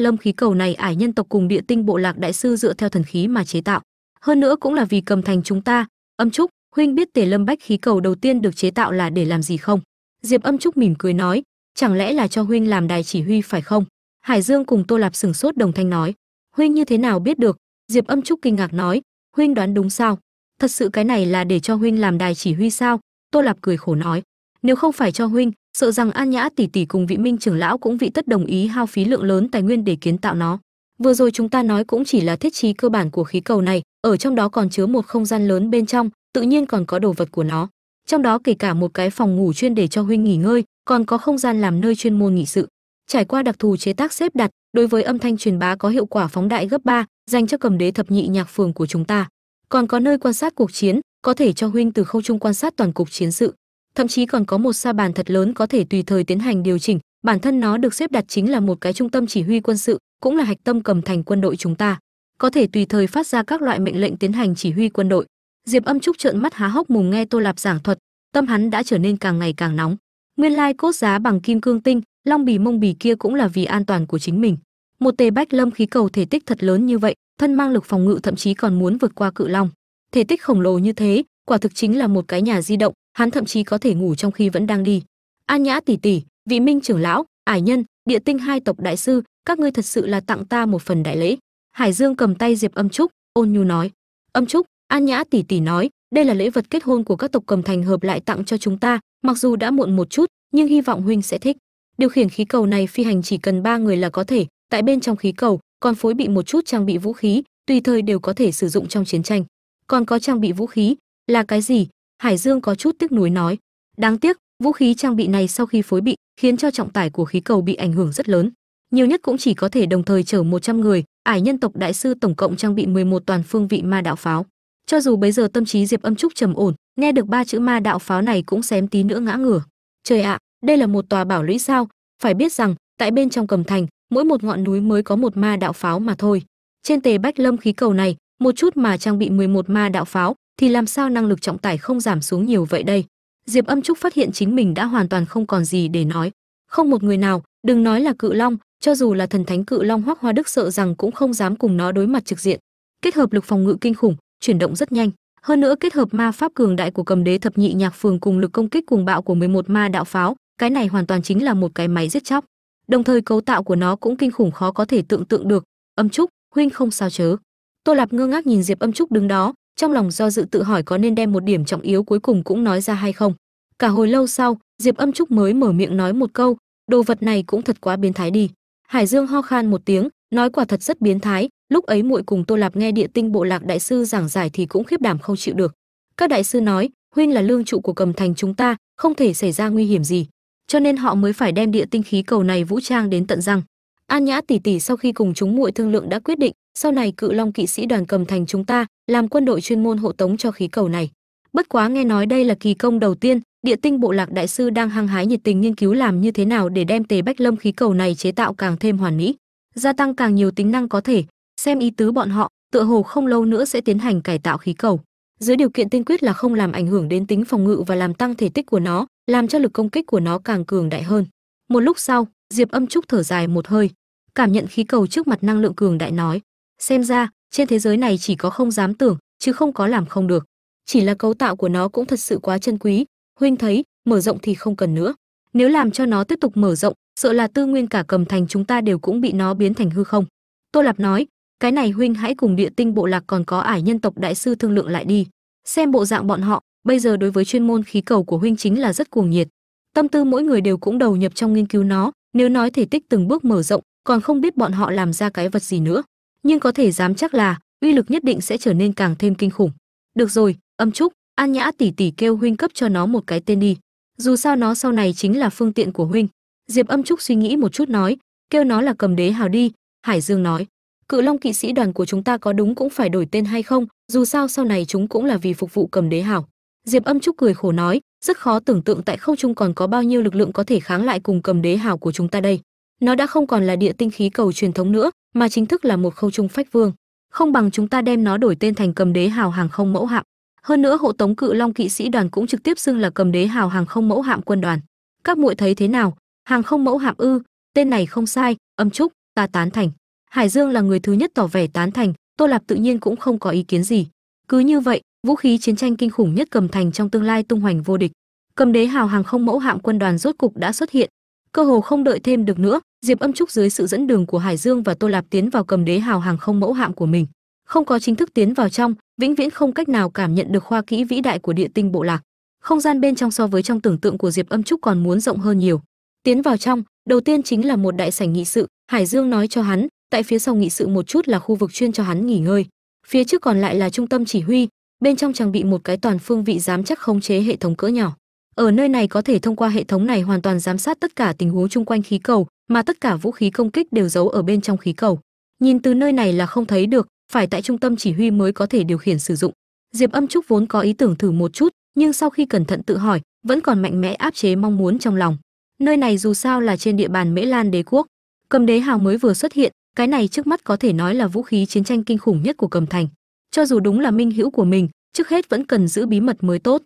lâm khí cầu này, ải nhân tộc cùng địa tinh bộ lạc đại sư dựa theo thần khí mà chế tạo. Hơn nữa cũng là vì cầm thành chúng ta. Âm trúc, huynh biết tề lâm bách khí cầu đầu tiên được chế tạo là để làm gì không? Diệp âm trúc mỉm cười nói, chẳng lẽ là cho huynh làm đài chỉ huy phải không? Hải dương cùng tô lạp sửng sốt đồng thanh nói, huynh như thế nào biết được? Diệp âm trúc kinh ngạc nói, huynh đoán đúng sao? Thật sự cái này là để cho huynh làm đài chỉ huy sao? Tô lạp cười khổ nói, nếu không phải cho huynh sợ rằng an nhã tỷ tỷ cùng vị minh trưởng lão cũng vị tất đồng ý hao phí lượng lớn tài nguyên để kiến tạo nó. Vừa rồi chúng ta nói cũng chỉ là thiết trí cơ bản của khí cầu này ở trong đó còn chứa một không gian lớn bên trong tự nhiên còn có đồ vật của nó. Trong đó kể cả một cái phòng ngủ chuyên để cho huynh nghỉ ngơi còn có không gian làm nơi chuyên môn nghị sự. Trải qua đặc thù chế tác xếp đặt đối với âm thanh truyền bá có hiệu quả phóng đại gấp 3, dành cho cầm đế thập nhị nhạc phường của chúng ta. Còn có nơi quan sát cuộc chiến có thể cho huynh từ khâu trung quan sát toàn cục chiến sự thậm chí còn có một sa bàn thật lớn có thể tùy thời tiến hành điều chỉnh. Bản thân nó được xếp đặt chính là một cái trung tâm chỉ huy quân sự, cũng là hạch tâm cầm thành quân đội chúng ta. Có thể tùy thời phát ra các loại mệnh lệnh tiến hành chỉ huy quân đội. Diệp âm trúc trợn mắt há hốc mồm nghe tô lạp giảng thuật, tâm hắn đã trở nên càng ngày càng nóng. Nguyên lai cốt giá bằng kim cương tinh, long bì mông bì kia cũng là vì an toàn của chính mình. Một tề bách lâm khí cầu thể tích thật lớn như vậy, thân mang lực phòng ngự thậm chí còn muốn vượt qua cự long. Thể tích khổng lồ như thế, quả thực chính là một cái nhà di động hắn thậm chí có thể ngủ trong khi vẫn đang đi. An nhã tỷ tỷ vị minh trưởng lão, ải nhân, địa tinh hai tộc đại sư, các ngươi thật sự là tặng ta một phần đại lễ. Hải dương cầm tay diệp âm trúc, ôn nhu nói. Âm trúc an nhã tỷ tỷ nói, đây là lễ vật kết hôn của các tộc cầm thành hợp lại tặng cho chúng ta, mặc dù đã muộn một chút, nhưng hy vọng huynh sẽ thích. Điều khiển khí cầu này phi hành chỉ cần ba người là có thể, tại bên trong khí cầu còn phối bị một chút trang bị vũ khí, tùy thời đều có thể sử dụng trong chiến tranh. Còn có trang bị vũ khí, là cái gì? Hải dương có chút tiếc nuối nói, đáng tiếc, vũ khí trang bị này sau khi phối bị, khiến cho trọng tải của khí cầu bị ảnh hưởng rất lớn. Nhiều nhất cũng chỉ có thể đồng thời chở 100 người, ải nhân tộc đại sư tổng cộng trang bị 11 toàn phương vị ma đạo pháo. Cho dù bây giờ tâm trí diệp âm trúc trầm ổn, nghe được ba chữ ma đạo pháo này cũng xém tí nữa ngã ngửa. Trời ạ, đây là một tòa bảo lũy sao? Phải biết rằng, tại bên trong cầm thành, mỗi một ngọn núi mới có một ma đạo pháo mà thôi. Trên tề bách lâm khí cầu này, một chút mà trang bị 11 ma đạo pháo thì làm sao năng lực trọng tải không giảm xuống nhiều vậy đây? Diệp âm trúc phát hiện chính mình đã hoàn toàn không còn gì để nói. Không một người nào, đừng nói là cự long, cho dù là thần thánh cự long hoắc hoa đức sợ rằng cũng không dám cùng nó đối mặt trực diện. Kết hợp lực phòng ngự kinh khủng, chuyển động rất nhanh. Hơn nữa kết hợp ma pháp cường đại của cầm đế thập nhị nhạc phường cùng lực công kích cuồng bạo của 11 ma đạo pháo, cái này hoàn toàn chính là một cái máy giết chóc. Đồng thời cấu tạo của nó cũng kinh khủng khó có thể tưởng tượng được. Âm trúc, huynh không sao chớ. Tô lạp ngơ ngác nhìn diệp âm trúc đứng đó trong lòng do dự tự hỏi có nên đem một điểm trọng yếu cuối cùng cũng nói ra hay không. Cả hồi lâu sau, diệp âm trúc mới mở miệng nói một câu, đồ vật này cũng thật quá biến thái đi. Hải dương ho khan một tiếng, nói quả thật rất biến thái, lúc ấy muội cùng tô lạp nghe địa tinh bộ lạc đại sư giảng giải thì cũng khiếp đảm không chịu được. Các đại sư nói, huynh là lương trụ của cầm thành chúng ta, không thể xảy ra nguy hiểm gì. Cho nên họ mới phải đem địa tinh khí cầu này vũ trang đến tận răng. An nhã tỷ tỷ sau khi cùng chúng muội thương lượng đã quyết định sau này cự long kỵ sĩ đoàn cầm thành chúng ta, làm quân đội chuyên môn hộ tống cho khí cầu này. Bất quá nghe nói đây là kỳ công đầu tiên, địa tinh bộ lạc đại sư đang hăng hái nhiệt tình nghiên cứu làm như thế nào để đem tề bách lâm khí cầu này chế tạo càng thêm hoàn mỹ, gia tăng càng nhiều tính năng có thể. Xem ý tứ bọn họ, tựa hồ không lâu nữa sẽ tiến hành cải tạo khí cầu. Dưới điều kiện tiên quyết là không làm ảnh hưởng đến tính phòng ngự và làm tăng thể tích của nó, làm cho lực công kích của nó càng cường đại hơn. Một lúc sau, diệp âm trúc thở dài một hơi, cảm nhận khí cầu trước mặt năng lượng cường đại nói xem ra, trên thế giới này chỉ có không dám tưởng, chứ không có làm không được. Chỉ là cấu tạo của nó cũng thật sự quá chân quý. Huynh thấy, mở rộng thì không cần nữa. Nếu làm cho nó tiếp tục mở rộng, sợ là tư nguyên cả cầm thành chúng ta đều cũng bị nó biến thành hư không. Tô lạp nói, cái này huynh hãy cùng địa tinh bộ lạc còn có ải nhân tộc đại sư thương lượng lại đi. Xem bộ dạng bọn họ, bây giờ đối với chuyên môn khí cầu của huynh chính là rất cuồng nhiệt. Tâm tư mỗi người đều cũng đầu nhập trong nghiên cứu nó. Nếu nói thể tích từng bước mở rộng, còn không biết bọn họ làm ra cái vật gì nữa nhưng có thể dám chắc là uy lực nhất định sẽ trở nên càng thêm kinh khủng. Được rồi, âm trúc, an nhã tỷ tỷ kêu huynh cấp cho nó một cái tên đi. Dù sao nó sau này chính là phương tiện của huynh. Diệp âm trúc suy nghĩ một chút nói, kêu nó là cầm đế hào đi, hải dương nói. Cự long kỵ sĩ đoàn của chúng ta có đúng cũng phải đổi tên hay không? Dù sao sau này chúng cũng là vì phục vụ cầm đế hào. Diệp âm trúc cười khổ nói, rất khó tưởng tượng tại không trung còn có bao nhiêu lực lượng có thể kháng lại cùng cầm đế hào của chúng ta đây. Nó đã không còn là địa tinh khí cầu truyền thống nữa mà chính thức là một khâu trung phách vương. Không bằng chúng ta đem nó đổi tên thành cầm đế hào hàng không mẫu hạm. Hơn nữa hộ tống cự long kỵ sĩ đoàn cũng trực tiếp xưng là cầm đế hào hàng không mẫu hạm quân đoàn. Các muội thấy thế nào? Hàng không mẫu hạm ư? Tên này không sai, âm trúc, ta tán thành. Hải dương là người thứ nhất tỏ vẻ tán thành, tô lạp tự nhiên cũng không có ý kiến gì. Cứ như vậy, vũ khí chiến tranh kinh khủng nhất cầm thành trong tương lai tung hoành vô địch. Cầm đế hào hàng không mẫu hạm quân đoàn rốt cục đã xuất hiện. Cơ hồ không đợi thêm được nữa diệp âm trúc dưới sự dẫn đường của hải dương và tô lạp tiến vào cầm đế hào hàng không mẫu hạm của mình. Không có chính thức tiến vào trong, vĩnh viễn không cách nào cảm nhận được khoa kỹ vĩ đại của địa tinh bộ lạc. Không gian bên trong so với trong tưởng tượng của diệp âm trúc còn muốn rộng hơn nhiều. Tiến vào trong, đầu tiên chính là một đại sảnh nghị sự, hải dương nói cho hắn, tại phía sau nghị sự một chút là khu vực chuyên cho hắn nghỉ ngơi. Phía trước còn lại là trung tâm chỉ huy, bên trong trang bị một cái toàn phương vị giám chắc khống chế hệ thống cỡ nhỏ ở nơi này có thể thông qua hệ thống này hoàn toàn giám sát tất cả tình huống chung quanh khí cầu, mà tất cả vũ khí công kích đều giấu ở bên trong khí cầu. Nhìn từ nơi này là không thấy được, phải tại trung tâm chỉ huy mới có thể điều khiển sử dụng. Diệp âm trúc vốn có ý tưởng thử một chút, nhưng sau khi cẩn thận tự hỏi, vẫn còn mạnh mẽ áp chế mong muốn trong lòng. Nơi này dù sao là trên địa bàn mễ lan đế quốc, cầm đế hào mới vừa xuất hiện, cái này trước mắt có thể nói là vũ khí chiến tranh kinh khủng nhất của cầm thành. Cho dù đúng là minh hữu của mình, trước hết vẫn cần giữ bí mật mới tốt.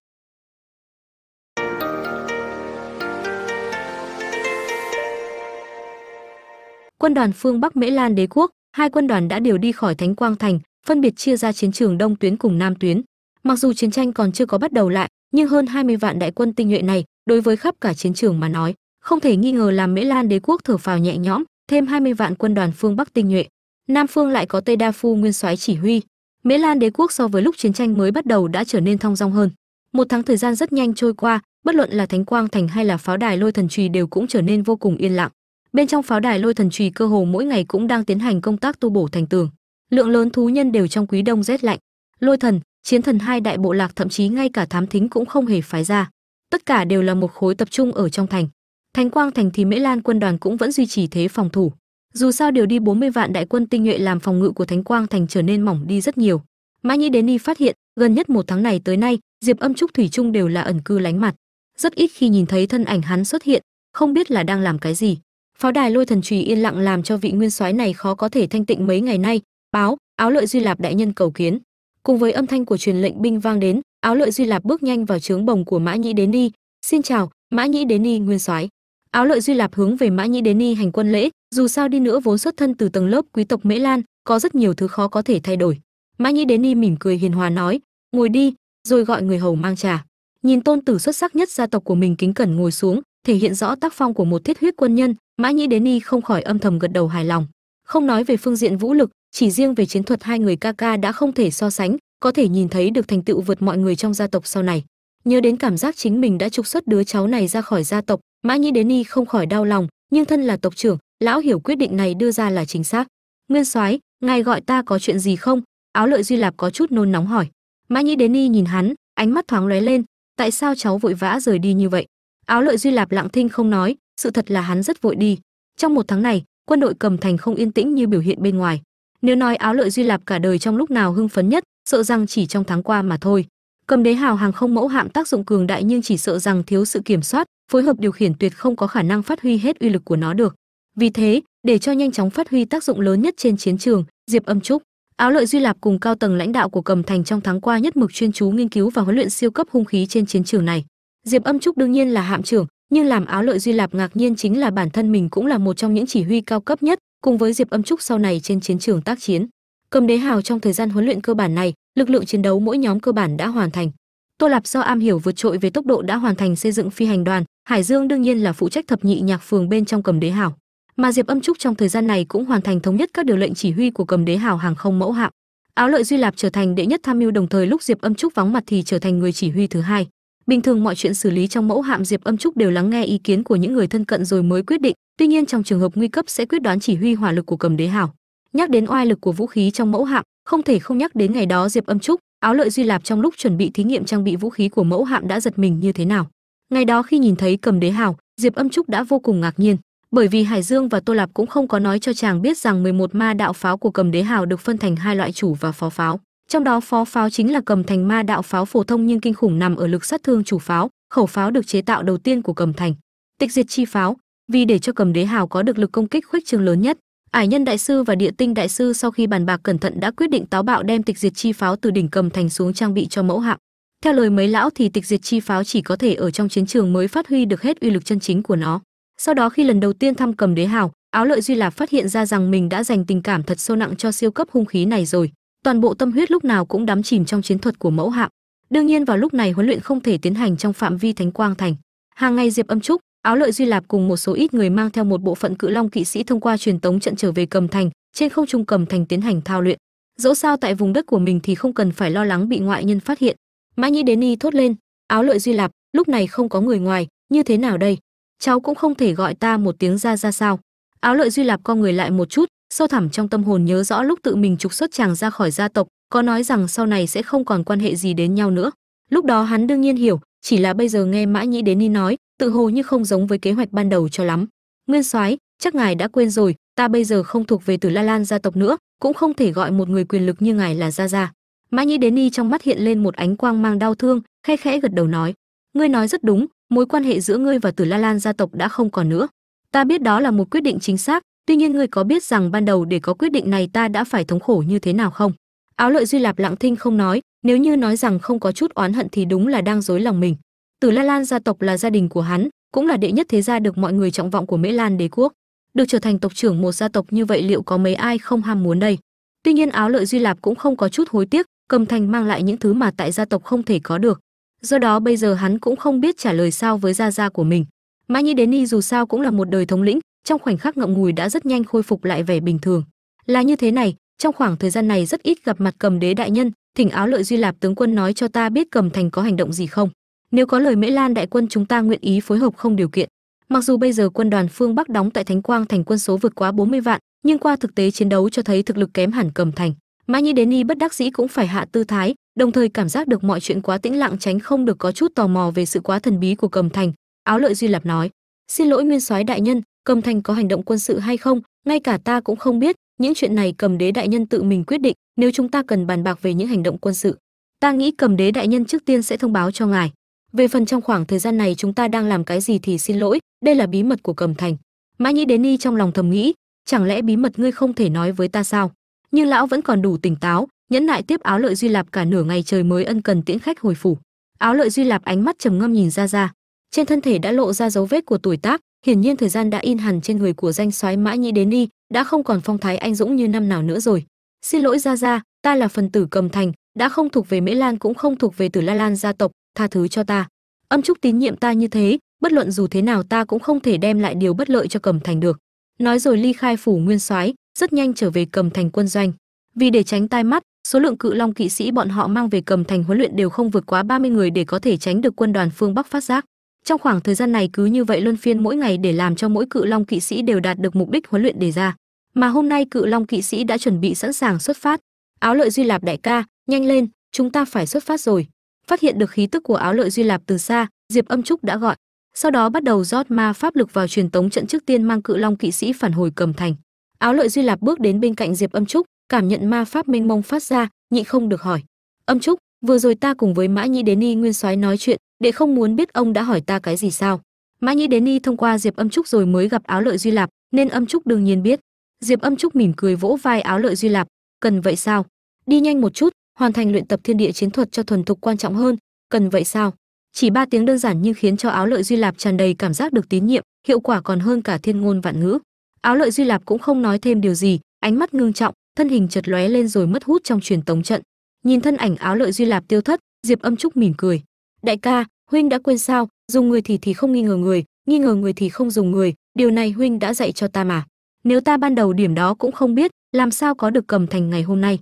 Quân đoàn phương bắc mễ lan đế quốc, hai quân đoàn đã điều đi khỏi thánh quang thành, phân biệt chia ra chiến trường đông tuyến cùng nam tuyến. Mặc dù chiến tranh còn chưa có bắt đầu lại, nhưng hơn 20 vạn đại quân tinh nhuệ này, đối với khắp cả chiến trường mà nói, không thể nghi ngờ làm mễ lan đế quốc thở phào nhẹ nhõm, thêm 20 vạn quân đoàn phương bắc tinh nhuệ. Nam phương lại có tây đa phu nguyên soái chỉ huy. Mễ lan đế quốc so với lúc chiến tranh mới bắt đầu đã trở nên thong dong hơn. Một tháng thời gian rất nhanh trôi qua, bất luận là thánh quang thành hay là pháo đài lôi thần Trì đều cũng trở nên vô cùng yên lặng bên trong pháo đài lôi thần trì cơ hồ mỗi ngày cũng đang tiến hành công tác tu bổ thành tường. Lượng lớn thú nhân đều trong quý đông rét lạnh. Lôi thần, chiến thần hai đại bộ lạc thậm chí ngay cả thám thính cũng không hề phái ra. Tất cả đều là một khối tập trung ở trong thành. Thánh quang, thành thì mễ lan quân đoàn cũng vẫn duy trì thế phòng thủ. Dù sao điều đi 40 vạn đại quân tinh nhuệ làm phòng ngự của thánh quang thành trở nên mỏng đi rất nhiều. Mã nhĩ đến đi phát hiện, gần nhất một tháng này tới nay, diệp âm trúc thủy trung đều là ẩn cư lánh mặt. Rất ít khi nhìn thấy thân ảnh hắn xuất hiện, không biết là đang làm cái gì pháo đài lôi thần trùy yên lặng làm cho vị nguyên soái này khó có thể thanh tịnh mấy ngày nay. Báo, áo lợi duy lạp đại nhân cầu kiến. Cùng với âm thanh của truyền lệnh binh vang đến, áo lợi duy lạp bước nhanh vào trướng bồng của mã nhĩ đến đi xin chào, mã nhĩ đến đi nguyên soái. Áo lợi duy lạp hướng về mã nhĩ đến đi hành quân lễ, dù sao đi nữa vốn xuất thân từ tầng lớp quý tộc mễ lan, có rất nhiều thứ khó có thể thay đổi. Mã nhĩ đến đi mỉm cười hiền hòa nói, ngồi đi, rồi gọi người hầu mang trà. Nhìn tôn tử xuất sắc nhất gia tộc của mình kính cẩn ngồi xuống thể hiện rõ tác phong của một thiết huyết quân nhân mã nhĩ đến ni không khỏi âm thầm gật đầu hài lòng. Không nói về phương diện vũ lực, chỉ riêng về chiến thuật hai người ca ca đã không thể so sánh, có thể nhìn thấy được thành tựu vượt mọi người trong gia tộc sau này. Nhớ đến cảm giác chính mình đã trục xuất đứa cháu này ra khỏi gia tộc mã nhĩ đến ni không khỏi đau lòng, nhưng thân là tộc trưởng, lão hiểu quyết định này đưa ra là chính xác. Nguyên soái, ngài gọi ta có chuyện gì không? Áo lợi duy lạp có chút nôn nóng hỏi. Mã nhĩ đến ni nhìn hắn, ánh mắt thoáng lóe lên, tại sao cháu vội vã rời đi như vậy? Áo lợi duy lạp lặng thinh không nói, sự thật là hắn rất vội đi. Trong một tháng này, quân đội cầm thành không yên tĩnh như biểu hiện bên ngoài. Nếu nói áo lợi duy lạp cả đời trong lúc nào hưng phấn nhất, sợ rằng chỉ trong tháng qua mà thôi. Cầm đế hào hàng không mẫu hạm tác dụng cường đại nhưng chỉ sợ rằng thiếu sự kiểm soát, phối hợp điều khiển tuyệt không có khả năng phát huy hết uy lực của nó được. Vì thế, để cho nhanh chóng phát huy tác dụng lớn nhất trên chiến trường, diệp âm trúc, áo lợi duy lạp cùng cao tầng lãnh đạo của cầm thành trong tháng qua nhất mực chuyên chú nghiên cứu và huấn luyện siêu cấp hung khí trên chiến trường này diệp âm trúc đương nhiên là hạm trưởng, nhưng làm áo lợi duy lạp ngạc nhiên chính là bản thân mình cũng là một trong những chỉ huy cao cấp nhất, cùng với diệp âm trúc sau này trên chiến trường tác chiến. Cầm đế hào trong thời gian huấn luyện cơ bản này, lực lượng chiến đấu mỗi nhóm cơ bản đã hoàn thành. Tô lạp do am hiểu vượt trội về tốc độ đã hoàn thành xây dựng phi hành đoàn, hải dương đương nhiên là phụ trách thập nhị nhạc phường bên trong cầm đế hào. Mà diệp âm trúc trong thời gian này cũng hoàn thành thống nhất các điều lệnh chỉ huy của cầm đế hào hàng không mẫu hạm. Áo lợi duy lạp trở thành đệ nhất tham mưu đồng thời lúc diệp âm trúc vắng mặt thì trở thành người chỉ huy thứ hai bình thường mọi chuyện xử lý trong mẫu hạm diệp âm trúc đều lắng nghe ý kiến của những người thân cận rồi mới quyết định. Tuy nhiên trong trường hợp nguy cấp sẽ quyết đoán chỉ huy hỏa lực của cầm đế hảo. Nhắc đến oai lực của vũ khí trong mẫu hạm, không thể không nhắc đến ngày đó diệp âm trúc, áo lợi duy lạp trong lúc chuẩn bị thí nghiệm trang bị vũ khí của mẫu hạm đã giật mình như thế nào. Ngày đó khi nhìn thấy cầm đế hảo, diệp âm trúc đã vô cùng ngạc nhiên. Bởi vì hải dương và tô lạp cũng không có nói cho chàng biết rằng 11 ma đạo pháo của cầm đế hào được phân thành hai loại chủ và phó pháo trong đó, phó pháo chính là cầm thành ma đạo pháo phổ thông nhưng kinh khủng nằm ở lực sát thương chủ pháo, khẩu pháo được chế tạo đầu tiên của cầm thành. Tịch diệt chi pháo, vì để cho cầm đế hào có được lực công kích khuếch trương lớn nhất. Ải nhân đại sư và địa tinh đại sư sau khi bàn bạc cẩn thận đã quyết định táo bạo đem tịch diệt chi pháo từ đỉnh cầm thành xuống trang bị cho mẫu hạng theo lời mấy lão thì tịch diệt chi pháo chỉ có thể ở trong chiến trường mới phát huy được hết uy lực chân chính của nó. Sau đó khi lần đầu tiên thăm cầm đế hào, áo lợi duy lạc phát hiện ra rằng mình đã dành tình cảm thật sâu nặng cho siêu cấp hung khí này rồi toàn bộ tâm huyết lúc nào cũng đắm chìm trong chiến thuật của mẫu hạm. Đương nhiên vào lúc này huấn luyện không thể tiến hành trong phạm vi thánh quang thành. Hàng ngày diệp âm trúc, áo lợi duy lạp cùng một số ít người mang theo một bộ phận cự long kỵ sĩ thông qua truyền tống trận trở về cầm thành, trên không trung cầm thành tiến hành thao luyện. Dẫu sao tại vùng đất của mình thì không cần phải lo lắng bị ngoại nhân phát hiện. Mã nhĩ đến y thốt lên, áo lợi duy lạp, lúc này không có người ngoài, như thế nào đây? Cháu cũng không thể gọi ta một tiếng ra ra sao. Áo lợi duy lạp co người lại một chút sâu thẳm trong tâm hồn nhớ rõ lúc tự mình trục xuất chàng ra khỏi gia tộc, có nói rằng sau này sẽ không còn quan hệ gì đến nhau nữa. Lúc đó hắn đương nhiên hiểu, chỉ là bây giờ nghe mã nhĩ đến ni nói, tự hồ như không giống với kế hoạch ban đầu cho lắm. Nguyên soái, chắc ngài đã quên rồi, ta bây giờ không thuộc về tử la lan gia tộc nữa, cũng không thể gọi một người quyền lực như ngài là gia gia. Mã nhĩ đến ni trong mắt hiện lên một ánh quang mang đau thương, khe khẽ gật đầu nói, ngươi nói rất đúng, mối quan hệ giữa ngươi và tử la lan gia tộc đã không còn nữa. Ta biết đó là một quyết định chính xác tuy nhiên ngươi có biết rằng ban đầu để có quyết định này ta đã phải thống khổ như thế nào không? Áo lợi duy lạp lặng thinh không nói, nếu như nói rằng không có chút oán hận thì đúng là đang dối lòng mình. Tử la lan gia tộc là gia đình của hắn, cũng là đệ nhất thế gia được mọi người trọng vọng của mễ lan đế quốc. Được trở thành tộc trưởng một gia tộc như vậy liệu có mấy ai không ham muốn đây? Tuy nhiên áo lợi duy lạp cũng không có chút hối tiếc, cầm thành mang lại những thứ mà tại gia tộc không thể có được. Do đó bây giờ hắn cũng không biết trả lời sao với gia gia của mình. Mã nhĩ đến y dù sao cũng là một đời thống lĩnh trong khoảnh khắc ngậm ngùi đã rất nhanh khôi phục lại vẻ bình thường. Là như thế này, trong khoảng thời gian này rất ít gặp mặt cầm đế đại nhân, thỉnh áo lợi duy lạp tướng quân nói cho ta biết cầm thành có hành động gì không. Nếu có lời mễ lan đại quân chúng ta nguyện ý phối hợp không điều kiện. Mặc dù bây giờ quân đoàn phương bắc đóng tại thánh quang thành quân số vượt quá 40 vạn, nhưng qua thực tế chiến đấu cho thấy thực lực kém hẳn cầm thành. Mã nhĩ đến y bất đắc dĩ cũng phải hạ tư thái, đồng thời cảm giác được mọi chuyện quá tĩnh lặng tránh không được có chút tò mò về sự quá thần bí của cầm thành, áo lợi duy lạp nói. Xin lỗi nguyên soái đại nhân cầm thành có hành động quân sự hay không, ngay cả ta cũng không biết. Những chuyện này cầm đế đại nhân tự mình quyết định, nếu chúng ta cần bàn bạc về những hành động quân sự. Ta nghĩ cầm đế đại nhân trước tiên sẽ thông báo cho ngài. Về phần trong khoảng thời gian này chúng ta đang làm cái gì thì xin lỗi, đây là bí mật của cầm thành. Mã nhĩ đến y trong lòng thầm nghĩ, chẳng lẽ bí mật ngươi không thể nói với ta sao? Nhưng lão vẫn còn đủ tỉnh táo, nhẫn nại tiếp áo lợi duy lạp cả nửa ngày trời mới ân cần tiễn khách hồi phủ. Áo lợi duy lạp ánh mắt trầm ngâm nhìn ra ra trên thân thể đã lộ ra dấu vết của tuổi tác hiển nhiên thời gian đã in hẳn trên người của danh soái mã nhĩ đến đi đã không còn phong thái anh dũng như năm nào nữa rồi. Xin lỗi ra ra ta là phần tử cầm thành, đã không thuộc về mễ lan cũng không thuộc về tử la lan gia tộc, tha thứ cho ta. Âm trúc tín nhiệm ta như thế, bất luận dù thế nào ta cũng không thể đem lại điều bất lợi cho cầm thành được. Nói rồi ly khai phủ nguyên soái, rất nhanh trở về cầm thành quân doanh. Vì để tránh tai mắt, số lượng cự long kỵ sĩ bọn họ mang về cầm thành huấn luyện đều không vượt quá 30 người để có thể tránh được quân đoàn phương bắc phát giác trong khoảng thời gian này cứ như vậy luân phiên mỗi ngày để làm cho mỗi cự long kỵ sĩ đều đạt được mục đích huấn luyện đề ra. Mà hôm nay cự long kỵ sĩ đã chuẩn bị sẵn sàng xuất phát. Áo lợi duy lạp đại ca, nhanh lên, chúng ta phải xuất phát rồi. Phát hiện được khí tức của áo lợi duy lạp từ xa, diệp âm trúc đã gọi. Sau đó bắt đầu rót ma pháp lực vào truyền tống trận trước tiên mang cự long kỵ sĩ phản hồi cầm thành. Áo lợi duy lạp bước đến bên cạnh diệp âm trúc, cảm nhận ma pháp mênh mông phát ra, nhị không được hỏi. Âm trúc, vừa rồi ta cùng với mã nhĩ đến y nguyên soái nói chuyện để không muốn biết ông đã hỏi ta cái gì sao? Mã nhĩ đến y thông qua diệp âm trúc rồi mới gặp áo lợi duy lạp, nên âm trúc đương nhiên biết. Diệp âm trúc mỉm cười vỗ vai áo lợi duy lạp, cần vậy sao? Đi nhanh một chút, hoàn thành luyện tập thiên địa chiến thuật cho thuần thục quan trọng hơn, cần vậy sao? Chỉ ba tiếng đơn giản nhưng khiến cho áo lợi duy lạp tràn đầy cảm giác được tín nhiệm, hiệu quả còn hơn cả thiên ngôn vạn ngữ. Áo lợi duy lạp cũng không nói thêm điều gì, ánh mắt ngưng trọng, thân hình chật lóe lên rồi mất hút trong truyền tống trận. Nhìn thân ảnh áo lợi duy lạp tiêu thất, diệp âm trúc mỉm cười, đại ca huynh đã quên sao? Dùng người thì thì không nghi ngờ người, nghi ngờ người thì không dùng người. Điều này huynh đã dạy cho ta mà. Nếu ta ban đầu điểm đó cũng không biết, làm sao có được cầm thành ngày hôm nay?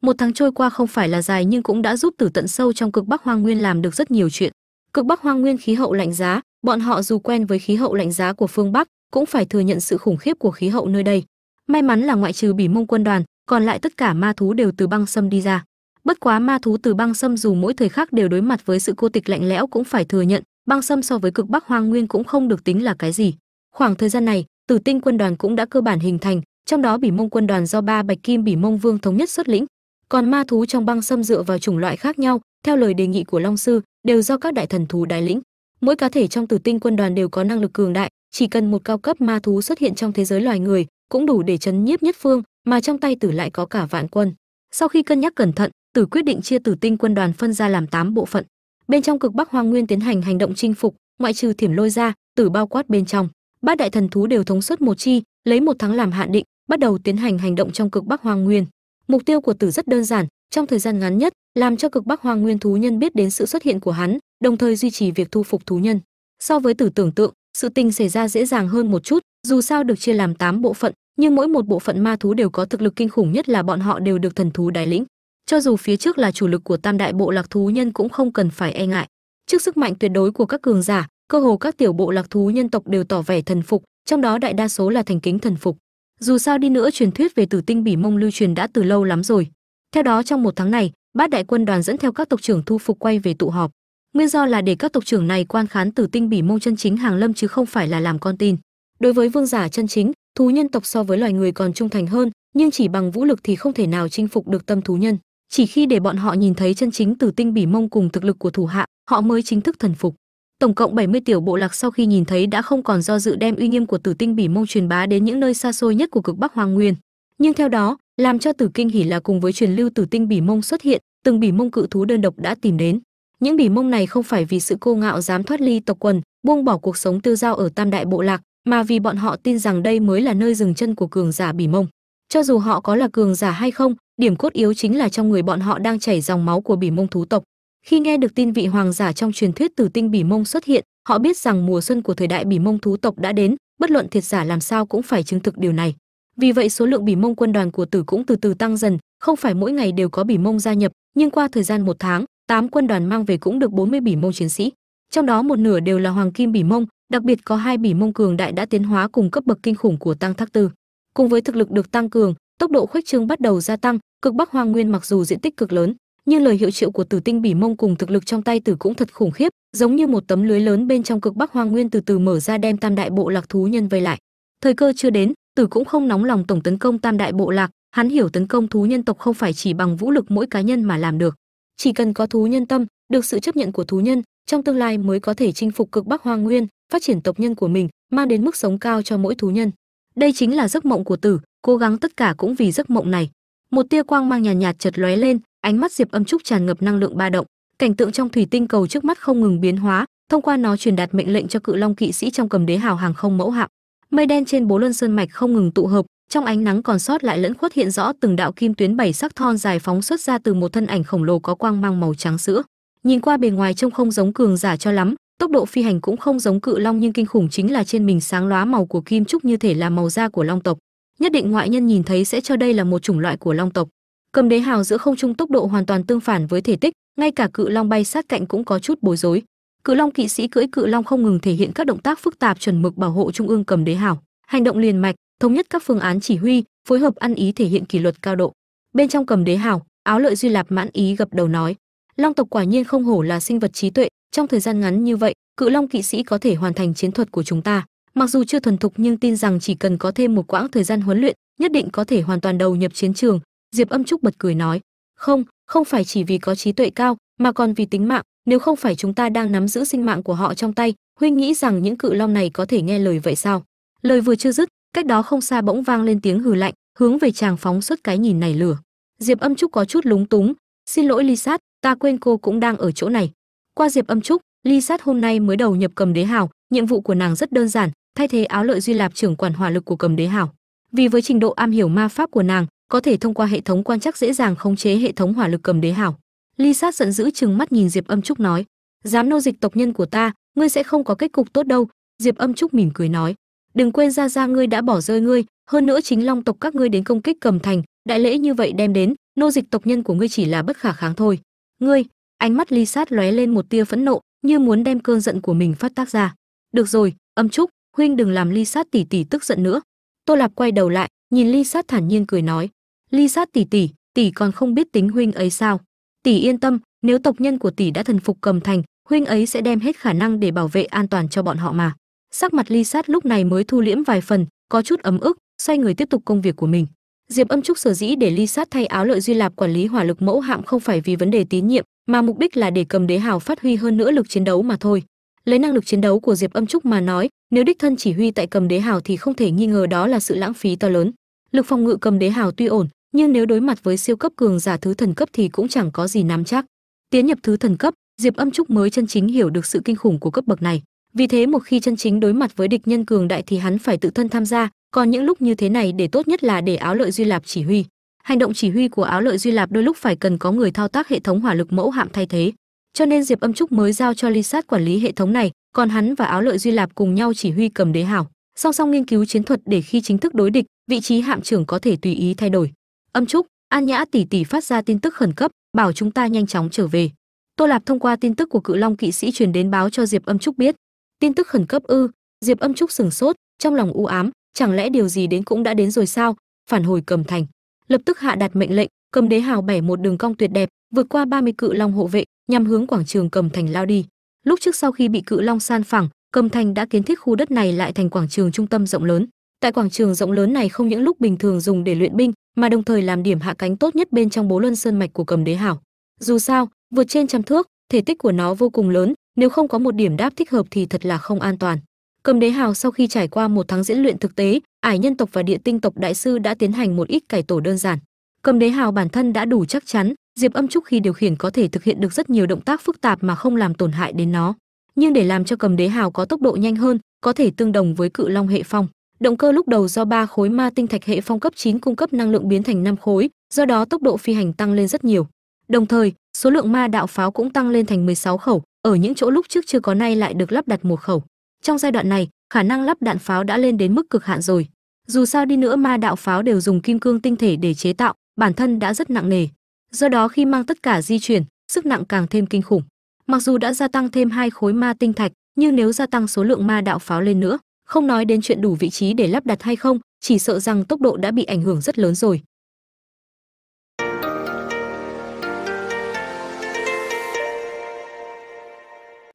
Một tháng trôi qua không phải là dài nhưng cũng đã giúp tử tận sâu trong cực bắc hoang nguyên làm được rất nhiều chuyện. Cực bắc hoang nguyên khí hậu lạnh giá, bọn họ dù quen với khí hậu lạnh giá của phương bắc, cũng phải thừa nhận sự khủng khiếp của khí hậu nơi đây. May mắn là ngoại trừ bỉ mông quân đoàn còn lại tất cả ma thú đều từ băng sâm đi ra. Bất quá ma thú từ băng sâm dù mỗi thời khắc đều đối mặt với sự cô tịch lạnh lẽo cũng phải thừa nhận, băng sâm so với cực bắc hoang nguyên cũng không được tính là cái gì. Khoảng thời gian này, tử tinh quân đoàn cũng đã cơ bản hình thành, trong đó bỉ mông quân đoàn do ba bạch kim bỉ mông vương thống nhất xuất lĩnh. Còn ma thú trong băng sâm dựa vào chủng loại khác nhau, theo lời đề nghị của long sư, đều do các đại thần thú đại lĩnh. Mỗi cá thể trong tử tinh quân đoàn đều có năng lực cường đại, chỉ cần một cao cấp ma thú xuất hiện trong thế giới loài người cũng đủ để chấn nhiếp nhất phương, mà trong tay tử lại có cả vạn quân. Sau khi cân nhắc cẩn thận, tử quyết định chia tử tinh quân đoàn phân ra làm 8 bộ phận. Bên trong cực bắc hoang nguyên tiến hành hành động chinh phục, ngoại trừ thiểm lôi ra, tử bao quát bên trong. Bát đại thần thú đều thống suất một chi, lấy một tháng làm hạn định, bắt đầu tiến hành hành động trong cực bắc hoang nguyên. Mục tiêu của tử rất đơn giản, trong thời gian ngắn nhất, làm cho cực bắc hoang nguyên thú nhân biết đến sự xuất hiện của hắn, đồng thời duy trì việc thu phục thú nhân. So với tử tưởng tượng, sự tình xảy ra dễ dàng hơn một chút dù sao được chia làm 8 bộ phận, nhưng mỗi một bộ phận ma thú đều có thực lực kinh khủng nhất là bọn họ đều được thần thú đại lĩnh. Cho dù phía trước là chủ lực của tam đại bộ lạc thú nhân cũng không cần phải e ngại. Trước sức mạnh tuyệt đối của các cường giả, cơ hồ các tiểu bộ lạc thú nhân tộc đều tỏ vẻ thần phục, trong đó đại đa số là thành kính thần phục. Dù sao đi nữa truyền thuyết về tử tinh bỉ mông lưu truyền đã từ lâu lắm rồi. Theo đó trong một tháng này, bát đại quân đoàn dẫn theo các tộc trưởng thu phục quay về tụ họp. Nguyên do là để các tộc trưởng này quan khán tử tinh bỉ mông chân chính hàng lâm chứ không phải là làm con tin đối với vương giả chân chính, thú nhân tộc so với loài người còn trung thành hơn, nhưng chỉ bằng vũ lực thì không thể nào chinh phục được tâm thú nhân. Chỉ khi để bọn họ nhìn thấy chân chính tử tinh bỉ mông cùng thực lực của thủ hạ, họ mới chính thức thần phục. Tổng cộng 70 tiểu bộ lạc sau khi nhìn thấy đã không còn do dự đem uy nghiêm của tử tinh bỉ mông truyền bá đến những nơi xa xôi nhất của cực bắc hoang nguyên. Nhưng theo đó, làm cho tử kinh hỉ là cùng với truyền lưu tử tinh bỉ mông xuất hiện, từng bỉ mông cự thú đơn độc đã tìm đến. Những bỉ mông này không phải vì sự cô ngạo dám thoát ly tộc quần, buông bỏ cuộc sống tiêu dao ở tam đại bộ lạc mà vì bọn họ tin rằng đây mới là nơi dừng chân của cường giả bỉ mông. Cho dù họ có là cường giả hay không, điểm cốt yếu chính là trong người bọn họ đang chảy dòng máu của bỉ mông thú tộc. Khi nghe được tin vị hoàng giả trong truyền thuyết tử tinh bỉ mông xuất hiện, họ biết rằng mùa xuân của thời đại bỉ mông thú tộc đã đến, bất luận thiệt giả làm sao cũng phải chứng thực điều này. Vì vậy số lượng bỉ mông quân đoàn của tử cũng từ từ tăng dần, không phải mỗi ngày đều có bỉ mông gia nhập, nhưng qua thời gian một tháng, tám quân đoàn mang về cũng được 40 bỉ mông chiến sĩ. Trong đó một nửa đều là hoàng kim bỉ mông đặc biệt có hai bỉ mông cường đại đã tiến hóa cùng cấp bậc kinh khủng của tăng thác tư. Cùng với thực lực được tăng cường, tốc độ khuếch trương bắt đầu gia tăng, cực bắc hoang nguyên mặc dù diện tích cực lớn, nhưng lời hiệu triệu của tử tinh bỉ mông cùng thực lực trong tay tử cũng thật khủng khiếp, giống như một tấm lưới lớn bên trong cực bắc hoang nguyên từ từ mở ra đem tam đại bộ lạc thú nhân vây lại. Thời cơ chưa đến, tử cũng không nóng lòng tổng tấn công tam đại bộ lạc, hắn hiểu tấn công thú nhân tộc không phải chỉ bằng vũ lực mỗi cá nhân mà làm được. Chỉ cần có thú nhân tâm, được sự chấp nhận của thú nhân trong tương lai mới có thể chinh phục cực bắc hoang nguyên phát triển tộc nhân của mình mang đến mức sống cao cho mỗi thú nhân. Đây chính là giấc mộng của tử cố gắng tất cả cũng vì giấc mộng này. Một tia quang mang nhàn nhạt, nhạt chợt lóe lên ánh mắt diệp âm trúc tràn ngập năng lượng ba động. Cảnh tượng trong thủy tinh cầu trước mắt không ngừng biến hóa thông qua nó truyền đạt mệnh lệnh cho cự long kỵ sĩ trong cầm đế hào hàng không mẫu hạm. Mây đen trên bố luân sơn mạch không ngừng tụ hợp trong ánh nắng còn sót lại lẫn khuất hiện rõ từng đạo kim tuyến bảy sắc thon dài phóng xuất ra từ một thân ảnh khổng lồ có quang mang màu trắng sữa nhìn qua bề ngoài trông không giống cường giả cho lắm, tốc độ phi hành cũng không giống cự long nhưng kinh khủng chính là trên mình sáng lóa màu của kim trúc như thể là màu da của long tộc. Nhất định ngoại nhân nhìn thấy sẽ cho đây là một chủng loại của long tộc. Cầm đế hào giữa không trung tốc độ hoàn toàn tương phản với thể tích, ngay cả cự long bay sát cạnh cũng có chút bối rối. Cự long kỵ sĩ cưỡi cự long không ngừng thể hiện các động tác phức tạp chuẩn mực bảo hộ trung ương cầm đế hào. Hành động liền mạch, thống nhất các phương án chỉ huy, phối hợp ăn ý thể hiện kỷ luật cao độ. Bên trong cầm đế hào, áo lợi duy lạp mãn ý gập đầu nói long tộc quả nhiên không hổ là sinh vật trí tuệ. Trong thời gian ngắn như vậy, cự long kỵ sĩ có thể hoàn thành chiến thuật của chúng ta. Mặc dù chưa thuần thục nhưng tin rằng chỉ cần có thêm một quãng thời gian huấn luyện, nhất định có thể hoàn toàn đầu nhập chiến trường, diệp âm trúc bật cười nói. Không không phải chỉ vì có trí tuệ cao, mà còn vì tính mạng. Nếu không phải chúng ta đang nắm giữ sinh mạng của họ trong tay, huynh nghĩ rằng những cự long này có thể nghe lời vậy sao? Lời vừa chưa dứt, cách đó không xa bỗng vang lên tiếng hừ lạnh, hướng về chàng phóng xuất cái nhìn này lửa. Diệp âm trúc có chút lúng túng xin lỗi ly sát ta quên cô cũng đang ở chỗ này. Qua diệp âm trúc ly sát hôm nay mới đầu nhập cầm đế hào. Nhiệm vụ của nàng rất đơn giản, thay thế áo lợi duy lạp trưởng quản hỏa lực của cầm đế hào. Vì với trình độ am hiểu ma pháp của nàng, có thể thông qua hệ thống quan trắc dễ dàng khống chế hệ thống hỏa lực cầm đế hảo ly sát giận dữ chừng mắt nhìn diệp âm trúc nói, dám nô dịch tộc nhân của ta, ngươi sẽ không có kết cục tốt đâu. Diệp âm trúc mỉm cười nói, đừng quên ra ra ngươi đã bỏ rơi ngươi, hơn nữa chính long tộc các ngươi đến công kích cầm thành, đại lễ như vậy đem đến nô dịch tộc nhân của ngươi chỉ là bất khả kháng thôi. Ngươi, ánh mắt ly sát lóe lên một tia phẫn nộ, như muốn đem cơn giận của mình phát tác ra. Được rồi, âm trúc, huynh đừng làm ly sát tỷ tỷ tức giận nữa. Tô lạp quay đầu lại, nhìn ly sát thản nhiên cười nói, ly sát tỷ tỷ tỷ còn không biết tính huynh ấy sao? Tỷ yên tâm, nếu tộc nhân của tỷ đã thần phục cầm thành, huynh ấy sẽ đem hết khả năng để bảo vệ an toàn cho bọn họ mà. Sắc mặt ly sát lúc này mới thu liễm vài phần, có chút ấm ức, xoay người tiếp tục công việc của mình diệp âm trúc sở dĩ để ly sát thay áo lợi duy lạp quản lý hỏa lực mẫu hạm không phải vì vấn đề tín nhiệm, mà mục đích là để cầm đế hào phát huy hơn nữa lực chiến đấu mà thôi. Lấy năng lực chiến đấu của diệp âm trúc mà nói, nếu đích thân chỉ huy tại cầm đế hào thì không thể nghi ngờ đó là sự lãng phí to lớn. Lực phòng ngự cầm đế hào tuy ổn, nhưng nếu đối mặt với siêu cấp cường giả thứ thần cấp thì cũng chẳng có gì nắm chắc. Tiến nhập thứ thần cấp, diệp âm trúc mới chân chính hiểu được sự kinh khủng của cấp bậc này. Vì thế một khi chân chính đối mặt với địch nhân cường đại thì hắn phải tự thân tham gia còn những lúc như thế này để tốt nhất là để áo lợi duy lạp chỉ huy. Hành động chỉ huy của áo lợi duy lạp đôi lúc phải cần có người thao tác hệ thống hỏa lực mẫu hạm thay thế. Cho nên diệp âm trúc mới giao cho ly sát quản lý hệ thống này, còn hắn và áo lợi duy lạp cùng nhau chỉ huy cầm đế hảo song song nghiên cứu chiến thuật để khi chính thức đối địch, vị trí hạm trưởng có thể tùy ý thay đổi. Âm trúc, an nhã tỷ tỷ phát ra tin tức khẩn cấp, bảo chúng ta nhanh chóng trở về. Tô lạp thông qua tin tức của cự long kỵ sĩ truyền đến báo cho diệp âm trúc biết. Tin tức khẩn cấp ư, diệp âm trúc sừng sốt, trong lòng u ám chẳng lẽ điều gì đến cũng đã đến rồi sao? Phản hồi cầm thành. Lập tức hạ đặt mệnh lệnh, cầm đế hào bẻ một đường cong tuyệt đẹp, vượt qua 30 cự long hộ vệ, nhằm hướng quảng trường cầm thành lao đi. Lúc trước sau khi bị cự long san phẳng, cầm thành đã kiến thiết khu đất này lại thành quảng trường trung tâm rộng lớn. Tại quảng trường rộng lớn này không những lúc bình thường dùng để luyện binh, mà đồng thời làm điểm hạ cánh tốt nhất bên trong bố luân sơn mạch của cầm đế hảo dù sao, vượt trên trăm thước, thể tích của nó vô cùng lớn, nếu không có một điểm đáp thích hợp thì thật là không an toàn cầm đế hào sau khi trải qua một tháng diễn luyện thực tế, ải nhân tộc và địa tinh tộc đại sư đã tiến hành một ít cải tổ đơn giản. Cầm đế hào bản thân đã đủ chắc chắn, diệp âm trúc khi điều khiển có thể thực hiện được rất nhiều động tác phức tạp mà không làm tổn hại đến nó. Nhưng để làm cho cầm đế hào có tốc độ nhanh hơn, có thể tương đồng với cự long hệ phong. Động cơ lúc đầu do ba khối ma tinh thạch hệ phong cấp 9 cung cấp năng lượng biến thành năm khối, do đó tốc độ phi hành tăng lên rất nhiều. Đồng thời, số lượng ma đạo pháo cũng tăng lên thành 16 khẩu, ở những chỗ lúc trước chưa có nay lại được lắp đặt một khẩu trong giai đoạn này, khả năng lắp đạn pháo đã lên đến mức cực hạn rồi. Dù sao đi nữa ma đạo pháo đều dùng kim cương tinh thể để chế tạo, bản thân đã rất nặng nề. Do đó khi mang tất cả di chuyển, sức nặng càng thêm kinh khủng. Mặc dù đã gia tăng thêm hai khối ma tinh thạch, nhưng nếu gia tăng số lượng ma đạo pháo lên nữa, không nói đến chuyện đủ vị trí để lắp đặt hay không, chỉ sợ rằng tốc độ đã bị ảnh hưởng rất lớn rồi.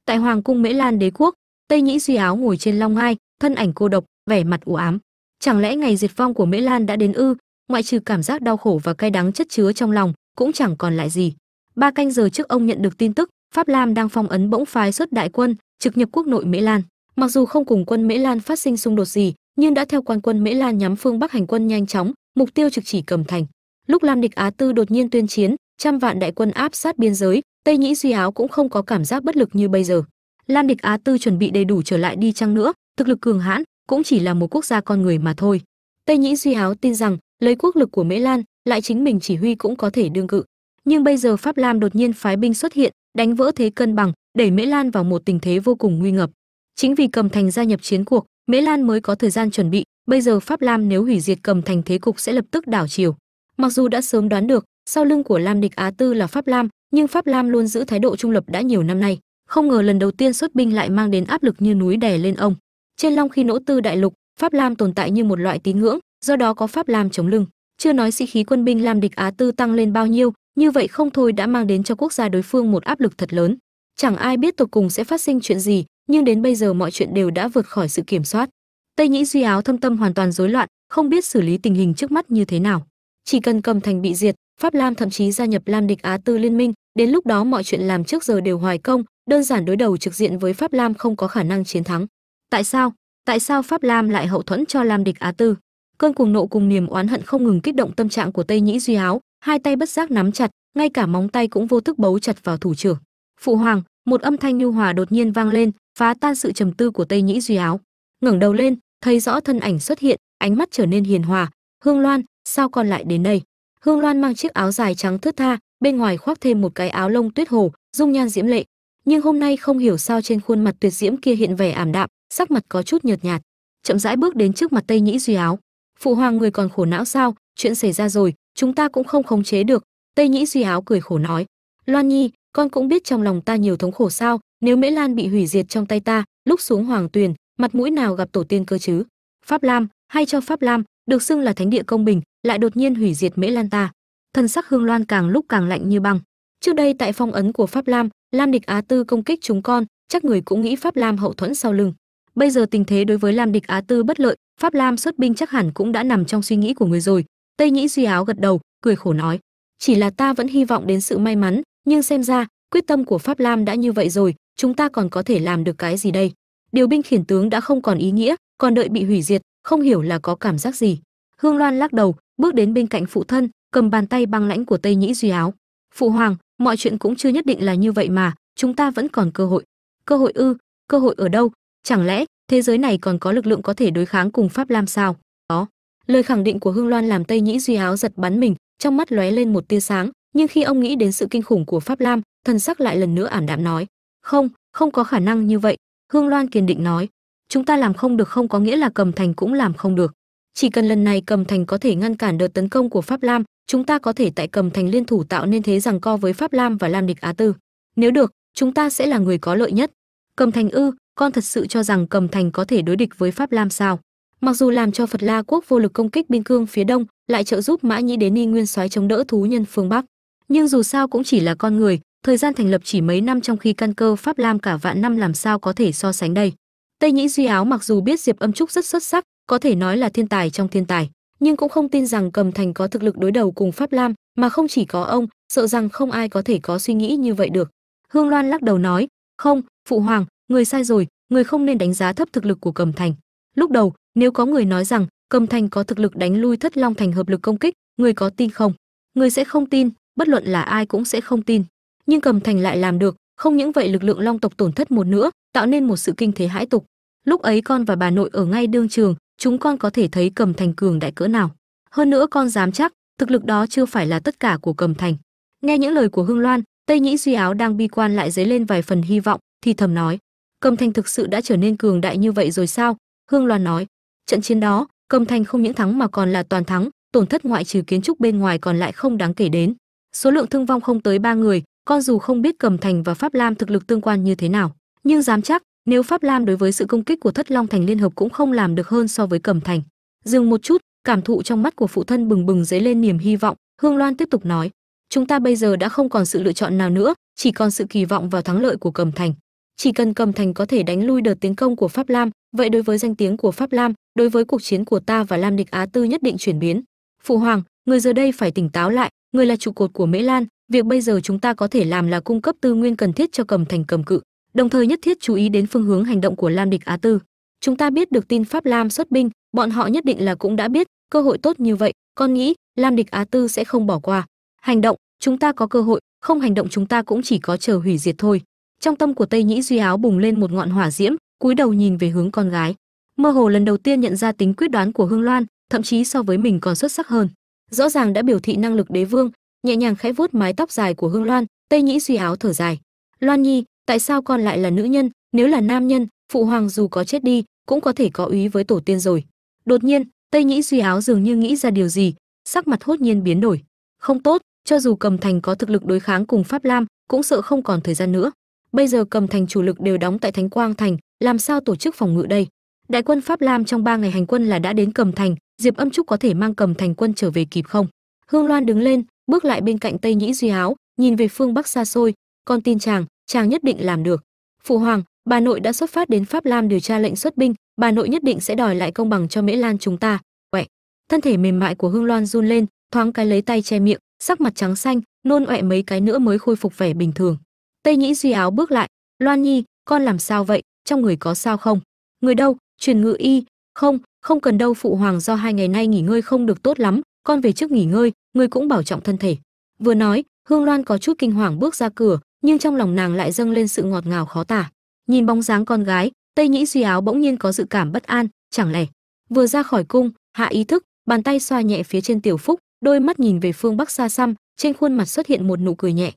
Tại hoàng cung mễ lan đế quốc tây nhĩ duy áo ngồi trên long ngai thân ảnh cô độc, vẻ mặt u ám. Chẳng lẽ ngày diệt vong của mễ lan đã đến ư? Ngoại trừ cảm giác đau khổ và cay đắng chất chứa trong lòng, cũng chẳng còn lại gì. Ba canh giờ trước ông nhận được tin tức, pháp lam đang phong ấn bỗng phái xuất đại quân, trực nhập quốc nội mễ lan. Mặc dù không cùng quân mễ lan phát sinh xung đột gì, nhưng đã theo quan quân mễ lan nhắm phương bắc hành quân nhanh chóng, mục tiêu trực chỉ cầm thành. Lúc lam địch á tư đột nhiên tuyên chiến, trăm vạn đại quân áp sát biên giới, tây nhĩ duy áo cũng không có cảm giác bất lực như bây giờ lam địch á tư chuẩn bị đầy đủ trở lại đi chăng nữa, thực lực cường hãn cũng chỉ là một quốc gia con người mà thôi. Tây nhĩ duy áo tin rằng lấy quốc lực của mễ lan, lại chính mình chỉ huy cũng có thể đương cự. Nhưng bây giờ pháp lam đột nhiên phái binh xuất hiện, đánh vỡ thế cân bằng, đẩy mễ lan vào một tình thế vô cùng nguy ngập. Chính vì cầm thành gia nhập chiến cuộc, mễ lan mới có thời gian chuẩn bị, bây giờ pháp lam nếu hủy diệt cầm thành thế cục sẽ lập tức đảo chiều. Mặc dù đã sớm đoán được, sau lưng của lam địch á tư là pháp lam, nhưng pháp lam luôn giữ thái độ trung lập đã nhiều năm nay không ngờ lần đầu tiên xuất binh lại mang đến áp lực như núi đè lên ông. Trên long khi nỗ tư đại lục, pháp lam tồn tại như một loại tín ngưỡng, do đó có pháp lam chống lưng. Chưa nói sĩ khí quân binh lam địch á tư tăng lên bao nhiêu, như vậy không thôi đã mang đến cho quốc gia đối phương một áp lực thật lớn. Chẳng ai biết tột cùng sẽ phát sinh chuyện gì, nhưng đến bây giờ mọi chuyện đều đã vượt khỏi sự kiểm soát. Tây nhĩ duy áo thâm tâm hoàn toàn rối loạn, không biết xử lý tình hình trước mắt như thế nào. Chỉ cần cầm thành bị diệt, pháp lam thậm chí gia nhập lam địch á tư liên minh, đến lúc đó mọi chuyện làm trước giờ đều hoài công đơn giản đối đầu trực diện với pháp lam không có khả năng chiến thắng. Tại sao? Tại sao pháp lam lại hậu thuẫn cho lam địch á tư? Cơn cuồng nộ cùng niềm oán hận không ngừng kích động tâm trạng của tây nhĩ duy áo, hai tay bất giác nắm chặt, ngay cả móng tay cũng vô thức bấu chặt vào thủ trưởng. Phụ hoàng, một âm thanh nhu hòa đột nhiên vang lên, phá tan sự trầm tư của tây nhĩ duy áo. Ngẩng đầu lên, thấy rõ thân ảnh xuất hiện, ánh mắt trở nên hiền hòa. Hương loan, sao con lại đến đây? Hương loan mang chiếc áo dài trắng thướt tha, bên ngoài khoác thêm một cái áo lông tuyết hồ, dung nhan diễm lệ nhưng hôm nay không hiểu sao trên khuôn mặt tuyệt diễm kia hiện vẻ ảm đạm, sắc mặt có chút nhợt nhạt. Chậm rãi bước đến trước mặt tây nhĩ duy áo. Phụ hoàng người còn khổ não sao? Chuyện xảy ra rồi, chúng ta cũng không khống chế được. Tây nhĩ duy áo cười khổ nói. Loan nhi, con cũng biết trong lòng ta nhiều thống khổ sao? Nếu mễ lan bị hủy diệt trong tay ta, lúc xuống hoàng tuyền, mặt mũi nào gặp tổ tiên cơ chứ? Pháp lam, hay cho pháp lam, được xưng là thánh địa công bình, lại đột nhiên hủy diệt mễ lan ta. Thân sắc hương loan càng lúc càng lạnh như băng. Trước đây tại phong ấn của pháp lam lam địch á tư công kích chúng con, chắc người cũng nghĩ pháp lam hậu thuẫn sau lưng. Bây giờ tình thế đối với lam địch á tư bất lợi, pháp lam xuất binh chắc hẳn cũng đã nằm trong suy nghĩ của người rồi. Tây nhĩ duy áo gật đầu, cười khổ nói, chỉ là ta vẫn hy vọng đến sự may mắn, nhưng xem ra, quyết tâm của pháp lam đã như vậy rồi, chúng ta còn có thể làm được cái gì đây? Điều binh khiển tướng đã không còn ý nghĩa, còn đợi bị hủy diệt, không hiểu là có cảm giác gì. Hương loan lắc đầu, bước đến bên cạnh phụ thân, cầm bàn tay băng lãnh của tây nhĩ duy áo. Phụ hoàng mọi chuyện cũng chưa nhất định là như vậy mà, chúng ta vẫn còn cơ hội. Cơ hội ư, cơ hội ở đâu? Chẳng lẽ thế giới này còn có lực lượng có thể đối kháng cùng pháp lam sao? Đó lời khẳng định của hương loan làm tây nhĩ duy áo giật bắn mình, trong mắt lóe lên một tia sáng, nhưng khi ông nghĩ đến sự kinh khủng của pháp lam, thần sắc lại lần nữa ảm đạm nói, không không có khả năng như vậy. Hương loan kiên định nói, chúng ta làm không được không có nghĩa là cầm thành cũng làm không được. Chỉ cần lần này cầm thành có thể ngăn cản đợt tấn công của pháp lam chúng ta có thể tại cầm thành liên thủ tạo nên thế rằng co với pháp lam và lam địch á tư. Nếu được, chúng ta sẽ là người có lợi nhất. Cầm thành ư, con thật sự cho rằng cầm thành có thể đối địch với pháp lam sao? Mặc dù làm cho phật la quốc vô lực công kích biên cương phía đông, lại trợ giúp mã nhĩ đến y nguyên soái chống đỡ thú nhân phương bắc. Nhưng dù sao cũng chỉ là con người, thời gian thành lập chỉ mấy năm trong khi căn cơ pháp lam cả vạn năm làm sao có thể so sánh đây. Tây nhĩ duy áo mặc dù biết diệp âm trúc rất xuất sắc, có thể nói là thiên tài trong thiên tài nhưng cũng không tin rằng cầm thành có thực lực đối đầu cùng pháp lam, mà không chỉ có ông, sợ rằng không ai có thể có suy nghĩ như vậy được. Hương loan lắc đầu nói, không, phụ hoàng, người sai rồi, người không nên đánh giá thấp thực lực của cầm thành. Lúc đầu, nếu có người nói rằng cầm thành có thực lực đánh lui thất long thành hợp lực công kích, người có tin không? Người sẽ không tin, bất luận là ai cũng sẽ không tin. Nhưng cầm thành lại làm được, không những vậy lực lượng long tộc tổn thất một nữa tạo nên một sự kinh thế hãi tục. Lúc ấy con và bà nội ở ngay đương trường chúng con có thể thấy cầm thành cường đại cỡ nào. Hơn nữa con dám chắc, thực lực đó chưa phải là tất cả của cầm thành. Nghe những lời của hương loan, tây nhĩ duy áo đang bi quan lại dấy lên vài phần hy vọng, thì thầm nói, cầm thành thực sự đã trở nên cường đại như vậy rồi sao? Hương loan nói, trận chiến đó, cầm thành không những thắng mà còn là toàn thắng, tổn thất ngoại trừ kiến trúc bên ngoài còn lại không đáng kể đến. Số lượng thương vong không tới ba người, con dù không biết cầm thành và pháp lam thực lực tương quan như thế nào, nhưng dám chắc nếu pháp lam đối với sự công kích của thất long thành liên hợp cũng không làm được hơn so với cẩm thành. Dừng một chút, cảm thụ trong mắt của phụ thân bừng bừng dấy lên niềm hy vọng, hương loan tiếp tục nói. Chúng ta bây giờ đã không còn sự lựa chọn nào nữa, chỉ còn sự kỳ vọng vào thắng lợi của cẩm thành. Chỉ cần cẩm thành có thể đánh lui đợt tiến công của pháp lam, vậy đối với danh tiếng của pháp lam, đối với cuộc chiến của ta và lam địch á tư nhất định chuyển biến. Phụ hoàng, người giờ đây phải tỉnh táo lại, người là trụ cột của mễ lan, việc bây giờ chúng ta có thể làm là cung cấp tư nguyên cần thiết cho cầm thành cầm cự đồng thời nhất thiết chú ý đến phương hướng hành động của lam địch á tư. Chúng ta biết được tin pháp lam xuất binh, bọn họ nhất định là cũng đã biết, cơ hội tốt như vậy, con nghĩ lam địch á tư sẽ không bỏ qua. Hành động, chúng ta có cơ hội, không hành động chúng ta cũng chỉ có chờ hủy diệt thôi. Trong tâm của tây nhĩ duy áo bùng lên một ngọn hỏa diễm, cúi đầu nhìn về hướng con gái. Mơ hồ lần đầu tiên nhận ra tính quyết đoán của hương loan, thậm chí so với mình còn xuất sắc hơn. Rõ ràng đã biểu thị năng lực đế vương, nhẹ nhàng khẽ vuốt mái tóc dài của hương loan, tây nhĩ Duy áo thở dài. Loan nhi tại sao con lại là nữ nhân? Nếu là nam nhân, phụ hoàng dù có chết đi, cũng có thể có ý với tổ tiên rồi. Đột nhiên, tây nhĩ Duy áo dường như nghĩ ra điều gì, sắc mặt hốt nhiên biến đổi. Không tốt, cho dù cầm thành có thực lực đối kháng cùng pháp lam, cũng sợ không còn thời gian nữa. Bây giờ cầm thành chủ lực đều đóng tại thánh quang thành, làm sao tổ chức phòng ngự đây? Đại quân pháp lam trong ba ngày hành quân là đã đến cầm thành, diệp âm trúc có thể mang cầm thành quân trở về kịp không? Hương loan đứng lên, bước lại bên cạnh tây nhĩ duy áo, nhìn về phương bắc xa xôi, con tin chàng chàng nhất định làm được. Phụ hoàng, bà nội đã xuất phát đến pháp lam điều tra lệnh xuất binh, bà nội nhất định sẽ đòi lại công bằng cho mễ lan chúng ta. Quẹ thân thể mềm mại của hương loan run lên, thoáng cái lấy tay che miệng, sắc mặt trắng xanh, nôn ọe mấy cái nữa mới khôi phục vẻ bình thường. Tây nhĩ duy áo bước lại. Loan nhi, con làm sao vậy? Trong người có sao không? Người đâu? Truyền ngự y. Không không cần đâu phụ hoàng do hai ngày nay nghỉ ngơi không được tốt lắm, con về trước nghỉ ngơi, người cũng bảo trọng thân thể. Vừa nói, hương loan có chút kinh hoàng bước ra cửa nhưng trong lòng nàng lại dâng lên sự ngọt ngào khó tả. Nhìn bóng dáng con gái, tây nhĩ suy áo bỗng nhiên có dự cảm bất an, chẳng lẽ vừa ra khỏi cung, hạ ý thức, bàn tay xoa nhẹ phía trên tiểu phúc, đôi mắt nhìn về phương bắc xa xăm, trên khuôn mặt xuất hiện một nụ cười nhẹ.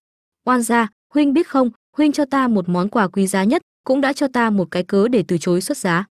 Oan gia, huynh biết không, huynh cho ta một món quà quý giá nhất, cũng đã cho ta một cái cớ để từ chối xuất giá.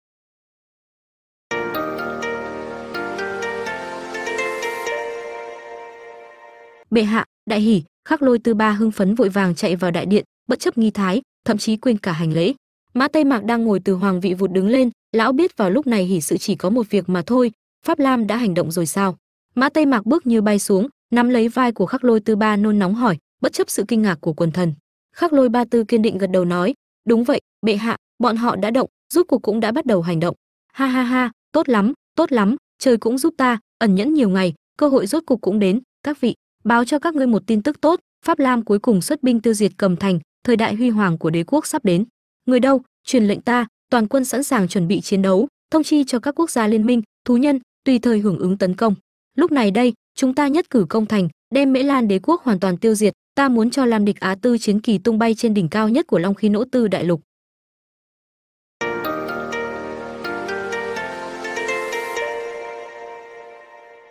Bệ hạ đại hỉ, khắc lôi tư ba hưng phấn vội vàng chạy vào đại điện, bất chấp nghi thái, thậm chí quên cả hành lễ. Mã tây mạc đang ngồi từ hoàng vị vụt đứng lên, lão biết vào lúc này hỉ sự chỉ có một việc mà thôi, pháp lam đã hành động rồi sao? Mã tây mạc bước như bay xuống, nắm lấy vai của khắc lôi tư ba nôn nóng hỏi, bất chấp sự kinh ngạc của quần thần. Khắc lôi ba tư kiên định gật đầu nói, đúng vậy, bệ hạ, bọn họ đã động, rút cuộc cũng đã bắt đầu hành động. Ha ha ha, tốt lắm tốt lắm, trời cũng giúp ta, ẩn nhẫn nhiều ngày, cơ hội rốt cục cũng đến, các vị báo cho các ngươi một tin tức tốt, pháp lam cuối cùng xuất binh tiêu diệt cầm thành, thời đại huy hoàng của đế quốc sắp đến. Người đâu? Truyền lệnh ta, toàn quân sẵn sàng chuẩn bị chiến đấu, thông chi cho các quốc gia liên minh, thú nhân, tùy thời hưởng ứng tấn công. Lúc này đây, chúng ta nhất cử công thành, đem mễ lan đế quốc hoàn toàn tiêu diệt, ta muốn cho lam địch á tư chiến kỳ tung bay trên đỉnh cao nhất của long khí nỗ tư đại lục.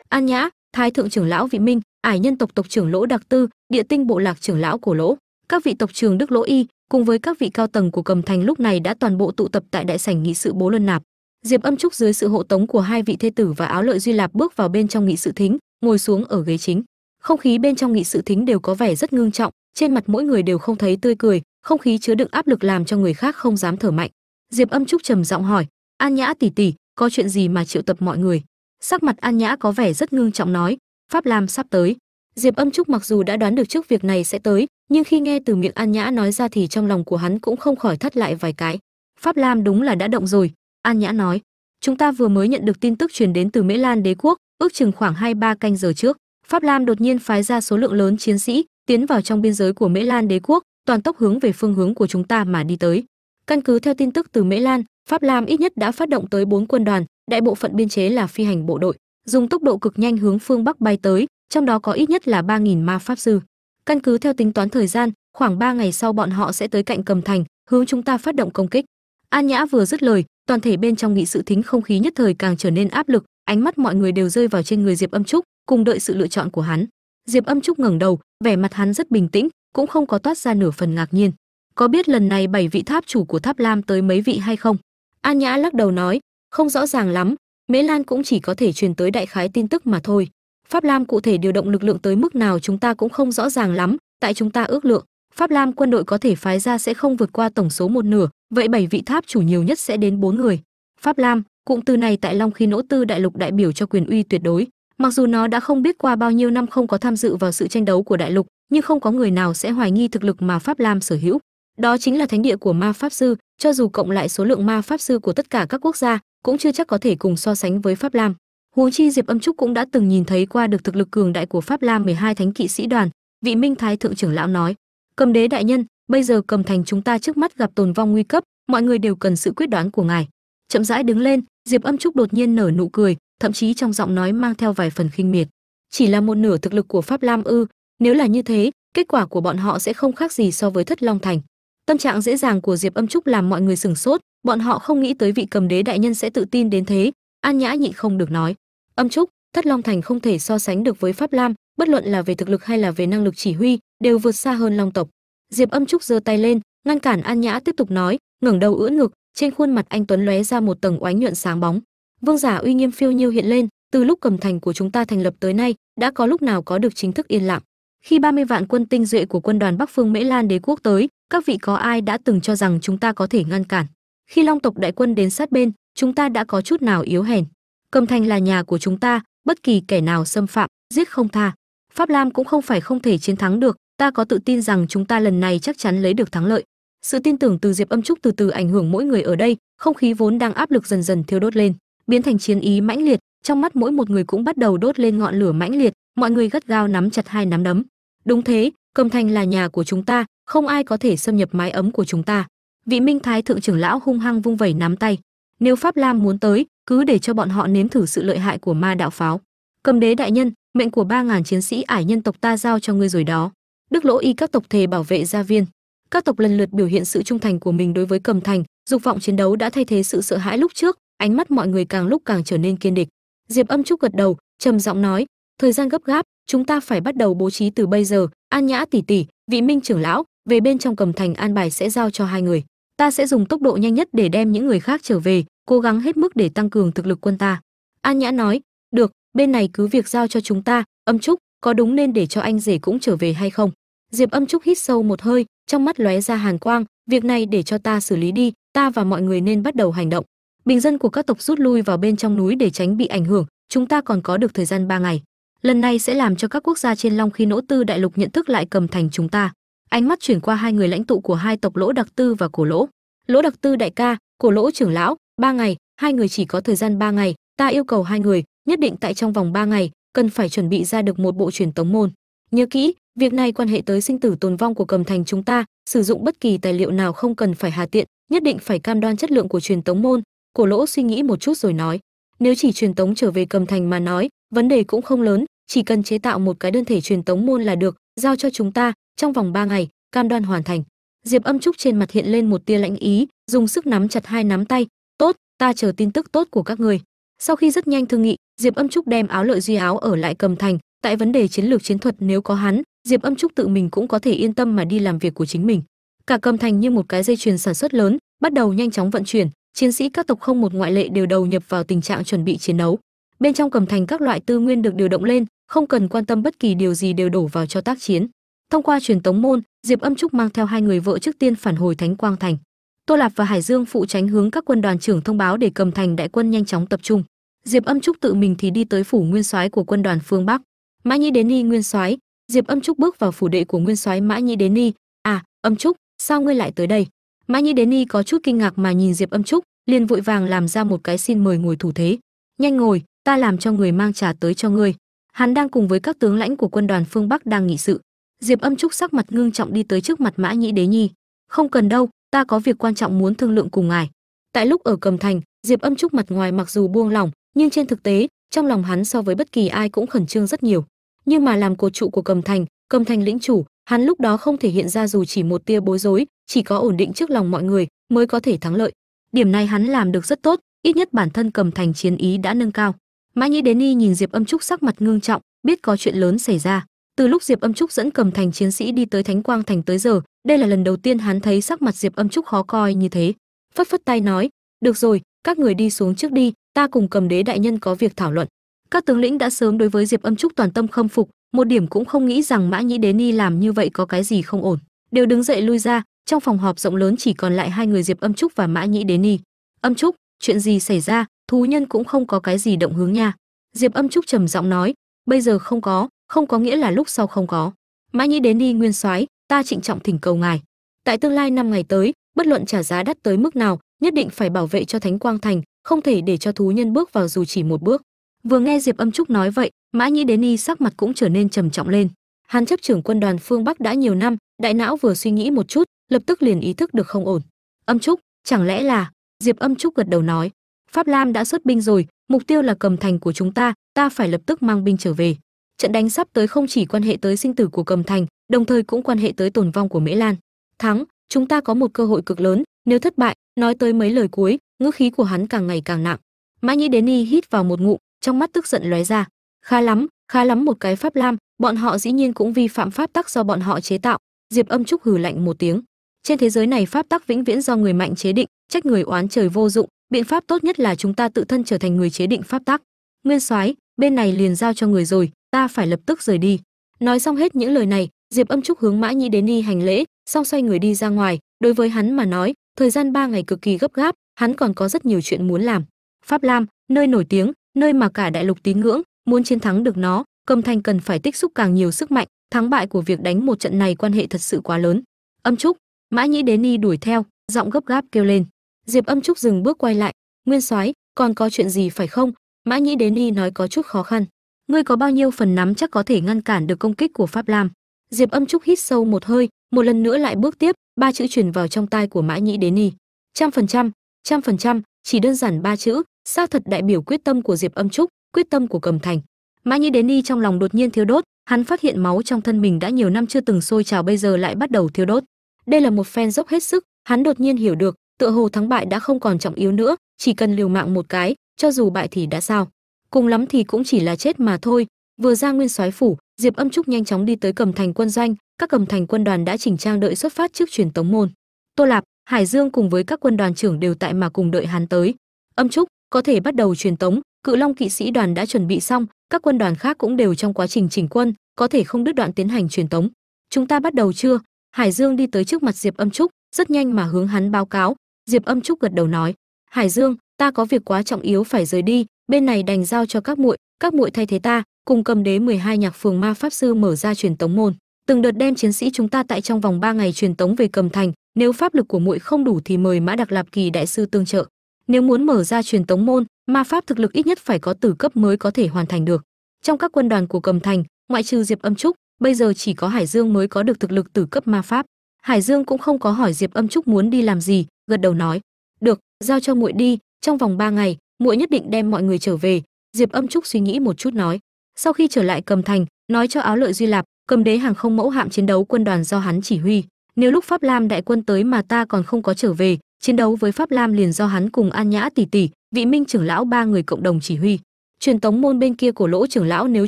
An nhã thái thượng trưởng lão vị minh, ải nhân tộc tộc trưởng lỗ đặc tư, địa tinh bộ lạc trưởng lão của lỗ. Các vị tộc trưởng đức lỗ y, cùng với các vị cao tầng của cầm thành lúc này đã toàn bộ tụ tập tại đại sảnh nghị sự bố luân nạp. Diệp âm trúc dưới sự hộ tống của hai vị thê tử và áo lợi duy lạp bước vào bên trong nghị sự thính, ngồi xuống ở ghế chính. Không khí bên trong nghị sự thính đều có vẻ rất ngưng trọng, trên mặt mỗi người đều không thấy tươi cười, không khí chứa đựng áp lực làm cho người khác không dám thở mạnh. Diệp âm trúc trầm giọng hỏi, an nhã tỷ tỷ, có chuyện gì mà triệu tập mọi người? Sắc mặt an nhã có vẻ rất ngưng trọng nói, pháp lam sắp tới. Diệp âm trúc mặc dù đã đoán được trước việc này sẽ tới, nhưng khi nghe từ miệng an nhã nói ra thì trong lòng của hắn cũng không khỏi thắt lại vài cái. Pháp lam đúng là đã động rồi, an nhã nói. Chúng ta vừa mới nhận được tin tức truyền đến từ mễ lan đế quốc, ước chừng khoảng hai ba canh giờ trước. Pháp lam đột nhiên phái ra số lượng lớn chiến sĩ, tiến vào trong biên giới của mễ lan đế quốc, toàn tốc hướng về phương hướng của chúng ta mà đi tới. Căn cứ theo tin tức từ mễ lan, pháp lam ít nhất đã phát động tới bốn quân đoàn đại bộ phận biên chế là phi hành bộ đội, dùng tốc độ cực nhanh hướng phương bắc bay tới, trong đó có ít nhất là ba nghìn ma pháp sư. Căn cứ theo tính toán thời gian, khoảng 3 ngày sau bọn họ sẽ tới cạnh cầm thành, hướng chúng ta phát động công kích. An nhã vừa dứt lời, toàn thể bên trong nghị sự thính không khí nhất thời càng trở nên áp lực, ánh mắt mọi người đều rơi vào trên người diệp âm trúc, cùng đợi sự lựa chọn của hắn. Diệp âm trúc ngẩng đầu, vẻ mặt hắn rất bình tĩnh, cũng không có toát ra nửa phần ngạc nhiên. Có biết lần này bảy vị tháp chủ của tháp lam tới mấy vị hay không? An nhã lắc đầu nói không rõ ràng lắm, mễ lan cũng chỉ có thể truyền tới đại khái tin tức mà thôi. Pháp lam cụ thể điều động lực lượng tới mức nào chúng ta cũng không rõ ràng lắm, tại chúng ta ước lượng, pháp lam quân đội có thể phái ra sẽ không vượt qua tổng số một nửa, vậy bảy vị tháp chủ nhiều nhất sẽ đến bốn người. Pháp lam, cụm từ này tại long khí nỗ tư đại lục đại biểu cho quyền uy tuyệt đối. Mặc dù nó đã không biết qua bao nhiêu năm không có tham dự vào sự tranh đấu của đại lục, nhưng không có người nào sẽ hoài nghi thực lực mà pháp lam sở hữu. Đó chính là thánh địa của ma pháp sư cho dù cộng lại số lượng ma pháp sư của tất cả các quốc gia, cũng chưa chắc có thể cùng so sánh với pháp lam. Huống chi diệp âm trúc cũng đã từng nhìn thấy qua được thực lực cường đại của pháp lam 12 thánh kỵ sĩ đoàn, vị minh thái thượng trưởng lão nói. Cầm đế đại nhân, bây giờ cầm thành chúng ta trước mắt gặp tồn vong nguy cấp, mọi người đều cần sự quyết đoán của ngài. Chậm rãi đứng lên, diệp âm trúc đột nhiên nở nụ cười, thậm chí trong giọng nói mang theo vài phần khinh miệt. Chỉ là một nửa thực lực của pháp lam ư, nếu là như thế, kết quả của bọn họ sẽ không khác gì so với thất long thành tâm trạng dễ dàng của diệp âm trúc làm mọi người sửng sốt, bọn họ không nghĩ tới vị cầm đế đại nhân sẽ tự tin đến thế. An nhã nhịn không được nói, âm trúc, thất long thành không thể so sánh được với pháp lam, bất luận là về thực lực hay là về năng lực chỉ huy, đều vượt xa hơn long tộc. Diệp âm trúc giơ tay lên, ngăn cản an nhã tiếp tục nói, ngẩng đầu ưỡn ngực, trên khuôn mặt anh tuấn lóe ra một tầng oánh nhuận sáng bóng. Vương giả uy nghiêm phiêu nhiêu hiện lên, từ lúc cầm thành của chúng ta thành lập tới nay, đã có lúc nào có được chính thức yên lặng. Khi 30 vạn quân tinh duệ của quân đoàn bắc phương mễ lan đế quốc tới các vị có ai đã từng cho rằng chúng ta có thể ngăn cản? Khi long tộc đại quân đến sát bên, chúng ta đã có chút nào yếu hèn? Cầm thành là nhà của chúng ta, bất kỳ kẻ nào xâm phạm, giết không tha. Pháp lam cũng không phải không thể chiến thắng được, ta có tự tin rằng chúng ta lần này chắc chắn lấy được thắng lợi. Sự tin tưởng từ diệp âm trúc từ từ ảnh hưởng mỗi người ở đây, không khí vốn đang áp lực dần dần thiêu đốt lên, biến thành chiến ý mãnh liệt, trong mắt mỗi một người cũng bắt đầu đốt lên ngọn lửa mãnh liệt, mọi người gắt gao nắm chặt hai nắm đấm. Đúng thế, cầm thành là nhà của chúng ta không ai có thể xâm nhập mái ấm của chúng ta. Vị minh thái thượng trưởng lão hung hăng vung vẩy nắm tay. Nếu pháp lam muốn tới, cứ để cho bọn họ nếm thử sự lợi hại của ma đạo pháo. Cầm đế đại nhân, mệnh của ba ngàn chiến sĩ ải nhân tộc ta giao cho ngươi rồi đó. Đức lỗ y các tộc thề bảo vệ gia viên. Các tộc lần lượt biểu hiện sự trung thành của mình đối với cầm thành, dục vọng chiến đấu đã thay thế sự sợ hãi lúc trước, ánh mắt mọi người càng lúc càng trở nên kiên địch diệp âm trúc gật đầu, trầm giọng nói, thời gian gấp gáp, chúng ta phải bắt đầu bố trí từ bây giờ, an nhã tỷ tỷ, vị minh trưởng lão về bên trong cầm thành an bài sẽ giao cho hai người. Ta sẽ dùng tốc độ nhanh nhất để đem những người khác trở về, cố gắng hết mức để tăng cường thực lực quân ta. An nhã nói, được, bên này cứ việc giao cho chúng ta, âm trúc, có đúng nên để cho anh rể cũng trở về hay không? Diệp âm trúc hít sâu một hơi, trong mắt lóe ra hàn quang, việc này để cho ta xử lý đi, ta và mọi người nên bắt đầu hành động. Bình dân của các tộc rút lui vào bên trong núi để tránh bị ảnh hưởng, chúng ta còn có được thời gian 3 ngày. Lần này sẽ làm cho các quốc gia trên long khí nỗ tư đại lục nhận thức lại cầm thành chúng ta ánh mắt chuyển qua hai người lãnh tụ của hai tộc lỗ đặc tư và cổ lỗ. Lỗ đặc tư đại ca, cổ lỗ trưởng lão, ba ngày, hai người chỉ có thời gian ba ngày, ta yêu cầu hai người, nhất định tại trong vòng ba ngày, cần phải chuẩn bị ra được một bộ truyền tống môn. Nhớ kỹ, việc này quan hệ tới sinh tử tồn vong của cầm thành chúng ta, sử dụng bất kỳ tài liệu nào không cần phải hà tiện, nhất định phải cam đoan chất lượng của truyền tống môn. Cổ lỗ suy nghĩ một chút rồi nói, nếu chỉ truyền tống trở về cầm thành mà nói, vấn đề cũng không lớn, chỉ cần chế tạo một cái đơn thể truyền tống môn là được, giao cho chúng ta trong vòng 3 ngày, cam đoan hoàn thành. Diệp âm trúc trên mặt hiện lên một tia lãnh ý, dùng sức nắm chặt hai nắm tay. Tốt, ta chờ tin tức tốt của các người. Sau khi rất nhanh thương nghị, diệp âm trúc đem áo lợi duy áo ở lại cầm thành. Tại vấn đề chiến lược chiến thuật, nếu có hắn, diệp âm trúc tự mình cũng có thể yên tâm mà đi làm việc của chính mình. Cả cầm thành như một cái dây chuyền sản xuất lớn, bắt đầu nhanh chóng vận chuyển. Chiến sĩ các tộc không một ngoại lệ đều đầu nhập vào tình trạng chuẩn bị chiến đấu. Bên trong cầm thành các loại tư nguyên được điều động lên, không cần quan tâm bất kỳ điều gì đều đổ vào cho tác chiến thông qua truyền tống môn, diệp âm trúc mang theo hai người vợ trước tiên phản hồi thánh quang thành. Tô lạp và hải dương phụ tránh hướng các quân đoàn trưởng thông báo để cầm thành đại quân nhanh chóng tập trung. Diệp âm trúc tự mình thì đi tới phủ nguyên soái của quân đoàn phương bắc. Mã nhĩ đến ni nguyên soái. Diệp âm trúc bước vào phủ đệ của nguyên soái mã nhĩ đến ni. À âm trúc, sao ngươi lại tới đây? Mã nhĩ đến ni có chút kinh ngạc mà nhìn diệp âm trúc, liền vội vàng làm ra một cái xin mời ngồi thủ thế. Nhanh ngồi, ta làm cho người mang trà tới cho ngươi. Hắn đang cùng với các tướng lãnh của quân đoàn phương bắc đang nghị sự diệp âm trúc sắc mặt ngưng trọng đi tới trước mặt mã nhĩ đế nhi. Không cần đâu, ta có việc quan trọng muốn thương lượng cùng ngài. Tại lúc ở cầm thành, diệp âm trúc mặt ngoài mặc dù buông lỏng, nhưng trên thực tế, trong lòng hắn so với bất kỳ ai cũng khẩn trương rất nhiều. Nhưng mà làm cột trụ của cầm thành cầm thành lĩnh chủ, hắn lúc đó không thể hiện ra dù chỉ một tia bối rối, chỉ có ổn định trước lòng mọi người mới có thể thắng lợi. Điểm này hắn làm được rất tốt, ít nhất bản thân cầm thành chiến ý đã nâng cao. Mã nhĩ đến y nhìn diệp âm trúc sắc mặt ngưng trọng, biết có chuyện lớn xảy ra từ lúc diệp âm trúc dẫn cầm thành chiến sĩ đi tới thánh quang thành tới giờ, đây là lần đầu tiên hắn thấy sắc mặt diệp âm trúc khó coi như thế. Phất phất tay nói, được rồi, các người đi xuống trước đi, ta cùng cầm đế đại nhân có việc thảo luận. Các tướng lĩnh đã sớm đối với diệp âm trúc toàn tâm khâm phục, một điểm cũng không nghĩ rằng mã nhĩ đế ni làm như vậy có cái gì không ổn. Đều đứng dậy lui ra, trong phòng họp rộng lớn chỉ còn lại hai người diệp âm trúc và mã nhĩ đế ni. Âm trúc, chuyện gì xảy ra? Thú nhân cũng không có cái gì động hướng nha. Diệp âm trúc trầm giọng nói, bây giờ không có không có nghĩa là lúc sau không có. Mã nhĩ đến đi, nguyên soái, ta trịnh trọng thỉnh cầu ngài. Tại tương lai năm ngày tới, bất luận trả giá đắt tới mức nào, nhất định phải bảo vệ cho thánh quang thành, không thể để cho thú nhân bước vào dù chỉ một bước. Vừa nghe diệp âm trúc nói vậy mã nhĩ đến y sắc mặt cũng trở nên trầm trọng lên. Hắn chấp trưởng quân đoàn phương bắc đã nhiều năm, đại não vừa suy nghĩ một chút, lập tức liền ý thức được không ổn. Âm trúc, chẳng lẽ là? Diệp âm trúc gật đầu nói. Pháp lam đã xuất binh rồi, mục tiêu là cầm thành của chúng ta ta phải lập tức mang binh trở về trận đánh sắp tới không chỉ quan hệ tới sinh tử của cầm thành, đồng thời cũng quan hệ tới tồn vong của mễ lan. Thắng, chúng ta có một cơ hội cực lớn, nếu thất bại, nói tới mấy lời cuối, ngữ khí của hắn càng ngày càng nặng. Mã nhĩ đến y hít vào một ngụm, trong mắt tức giận lóe ra. Khá lắm khá lắm một cái pháp lam, bọn họ dĩ nhiên cũng vi phạm pháp tắc do bọn họ chế tạo. Diệp âm trúc hừ lạnh một tiếng. Trên thế giới này pháp tắc vĩnh viễn do người mạnh chế định, trách người oán trời vô dụng, biện pháp tốt nhất là chúng ta tự thân trở thành người chế định pháp tắc. Nguyên soái, bên này liền giao cho người rồi ta phải lập tức rời đi. Nói xong hết những lời này, diệp âm trúc hướng mã nhĩ đến đi hành lễ, xong xoay người đi ra ngoài. Đối với hắn mà nói, thời gian ba ngày cực kỳ gấp gáp, hắn còn có rất nhiều chuyện muốn làm. Pháp lam, nơi nổi tiếng, nơi mà cả đại lục tín ngưỡng muốn chiến thắng được nó, cầm thành cần phải tích xúc càng nhiều sức mạnh, thắng bại của việc đánh một trận này quan hệ thật sự quá lớn. Âm trúc, mã nhĩ đến ni đuổi theo, giọng gấp gáp kêu lên. Diệp âm trúc dừng bước quay lại. Nguyên soái, còn có chuyện gì phải không? Mã nhĩ đến y nói có chút khó khăn ngươi có bao nhiêu phần nắm chắc có thể ngăn cản được công kích của pháp lam? Diệp âm trúc hít sâu một hơi, một lần nữa lại bước tiếp, ba chữ truyền vào trong tai của mã nhĩ đến y trăm phần trăm trăm phần trăm, chỉ đơn giản ba chữ, xác thật đại biểu quyết tâm của diệp âm trúc, quyết tâm của cầm thành. Mã nhĩ đến y trong lòng đột nhiên thiếu đốt, hắn phát hiện máu trong thân mình đã nhiều năm chưa từng sôi trào bây giờ lại bắt đầu thiếu đốt. Đây là một phen dốc hết sức, hắn đột nhiên hiểu được, tựa hồ thắng bại đã không còn trọng yếu nữa, chỉ cần liều mạng một cái, cho dù bại thì đã sao? Cùng lắm thì cũng chỉ là chết mà thôi. Vừa ra nguyên soái phủ, diệp âm trúc nhanh chóng đi tới cầm thành quân doanh. Các cầm thành quân đoàn đã chỉnh trang đợi xuất phát trước truyền tống môn. Tô lạp, hải dương cùng với các quân đoàn trưởng đều tại mà cùng đợi hắn tới. Âm trúc, có thể bắt đầu truyền tống. Cự long kỵ sĩ đoàn đã chuẩn bị xong. Các quân đoàn khác cũng đều trong quá trình chỉnh quân, có thể không đứt đoạn tiến hành truyền tống. Chúng ta bắt đầu chưa? Hải dương đi tới trước mặt diệp âm trúc, rất nhanh mà hướng hắn báo cáo. Diệp âm trúc gật đầu nói, hải dương, ta có việc quá trọng yếu phải rời đi bên này đành giao cho các muội các muội thay thế ta, cùng cầm đế 12 nhạc phường ma pháp sư mở ra truyền tống môn. Từng đợt đem chiến sĩ chúng ta tại trong vòng 3 ngày truyền tống về cầm thành, nếu pháp lực của muội không đủ thì mời mã đặc lạp kỳ đại sư tương trợ. Nếu muốn mở ra truyền tống môn, ma pháp thực lực ít nhất phải có tử cấp mới có thể hoàn thành được. Trong các quân đoàn của cầm thành, ngoại trừ diệp âm trúc, bây giờ chỉ có hải dương mới có được thực lực tử cấp ma pháp. Hải dương cũng không có hỏi diệp âm trúc muốn đi làm gì, gật đầu nói, được, giao cho muội đi, trong vòng 3 ngày muội nhất định đem mọi người trở về. Diệp âm trúc suy nghĩ một chút nói. Sau khi trở lại cầm thành, nói cho áo lợi duy lạp, cầm đế hàng không mẫu hạm chiến đấu quân đoàn do hắn chỉ huy. Nếu lúc pháp lam đại quân tới mà ta còn không có trở về, chiến đấu với pháp lam liền do hắn cùng an nhã tỷ tỷ, vị minh trưởng lão ba người cộng đồng chỉ huy. Truyền tống môn bên kia của lỗ trưởng lão nếu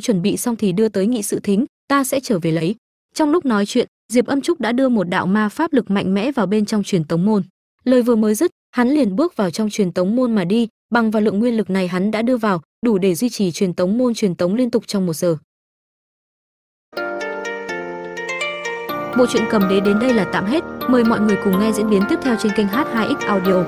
chuẩn bị xong thì đưa tới nghị sự thính, ta sẽ trở về lấy. Trong lúc nói chuyện, diệp âm trúc đã đưa một đạo ma pháp lực mạnh mẽ vào bên trong truyền tống môn. Lời vừa mới dứt, hắn liền bước vào trong truyền tống môn mà đi bằng vào lượng nguyên lực này hắn đã đưa vào, đủ để duy trì truyền tống môn truyền tống liên tục trong một giờ. Bộ truyện cầm đế đến đây là tạm hết. Mời mọi người cùng nghe diễn biến tiếp theo trên kênh h2x audio.